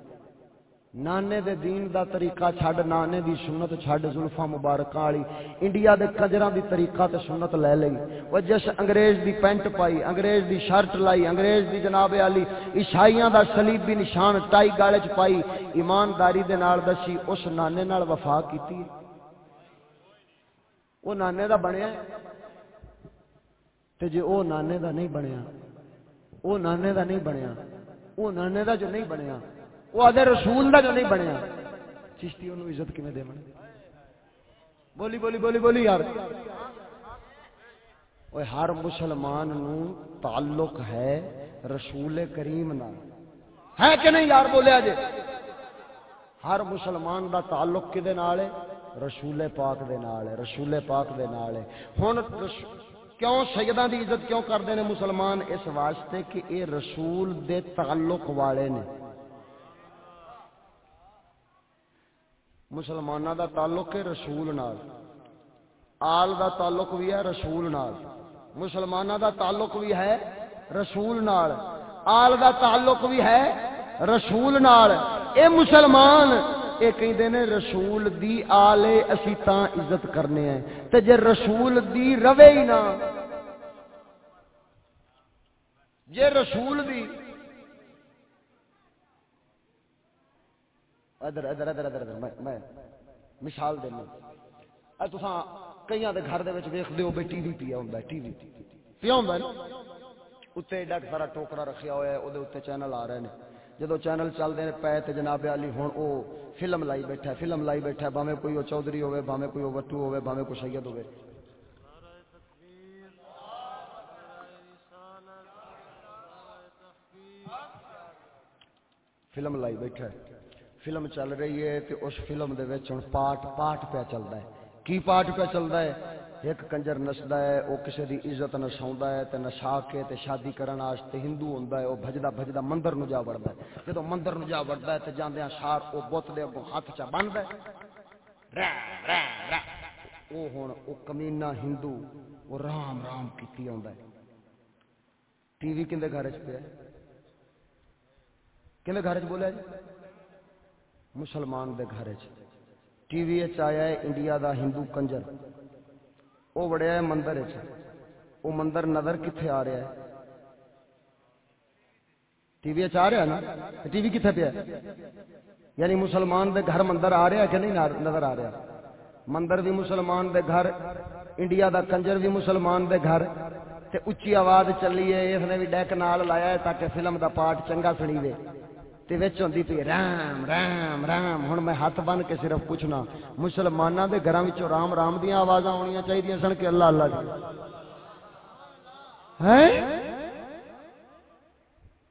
نانے دے دین دا طریقہ چھڈ، نانے دی سنت چھڈ زلفا مبارکہ والی۔ انڈیا دے کجراں دی طریقہ تے سنت لے لئی۔ او جس انگریز دی پینٹ پائی، انگریز دی شرٹ لائی، انگریز دی جناب علی، عیسائیاں دا صلیبی نشان ٹائی گالے چ پائی۔ ایمانداری دے نال دسی، اس نانے نال وفا کیتی او نانے دا بنیا تے جے او نانے دا نہیں بنیا او نانے دا نہیں بنیا او نانے دا جو نہیں بنیا وہ آدھے رسول دا جو نہیں بنیا۔ چشتی انہوں عزت کیویں دے بولی بولی بولی بولی یار۔ وہ ہر مسلمان نو تعلق ہے رسول کریم نال۔ ہے کہ نہیں یار بولیا جی ہر مسلمان دا تعلق کدے نال ہے؟ رسول پاک دے نال ہے، رسول پاک دے نال ہے۔ ہن کیوں سیداں دی عزت کیوں کردے نے مسلمان؟ اس واسطے کہ اے رسول دے تعلق والے نے۔ مسلمانوں دا تعلق ہے رسول نال۔ آل دا تعلق بھی ہے رسول نال۔ مسلمانوں دا تعلق بھی ہے رسول نال۔ آل دا تعلق بھی ہے رسول نال۔ اے مسلمان، اے کہندے نے رسول دی آلے اسی تاں عزت کرنے ہیں۔ تے جے رسول دی روے ہی نہ۔ جے رسول دی ادھر ادھر ادھر ادھر ادھر، میں میں مثال دینا۔ اے تساں کئیاں دے گھر دے وچ ویکھدے ہو بے ٹی وی پیا ہوندا ہے، ٹی وی پیا ہوندا ہے۔ نا اتنے ایڈا سارا ٹوکرا رکھیا ہوا ہے وہ اتنے چینل آ رہے ہیں۔ جدو چینل چلتے ہیں پے تو جناب علی ہوں وہ فلم لائی بیٹھا ہے، فلم لائی بیٹھا ہے۔ بھاوے کوئی وہ چودھری ہوے بھاوے کوئی وہ وٹو ہوے بھاوے کوئی سید ہوے فلم لائی بیٹھا ہے۔ فلم چل رہی ہے تو اس فلم دے وچ ہن پاٹ پاٹ پہ چلتا ہے۔ کی پاٹ پہ چلتا ہے؟ ایک کنجر نسدا ہے وہ کسی دی عزت نساوندا ہے تے نشا کے تے شادی کرن واسطے ہندو ہوندا ہے وہ بھجدا بھجدا مندر نو جا وڑدا ہے۔ جدوں مندر نو جا وڑدا ہے تے جاندیاں سار او بت دے اگوں ہاتھ چا بندا ہے۔ او ہن او کمینہ ہندو وہ رام رام کیتی آندا ہے۔ ٹی وی کندے گھر وچ پیا کندے گھر وچ بولیا جی؟ مسلمان دے گھر ٹی وی آیا ہے انڈیا دا ہندو کنجر۔ وہ وڑیا ہے مندر وہ مندر نظر کتنے آ رہا ہے؟ ٹی وی آ رہا ہے نا؟ ٹی وی کتنے پیا یعنی مسلمان دے گھر مندر آ رہا ہے کہ نہیں نظر آ رہا مندر بھی مسلمان دے گھر، انڈیا دا کنجر بھی مسلمان دے گھر۔ تے اچھی آواز چلی ہے، اس نے بھی ڈیک نال لایا ہے تاکہ فلم دا پارٹ چنگا سنی دے ہوندی پی رام رام رام ہوں میں ہاتھ بن کے صرف پوچھنا مسلمانوں کے گھر رام رام دیا آواز آنی چاہیے سن کے اللہ اللہ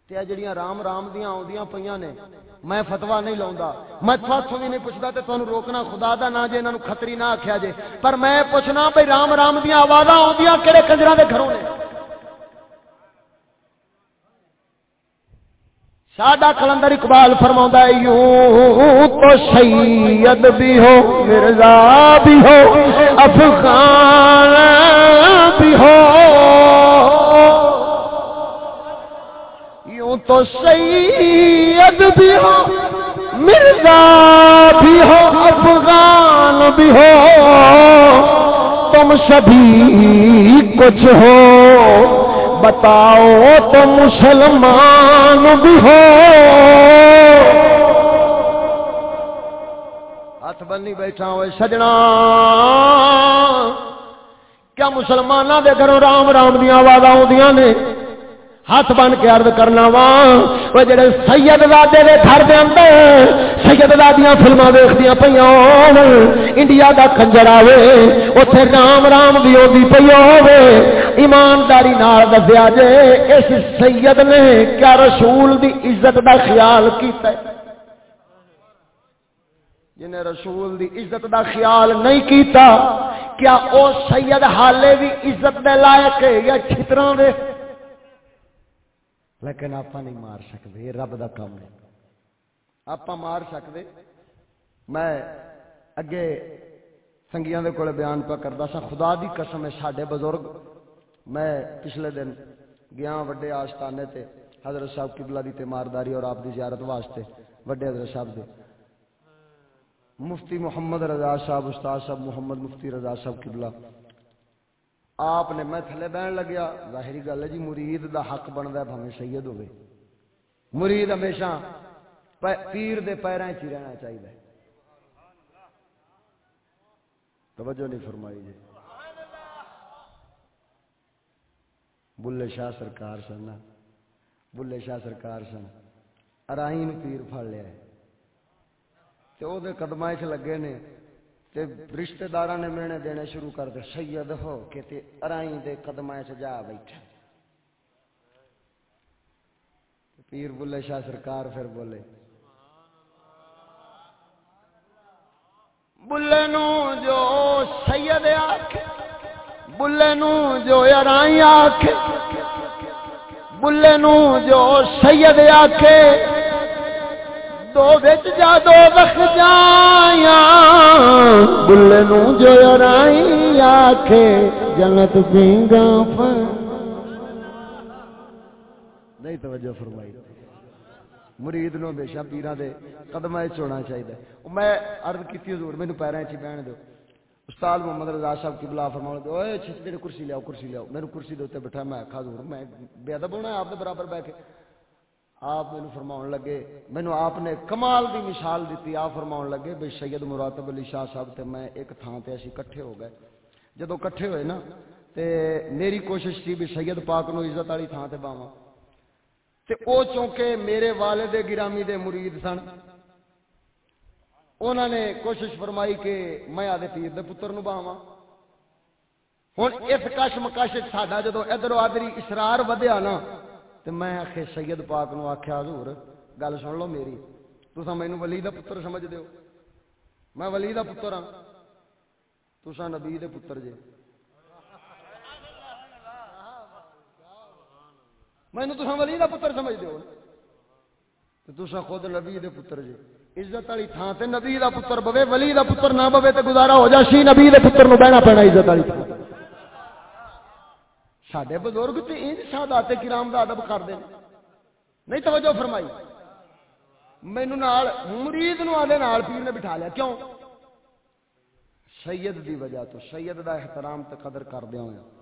جڑیاں رام رام دیا آدی پہ نے، میں فتوا نہیں لاؤں میں تھوڑا بھی نہیں پوچھتا تو تمہیں روکنا خدا دا نہ جے انہوں خطری نہ آخیا جے۔ پر میں پوچھنا بھائی رام رام دیا آواز آدی کہڑے کنجر کے گھروں نے؟ ساڈا کلندر اقبال فرما یوں تو سید بھی ہو، مرزا بھی ہو، افغان بھی ہو۔ یوں تو سید بھی ہو، مرزا بھی ہو، افغان بھی ہو۔ تم سبھی کچھ ہو۔ بتاؤ تو مسلمان بھی ہو۔ ہاتھ بنی بیٹھا ہوئے، سجنا۔ کیا مسلمانوں کے گھروں رام رام دیا آواز آدی نے؟ ہاتھ بن کے ارد کرنا وا۔ وہ جڑے سید وادے دے گھر دے اندر سید وادیاں فلما دیکھدیا پہ انڈیا دا کنجر آوے اتے رام رام بھی آدھی پی ہوے ایمانداری نال دسیا جے، اس سید نے کیا رسول دی عزت دا خیال کیتا ہے؟ جنہیں رسول دی عزت دا خیال نہیں کیتا، کیا او سید حالے بھی عزت دے لائق ہے یا چھتراں دے؟ لیکن آپ نہیں مار سکتے یہ رب کا کام ہے۔ آپ مار سکتے میں اگے سنگیاں دے کولے بیان پہ کرتا سا، خدا دی قسم ہے، ساڈے بزرگ میں پچھلے دن گیا وڈے آستانے تے حضرت صاحب قبلہ دی تیمارداری اور آپ دی زیارت واسطے وڈے حضرت صاحب دے۔ مفتی محمد رضا صاحب، استاد صاحب محمد مفتی رضا صاحب قبلہ۔ آپ نے میں تھلے بہن لگیا، ظاہری گل ہے جی مرید دا حق بنتا ہے بھاوے سید ہوے مرید ہمیشہ پیر دے پیروں چ رہنا چاہیے توجہ نہیں فرمائی جی۔ بلے شاہ سرکار سن بلے شاہ سرکار سن۔ ارائی پیر پڑ لیا قدم چ لگے نے۔ تے رشتہ دار نے مینے دینے شروع کر دے۔ سید ہو کہ تے ارائی دے قدم سے جا بیٹھا۔ پیر بلے شاہ سرکار پھر بولے۔ بلے نو جو سید آخ بلے نو جو ارائی آخ بلے نو جو سید آخ دو بچ جا دو بخ جایا بل نو جو رائی آکھے، جنت پینگا پر نہیں توجہ فرمائی۔ مرید نو ہمیشہ پیران دے قدم چونا چاہیے میں عرض کیتی حضور، مینوں پیراں وچ بہن دو۔ استاد محمد رضا صاحب کی بلا فرماؤ دے اوئے چھت میرے کرسی لیاؤ کرسی لیاؤ میرے کرسی دے اوتے بیٹھا میں آکھا حضور میں بے ادب ہونا آپ دے برابر بیٹھ کے۔ آپ مینوں فرماون لگے، مینوں آپ نے کمال دی مثال دیتی آپ فرماون لگے بے سید مراتب علی شاہ صاحب تے میں ایک تھان تے اسی اکٹھے ہو گئے۔ جدوں اکٹھے ہوئے نا، تے میری کوشش تھی بھی سید پاک نو عزت والی تھان تے باواں۔ تے او چونکہ میرے والد گرامی دے مرید سن انہوں نے کوشش فرمائی کہ میں آدھے پیر دے پتر نو باواں۔ ہوں اس کش مکش ساڈا جدو ادھر آدری اسرار ودیا نا تو میں آخے سید پاک نو آخیا، حضور، گل سن لو میری تسا مینو ولی دا پتر سمجھ دیو۔ میں ولی دا پتر ہاں تسا نبی دے پتر جے۔ مینو تو ولی دا پتر سمجھ دو تو خود نبی دے پتر جی عزت والی تھان تے نبی دا پتر بوے، ولی دا پتر نہ بوے تے گزارا ہو جا سی نبی دے پتر نو بہنا پینا عزت والی تھان سڈے بزرگ تے انج سادات کرام دا ادب کر دیں نہیں توجہ فرمائی۔ مینو نال، مرید نو آدھے نال پیر نے بٹھا لیا۔ کیوں؟ سید دی وجہ تو، سید دا احترام تے قدر کر دیا ہوا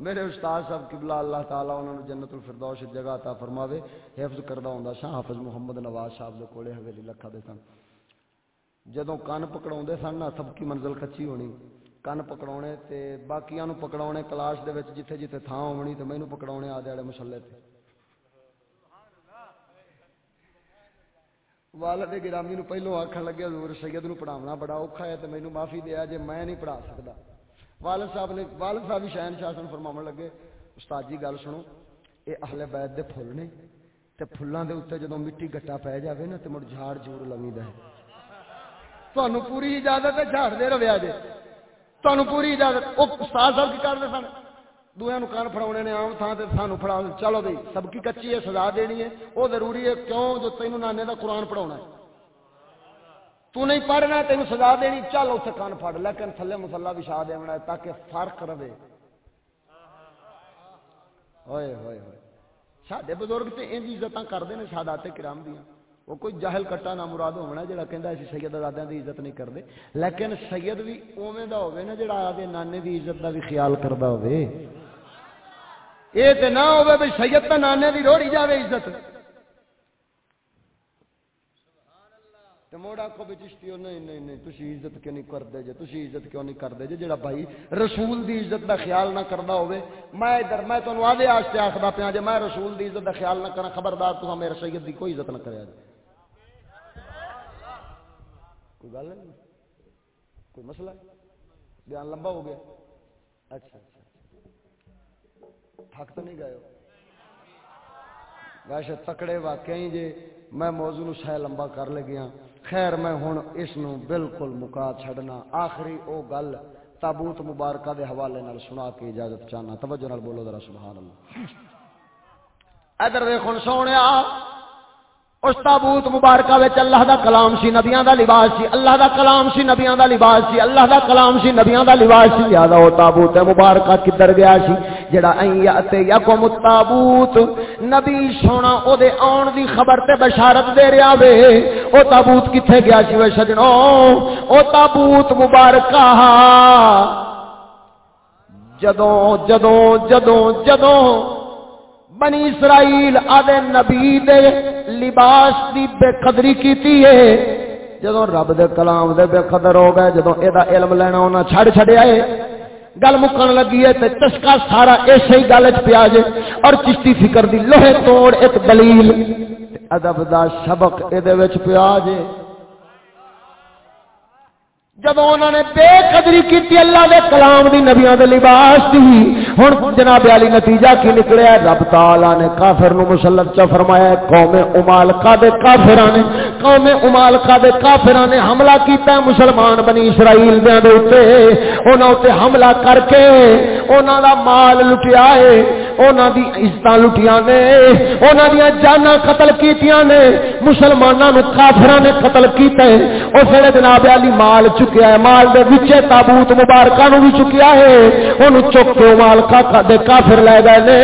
میرے استاد صاحب قبلہ اللہ تعالیٰ انہوں نے جنت الفردوش جگہ عطا فرماوے، حفظ کردہ ہوندا شاہ حافظ محمد نواز صاحب دے کولے حویلی لکھا دے سن۔ جدوں کان پکڑاوندے سن نا، سب کی منزل کچی ہونی۔ کان پکڑاونے تے باقیاں نو پکڑاونے کلاش دے وچ جتھے جتھے تھاں ہونی تے مینوں پکڑاونے آدے والے مصلے تے۔ والد گرامی نو پہلو آکھن لگے، حضور سید نو پڑھاونا بڑا اوکھا ہے تے مینوں معافی دیا جے میں نہیں پڑھا سکدا۔ والد صاحب نے والد صاحب بھی شہن شاسن فرما لگے، استاد جی گل سنو یہ اہل بیت دے پھول نے، تے پھلاں دے اوتے جدوں مٹی گٹا پے جاوے نا، تے مڑ جھاڑ جوڑ لمید ہے تانوں پوری اجازت ہے جھاڑ دے رویا جے تانوں پوری اجازت او استاد صاحب کی کردے سن. دویاں نو کان پھڑاونے نے عام تھاں تے سانو پھڑا چلو بھائی سب کی کچی ہے، سزا دینی ہے، او ضروری ہے کیوں جو تینوں نانے دا قرآن پڑھاونا ہے؟ تو نہیں پڑھنا تین سزا دینی، چل اتنے کان پڑ لیکن تھلے مسلا بچھا دینا تاکہ فرق رہے۔ ہوئے ہوئے ہوئے۔ سڈے بزرگ تو ان عزت کرتے ہیں سادات کرام دیا وہ کوئی جاہل کٹا نہ مراد ہونا جا کہ سید آزادی کی عزت نہیں کرتے لیکن سید بھی اوے کا ہوگا نا جا آدھے نانے کی عزت کا بھی خیال کرتا ہو یہ تو نہ ہو سید تو نانے کی روڑی جائے عزت۔ تو موڑ آخو بھی چشتی نہیں نہیں نہیں تھی عزت کیوں نہیں کرتے جی تھی عزت کیوں نہیں کرتے جی جہاں بھائی رسول دی عزت دا خیال نہ کرتا ہوئے میں ادھر میں تمہیں آدھے آستے آخر پیا جی میں رسول دی عزت دا خیال نہ کرا خبردار تو میرے سید دی کوئی عزت نہ کرے کوئی گل نہیں کوئی مسئلہ ہے بیان لمبا ہو گیا اچھا اچھا تھک تو نہیں گئے ہو ویسے تکڑے واقعی جی میں موضوع شہ لمبا کر لگیا خیر، میں ہوں اس نو بالکل مکا چھڑنا آخری او گل تابوت مبارکہ دے حوالے نال سنا کے اجازت چاہنا۔ توجہ نال بولو ذرا، سبحان اللہ۔ ادھر دیکھو، سونے اس تابوت مبارکہ وچ اللہ دا کلام سی، نبیاں دا لباس سی۔ اللہ دا کلام سی، نبیاں دا لباس سی۔ اللہ دا کلام سی، نبیاں دا لباس سی۔ یاد او تابوت مبارکہ کدھر گیا سی؟ جڑا این یکم تابوت نبی سونا او دے آن دی خبر تے بشارت دے رہا وے۔ او تابوت کتے گیا سی وے سجنو؟ او تابوت مبارکہ۔ جدوں جدوں جدوں جدوں بنی اسرائیل آدھے نبی دے لباس دی بے قدری کیتی ہے۔ جدو رب دے کلام دے بے قدر ہو گئے جدو اے دا علم لینا ہونا چھڑ چھڑے آئے گل مکن لگی ہے تے چسکا سارا ایسے ہی گل پیا جے۔ اور چشتی فکر دی لوہے توڑ ایک دلیل ادب دا سبق اے وچ پیا جے۔ جب انہوں نے بے قدری کی اللہ دے کلام دی نبیاں دے لباس دی، ہن جناب علی نتیجہ کی نکلیا رب تعالی نے کافر نو مسلط چ فرمایا، قوم امالکا دے کافراں نے، قوم امالکا دے کافراں نے حملہ کیتا ہے مسلمان بنی اسرائیل دے اوتے انہاں تے حملہ کر کے انہاں دا مال لٹیا ہے۔ انہاں دی عزتاں لٹیاں نے انہاں دی جاناں قتل کیتیاں نے، مسلماناں نو کافراں نے قتل کیتا ہے۔ او پھر جناب علی مال چکیا ہے، مال دے وچ تابوت مبارکاں نو بھی چکیا ہے، اونوں چک کے مال کا دے کافر لے گئے نے۔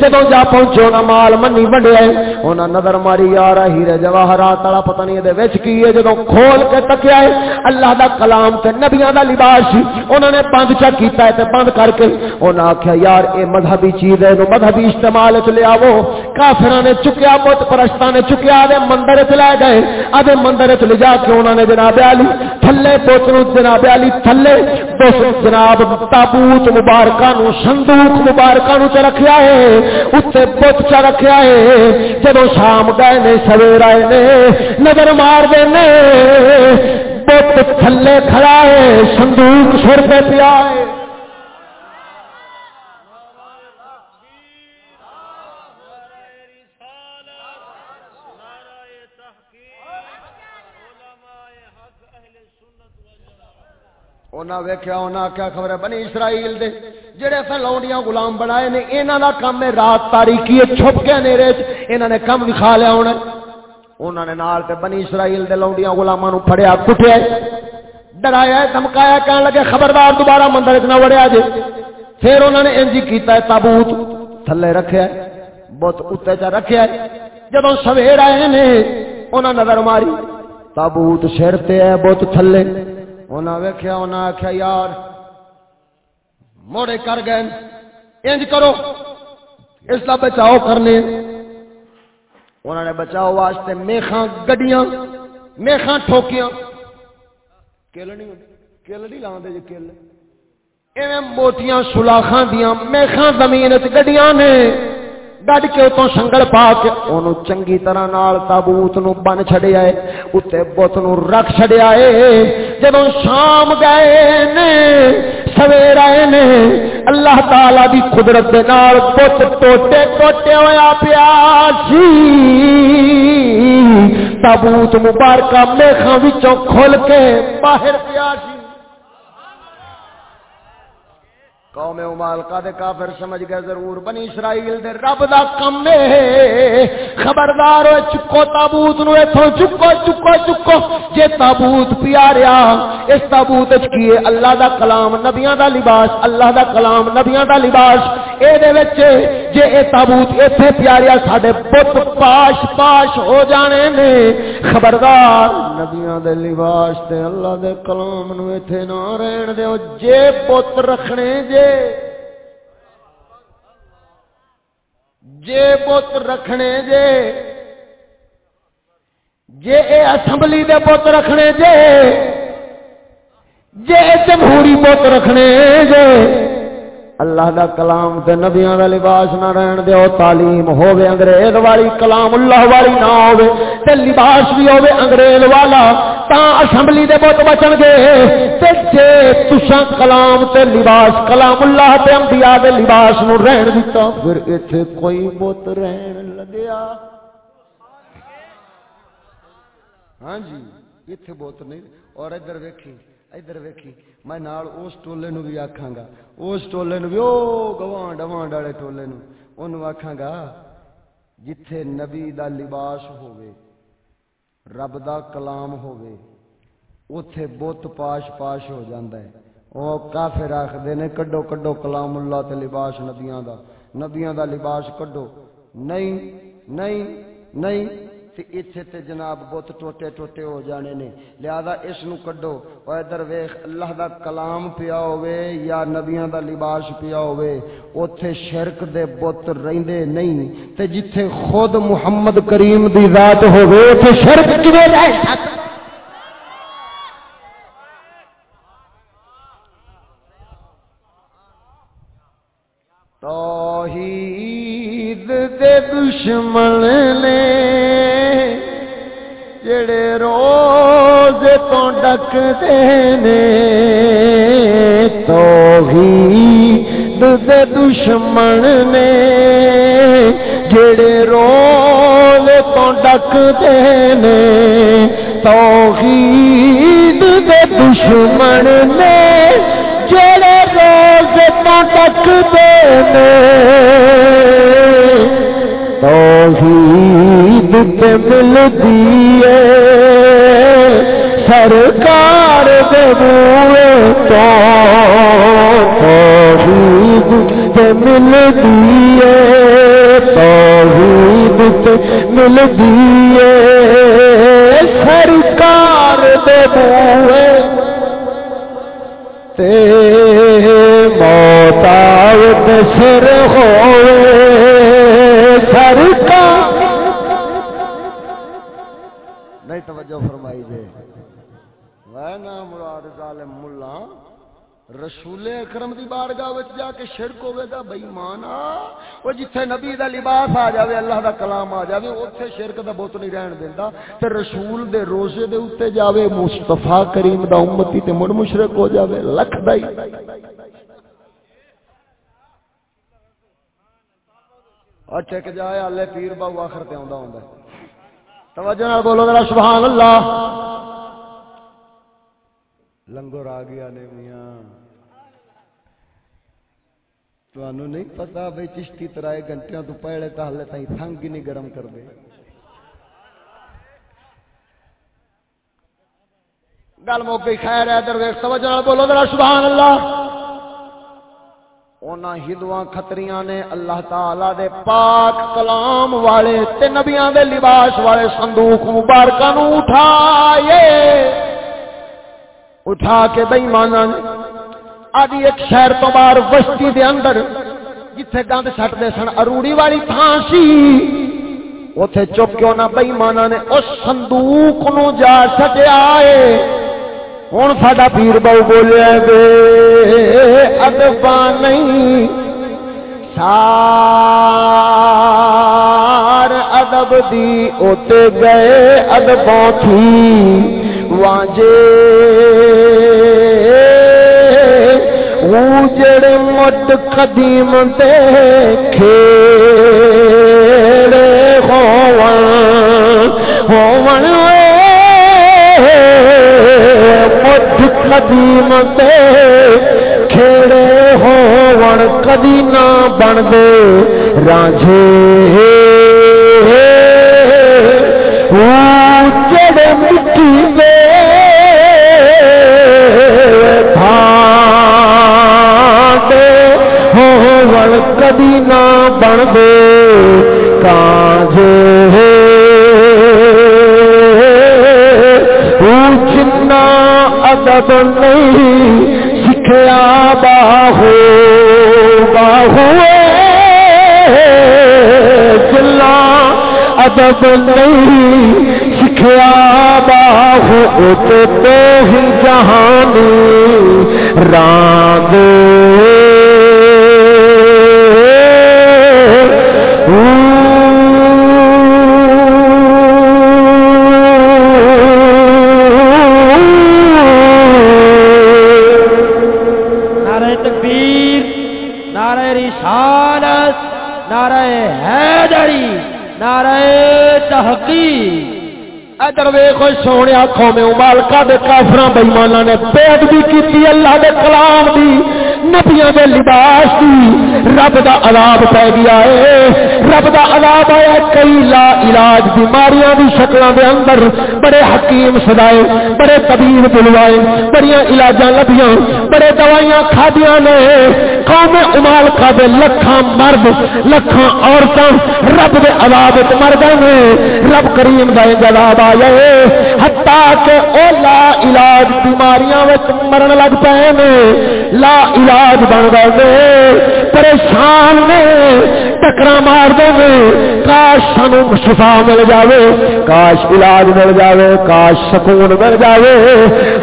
جدوں جا پہنچو نا مال منی ونڈیا ہے انہاں نظر ماری یار ہیرے جواہرات والا پتہ نہیں دے وچ کی ہے۔ جدوں کھول کے تکیا ہے، اللہ دا کلام تے نبیاں دا لباس انہوں نے بند چا کیتا ہے تے بند کر کے انہاں آکھیا، یار اے مذہبی چیز ہے نو مذہبی استعمال وچ لے آو کافراں نے چکیا، بت پرستاں نے چکیا دے مندر وچ لے گئے۔ ادے مندر وچ لے جا کے انہوں نے جناب علی، تھلے بت نو جناب علی، تھلے بس جناب تابوت مبارکاں نو صندوق مبارکاں نو تے رکھیا ہے۔ اوتے بت چا رکھیا ہے۔ جدوں شام گئے نے، سویر آئے نے، نظر مار دے نے، بت تھلے کھڑا ہے، صندوق سر پہ پیا ہے۔ انہاں ویکھیا انہاں کیا خبر ہے بنی اسرائیل دے۔ جڑے اساں غلام بنائے نے، انہاں دا کام ہے رات تاریکی چھپ کے نیرے وچ انہاں نے کم دکھا لیا ہونا۔ انہاں نے نال تے بنی اسرائیل دے لونڈیاں غلاماں نو پھڑیا کٹیا ڈرایا دھمکایا کہنے لگے خبردار دوبارہ مندر اتنا وڑیا جے۔ پھر انہوں نے انجی کیتا ہے تابوت۔ تھلے رکھیا ہے بہت اتنے چا رکھیا ہے۔ جب سویر آئے نے انہوں نظر ماری، تابوت سر تے ہے بہت تھلے۔ انہاں ویکھیا انہاں آکھیا، یار، موڑے کر گئے، انج کرو۔ اس کا بچاؤ کرنے۔ انہوں نے بچاؤ واسطے میخاں گڈیاں، میخاں ٹھوکیاں۔ کل نہیں کل نہیں لاندے جی کل ایویں موٹیاں سلاخاں دیاں، میخاں زمین وچ گڈیاں نے۔ ڈڈ کے اتوں سنگل پا کے اونوں چنگی طرح نال تابوت نو بن چھڈیا ہے اوتے بت نو رکھ چھڈیا ہے جدوں شام گئے نے سویر آئے نے اللہ تعالی دی قدرت دے نال بت ٹوٹے ٹوٹے ہویا پیا سی تابوت مبارکہ میخاں وچوں کھل کے باہر پیا قوم امالکا دے کافر سمجھ گئے ضرور، بنی اسرائیل دے رب دا کم ہے۔ خبردار ہوئے، چکو تابوت نو ایتھوں، چکو چکو چکو۔ جے تابوت پیاریا، اس تابوت وچ کیے اللہ دا کلام نبیاں دا لباس، اللہ دا کلام نبیاں دا لباس۔ اے دے وچ جے اے تابوت ایتھے پیاریا، ساڈے بت پاش پاش ہو جانے نے۔ خبردار، نبیاں دے لباس تے اللہ دے کلام نو ایتھے نہ رہن دیو۔ جے بت رکھنے، جے جے بت رکھنے جے جے اے اسمبلی دے بت رکھنے جے جے جمہوری بت رکھنے جے۔ اللہ دا کلام تے نبیاں دا لباس نہ رہن دیو، تعلیم ہوے انگریز والی کلام اللہ والی نہ ہوے تے لباس بھی ہوے انگریز والا، تا اسمبلی دے بت بچن گے۔ تے جے تساں کلام تے لباس، کلام اللہ تے انبیاء دے لباس نو رہن دتا، پھر ایتھے کوئی بت رہن لگیا۔ ہاں جی ایتھے بت نہیں، اور ادھر ویکھی ادھر ویکھی۔ میں نال اس ٹولے نو بھی آکھاں گا، اس ٹولے نو بھی، او گواں ڈواں ڈالے ٹولے نو۔ اونوں آکھاں گا، جتھے نبی دا لباس ہووے، رب دا کلام ہووے، اوتھے بت پاش پاش ہو جاندا ہے۔ او کافر آکھدے نے، کڈو کڈو کلام اللہ تے لباس نبیاں دا۔ نبیاں دا لباس کڈو۔ نہیں نہیں نہیں۔ تے ایتھے تے جناب بت ٹوٹے ٹوٹے ہو جانے نے۔ لہذا اس نو کڈو۔ او ادھر ویکھ، اللہ دا کلام پیا ہوے یا نبیاں دا لباس پیا ہوے اوتھے شرک دے بت رہندے نہیں۔ تے جتھے خود محمد کریم دی ذات ہوے اوتھے شرک کیویں رہ سکدا توحید دے دشمن نے توحید دے دشمن نے جڑے روز تو ڈکتے نے توحید دے دشمن نے جڑے روز تو ڈک مکتے توحید دے بوئے توحید تے مل دیے توحید مل دیے سرکار دے بوئے تے موت آوت سر رسول اکرم دی بارگاہ وچ جا کے شرک ہوے گا بے ایمان او جتھے نبی دا لباس آ جاوے، اللہ دا کلام آ جاوے، اوتھے شرک دا بت نہیں رہن دیندا۔ تے رسول دے روزے دے اوتے جاوے، مصطفی کریم دا امتی تے مڑ مشرک ہو جاوے، لکھ دائی اور ٹک جائے، اللہ پیر باو آخر تے آندا ہوندا توجہ نال بولو ذرا، سبحان اللہ۔ لنگر آ گیا نے میاں تانوں نہیں پتا بھائی چشتی ترائے گھنٹیاں تو پہلے تا ہلے تائیں تھنگ ہی نہیں گرم کر دے گل مک خیر ہے درویش توجہ بولو ذرا سبحان اللہ اونا ہندواں کھتریاں نے اللہ تعالی دے پاک کلام والے تے نبیاں دے لباس والے صندوق مبارکہ نو اٹھائے اٹھا کے بے ایماناں نے آدھی ایک شہر تو باہر بستی دے اندر جتھے گند سٹ دے سن، اروڑی والی تھان سی۔ اوتھے چک کے انہاں بے نے اس صندوق نو جا سٹیا اے۔ ہوں ساڈا پیر بہو بولیا دے ادبا نہیں۔ سار ادب دی اوتے گئے ادبوں تھی۔ وانجے جڑ مد قدیم دے کھیڑے ہون ہون مد قدیم تے کھیڑے ہون کدی نہ بن دے۔ رانجھے ہون کدی نہ بن دے کانجے جنا ادب نہیں، سکھیا باہو باہو جنا ادب نہیں، سکھیا باہو تو ہی جہانی راند سونے آخو میں مالکا دے کافر بئیمانا نے پیٹ بھی کی اللہ دے کلام دی۔ نبیاں دے لباس دی رب دا عذاب پہ گیا ہے۔ رب دا عذاب آیا کئی لا علاج بیماریاں دی شکلاں دے اندر بڑے حکیم سدائے بڑے طبیب بلوائے بڑی علاجاں لبیاں، بڑے دوائیاں کھادیاں نے قوم امال کا دے لکھاں مرد، لکھاں عورتاں، رب دے عذاب وچ مر گئے نے، رب کریم دا عذاب آیا ہے۔ حتا کہ او لا علاج بیماریاں وچ مرن لگ پئے نے، لا علاج بن گئے پریشان نے، ٹکرا مار دے کاش سانو شفا مل جاوے، کاش علاج مل جاوے، کاش سکون مل جاوے۔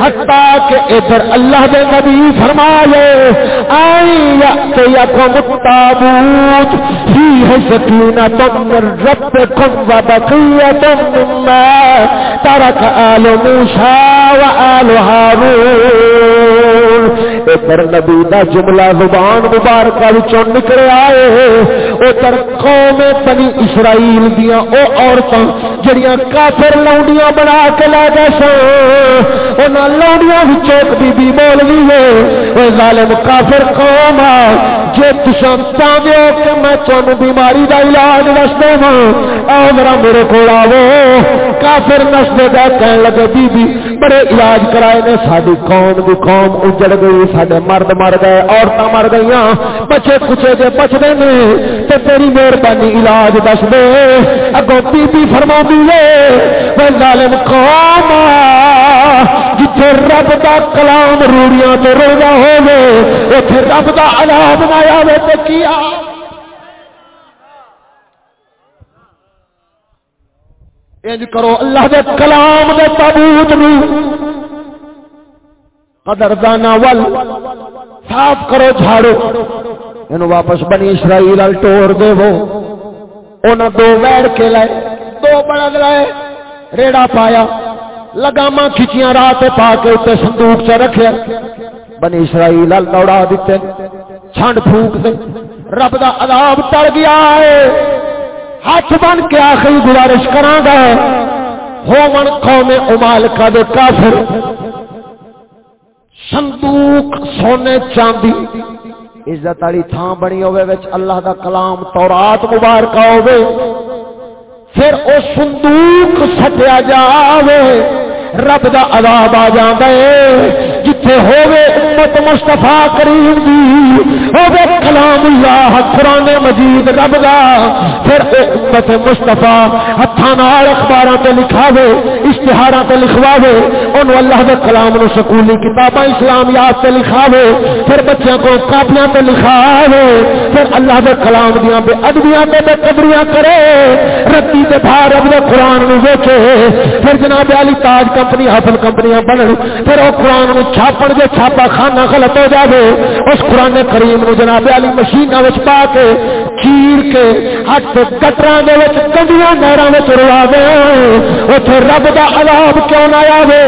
حتا کہ ادھر اللہ دے نبی فرمائے آئی یأتی یکم التابوت فیہ سکینت من ربکم و بقیت مما ترک آل موسیٰ و آل حارون ہارون ادھر نبی دا جملہ زبان مبارکہ وچوں نکلے آئے تر قوم بنی اسرائیل دیاں او عورتاں جڑیاں کافر لونڈیاں بنا کے لے گئے سن۔ انہاں لونڈیاں وچوں ایک بی بی بول گئی ہے۔ اے ظالم کافر قوم جے تساں چاہتے ہو کہ میں تمہیں بیماری دا علاج دس دوں آؤ میرا میرے کو آو کافر نسل دا کہنے لگے بی بی بڑے علاج کرائے نے ساری قوم دی قوم اجڑ گئی سارے مرد مر گئے عورتیں مر گئی بچے کچے دے بچتے نے تو تیری مہربانی علاج دس دے۔ اگوں بی بی فرما دیے میں ظالم قوم جتھے رب دا کلام روڑیاں تو روزہ ہوے اوتھے رب دا عذاب نہ آوے تے کیا انج کرو اللہ دے کلام دے تابوت نو۔ قدر دانا ول، صاف کرو جھاڑو۔ اینو واپس بنی اسرائیل ال ٹور دے وہ۔ انہاں دو ویڑ کے لائے، دو بڑا لائے، ریڑا پایا۔ لگاما کھچیاں رات پا کے اتنے صندوق چ رکھے بنی اسرائیل دوڑا دیتے چھنڈ پھونک دے۔ رب دا عذاب ٹر گیا ہے۔ ہاتھ بن کے آخری گزارش کرا گا۔ ہو من قوم امال دے کافر۔ صندوق سونے چاندی۔ عزت والی تھان بنی ہوے وچ اللہ دا کلام تورات مبارکہ ہوے پھر او صندوق سٹیا جاوے۔ رب دا عذاب آ جاندا ہے۔ جتھے ہوے امت مصطفی کریم دی ہوے کلام اللہ قران مجید، رب دا۔ پھر اے امت مصطفی ہتھاں نال اخباراں تے لکھاوے، اشتہاراں تے لکھواوے، اونوں اللہ دے کلام نو سکولی کتاباں اسلامیات تے لکھاوے، پھر بچیاں کو کاپیاں تے لکھاوے، پھر اللہ دے کلام دیاں بے ادبیاں تے بے قدریاں کرے، رتی تے بھار رب دے قران نو ویکھے، پھر جناب علی تاج کمپنی، حافظ کمپنیاں بنن، پھر او قران نو چھاپن جو چھاپا خانہ غلط ہو جاوے، اس قرآن کریم نو جناب علی مشینہ وچ پا کے چیر کے ہاتھ کٹراں دے وچ کنڈیاں نہراں وچ روا دے اوتھے رب دا عذاب کیوں نہ آوے؟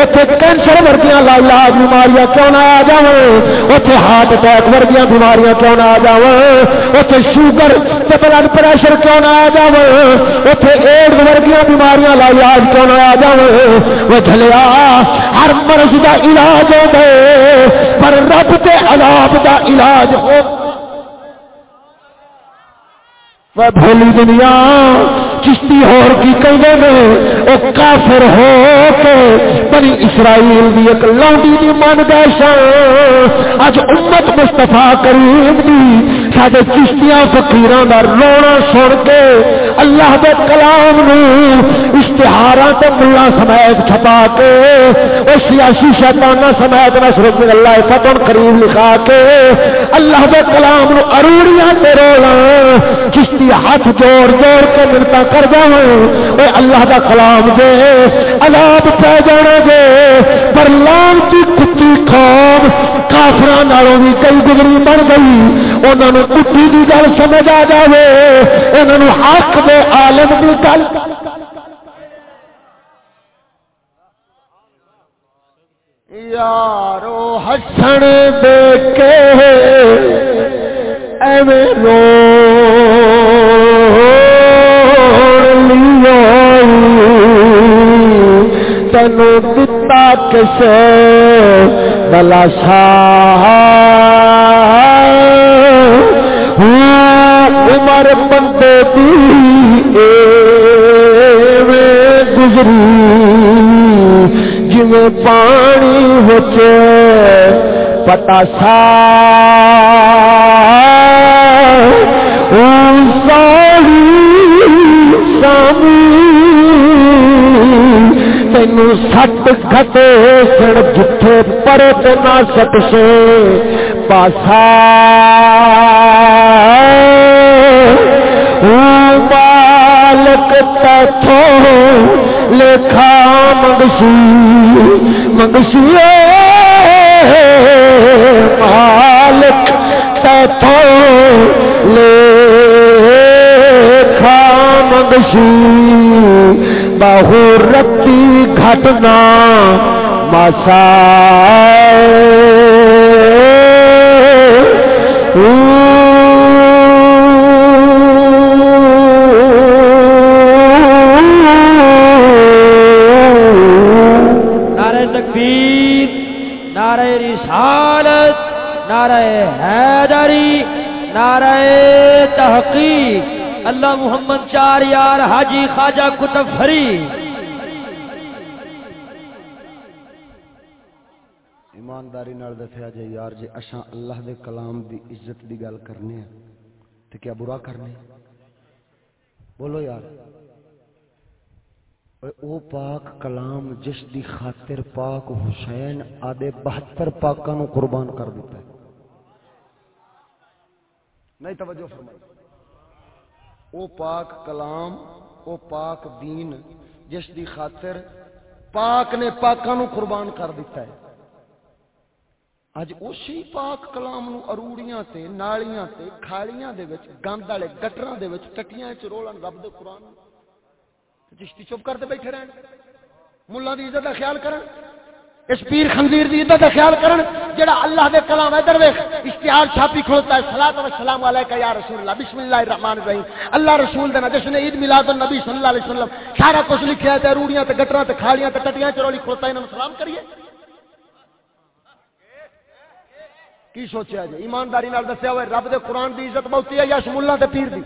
اوتھے کینسر ورگیاں لا علاج بیماریاں کیوں نہ آ جاویں اوتھے ہارٹ اٹیک ورگیاں بیماریاں کیوں نہ آ جاویں اوتھے شوگر بلڈ پریشر کیوں نہ آ جاویں اوتھے ایڈز ورگیاں بیماریاں لا علاج کیوں نہ آ جاویں وہ جھلیا، ہر مرض دا علاج ہو گئے، پر رب کے عذاب دا علاج ہو بھولی دنیا، چشتی ہور کی کہندے نے او کافر ہو کے بنی اسرائیل دی ایک لونڈی دی من گئے اج امت مصطفی کریم دی ساڈے چشتیاں، فقیراں دا رونا سن کے اللہ دے کلام نو اشتہاراں تے ملا سمیت چھپا کے، او سیاسی شیطاناں سمیت نشر اللہ فتن کریم لکھا کے، اللہ دے کلام نو اروڑیاں تے رولا چشتی ہاتھ جوڑ جوڑ کے منتا کر جاؤں اللہ دا کلام دے عذاب پہ جانا دے پر لان کی کتی قوم کافران نالوں بھی کئی گزری بن گئی انہوں نے کتی کی گل سمجھ آ جائے انہوں نے حق دے عالم کی گل یارو ہسن دیکھ کے ایویں رو تینو دتا کسے بلا شاہ ہاں، عمر بندے دی گزری۔ جی پانی ہوچے پتا سا ساری سامی تین سٹ گھٹے سن جتھے پرے تو نہ سٹ سے پاسا بالک تھو لکھا منگسی منگسی مالک تھو لے کھا منگسی بہو رتی گھٹنا مسا نعرہ تکبیر نعرہ رسالت، نعرہ حیدری، نعرہ تحقیق، اللہ محمد چار یار حاجی خواجہ کتب فری ایمانداری نال دسیا جے یار جے اساں اللہ دے کلام دی عزت دی گل کرنے ہیں، تے کیا برا کرنے بولو یار۔ او پاک کلام جس دی خاطر پاک حسین آدھے بہتر پاکاں نو قربان کر دیتا ہے نہیں توجہ فرمائی او پاک کلام او پاک دین جس دی خاطر پاک نے پاکاں نو قربان کر دیتا ہے اج اسی پاک کلام نو اروڑیاں تے نالیاں تے کھالیاں دے وچ گند والے گٹراں دے وچ ٹٹیاں وچ رولن رب دے قرآن چشتی چپ کرتے بیٹھے رہن۔ ملا دی عزت دا خیال کرن۔ اس پیر خنزیر دی عزت دا خیال کرن۔ جڑا اللہ دے کلام ادھر ویکھ، اشتہار چھاپی کھولتا ہے۔ صلاۃ و سلام علیکہ یا رسول اللہ، بسم اللہ الرحمن الرحیم۔ اللہ رسول دے جشن عید میلاد النبی صلی اللہ علیہ وسلم، سارا کچھ لکھیا ہے تے روڑیاں تے گٹراں تے کھالیاں تے ٹٹیاں چرولی کھولتا ہے، انہاں سلام کریے۔ کی سوچیا جی؟ ایمانداری نال دسیا ہوئے، رب دے قرآن دی عزت بہتی ہے یا شمولہ تے پیر دی؟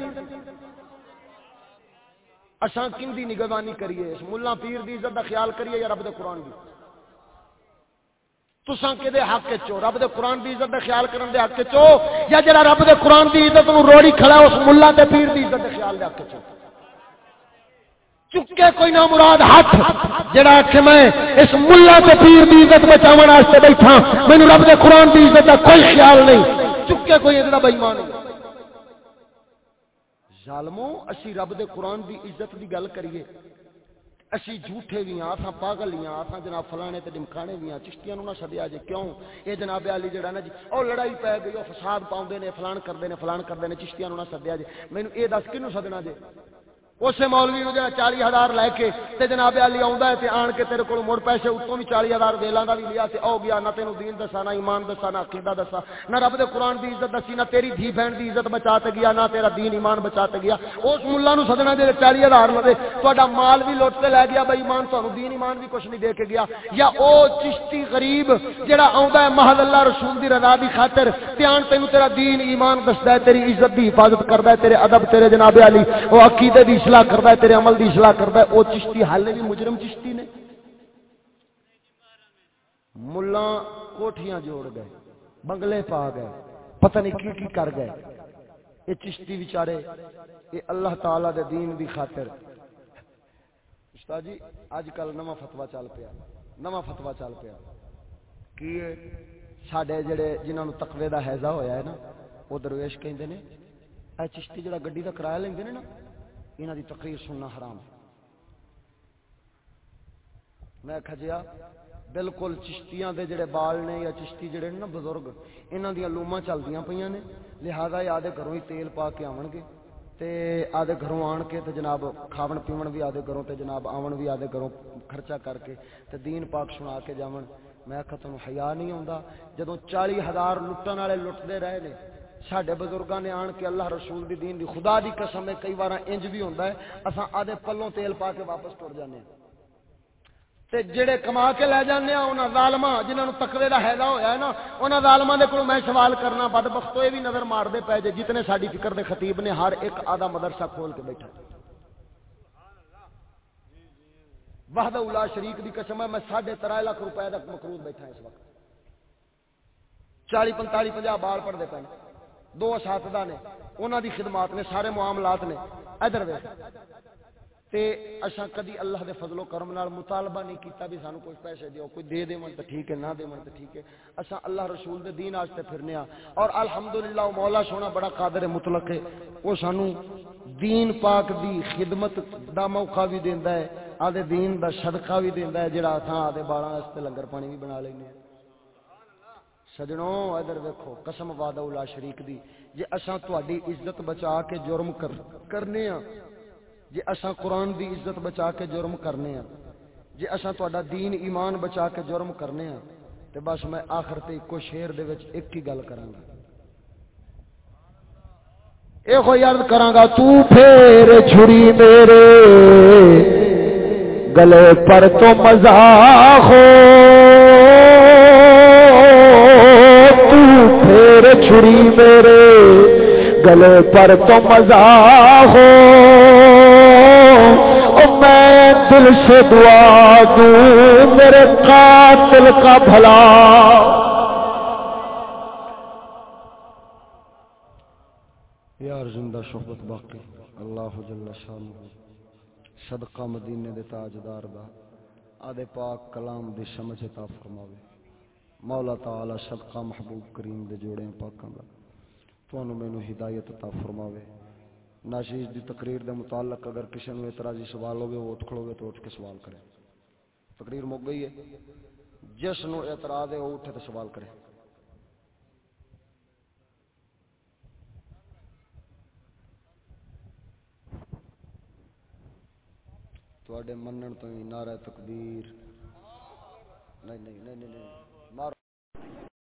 اساں کن دی نگہبانی کریے؟ اس ملا پیر دی عزت دا خیال کریے یا رب دے قرآن دی؟ تساں کہ دے حق چو رب دے قرآن دی عزت دا خیال کرن دے حق چو یا جڑا رب دے قرآن دی عزت نو روڑی کھڑا اس ملا تے پیر دی عزت دا خیال دے حق چو چکے کوئی نہ مراد ہاتھ جڑا کہ میں اس ملا تے پیر دی عزت بچاون واسطے بیٹھا، مینوں رب دے قرآن دی عزت دا کوئی خیال نہیں۔ چکے کوئی ادھر بے ایمان ظالمو اسی رب دے قرآن دی عزت دی گل کریے۔ اسی جھوٹے بھی ہاں اساں پاگل ہی ہاں اساں جناب فلانے تے ڈمکانے بھی ہاں چشتیاں نو نہ سدیا جے جی۔ کیوں؟ اے جناب علی جڑا نا جی او لڑائی پے گئی، او فساد پاوندے نے، فلان کردے نے، فلان کردے نے، چشتیاں نو نہ سدیا جے جی۔ مینوں اے دس کینو سدنا جے اسے مولوی نو جڑا 40000 لے کے تے جناب علی آوندا ہے تے آن کے تیرے کول مڑ پیسے اتوں بھی 40000 ویلاں دا بھی لیا تے او گیا، نہ تینو دین دسا، نہ ایمان دسا، نہ عقیدہ دسا، نہ رب دے قران دی عزت دسی، نہ تیری دھی بہن دی عزت بچا تے گیا، نہ تیرا دین ایمان بچا تے گیا۔ اس مولا نو سدنا جے 40000 لے تہاڈا مال بھی لوٹ تے لے گیا بے ایمان تانو دین ایمان بھی کچھ نہیں دے کے گیا۔ یا او چشتی غریب جڑا آوندا ہے محض اللہ رسول دی رضا دی خاطر، تے آن تیرا دین ایمان دسدا ہے، تیری عزت دی حفاظت کردا ہے، تیرے ادب، تیرے جناب علی، او عقیدے دی اصلاح کردا ہے، تیرے عمل دی اصلاح کرتا ہے۔ وہ چشتی، حال بھی مجرم چشتی نے۔ ملا کوٹیاں جوڑ گئے، بنگلے پا گئے، پتہ نہیں کی کی کر گئے۔ یہ چشتی بیچارے یہ اللہ تعالی دے دین دی خاطر۔ استاد جی اج کل نواں فتوا چل پیا۔ نواں فتوا چل پیا۔ کی سڈے جڑے جنہوں نے تقوی دا حیضہ ہویا ہے نا وہ درویش کہندے نے، اے چشتی جڑا گڈی دا کرایہ لیندے نے نا انہوں دی تقریر سننا حرام میں کھجیا بالکل چشتیاں دے جڑے بال نے یا چشتی جڑے نا بزرگ انہوں دیا لوما چلدیاں پہ نے۔ لہذا یہ آدھے گھروں ہی تیل پا کے آن گے۔ تے آدھے گھروں آن کے تے جناب کھاون پیون بھی آدھے گھروں تے جناب آون بھی آدھے گھروں خرچہ کر کے تے دین پاک سنا کے جاون۔ میں آخا تمہیں حیا نہیں آتا جدو چالی ہزار لٹن والے لٹتے رہے نے سڈے بزرگاں نے آن کے اللہ رسول دی دین دی خدا دی قسم ہے، کئی بار انج بھی ہوتا ہے۔ اصا آدھے پلوں تیل پا کے واپس ٹر جانے ہاں۔ تے جڑے کما کے لے جانے ہاں، انہاں ظالماں جنہاں نو تقوی دا ہیدا ہویا ہے نا، انہاں ظالماں دے کول میں سوال کرنا بدبختو یہ بھی نظر مار دے پے جے جتنے ساڈی فکر دے خطیب نے ہر ایک آدھا مدرسہ کھول کے بیٹھا۔ وحدہ اولا شریک دی قسم ہے، میں ساڑھے ترائے لاکھ روپے دا مقروض بیٹھا اس وقت۔ چالی پنتالی پنجا بال پڑھتے پے۔ دو اساتذہ نے انہوں دی خدمات نے، سارے معاملات نے۔ ادھر وے تے اچھا کدی اللہ دے فضل و کرم نال مطالبہ نہیں کیتا بھی سانو کچھ پیسے دیو، کوئی دے دے من تے ٹھیک ہے، نہ دے من تے ٹھیک ہے۔ اچھا اللہ رسول دے دین واسطے پھرنے ہاں۔ اور الحمدللہ مولا سونا بڑا قادر مطلق ہے۔ وہ سانو دین پاک دی خدمت دا موقع بھی دیندا ہے۔ آدھے دین دا صدقہ بھی دیندا ہے، جڑا اساں آدھے بالاں واسطے لنگر پانی بھی بنا لینے ہیں۔ سجنوں ادھر ویکھو قسم وعدہ الا شریک دی جے اساں تہاڈی عزت بچا کے جرم کر کرنے ہاں جے اساں قرآن دی عزت بچا کے جرم کرنے ہاں جے اساں تہاڈا دین ایمان بچا کے جرم کرنے ہاں تے بس میں آخر تے ایک شعر دے وچ ایک ہی گل کراں گا اے ہو یاد کراں گا تو پھیر چھری میرے گلے پر تو مزاح ہو تو پھر چھری میرے گلے پر تو مزہ ہو۔ میں دل سے دعا دوں، میرے قاتل کا بھلا۔ یار، زندہ صحبت باقی۔ اللہ جل شان صدقہ مدینے دے تاجدار دا۔ آدھے پاک کلام دی سمجھ عطا فرماوے۔ مولا تعالی صدقہ محبوب کریم دے جوڑے پاکاں دا۔ تو انو میں نو ہدایت عطا فرماوے۔ ناشیز دی تقریر دے متعلق اگر کسی نے اعتراضی سوال ہوگے وہ اٹھ کھڑو گے تو اٹھ کے سوال کرے۔ تقریر مک گئی ہے۔ جس نو اعتراض ہے، وہ اٹھے تو سوال کرے۔ تھوڑے منن تو ہی نعرہ تکبیر نہیں نہیں نہیں نہیں۔ مارو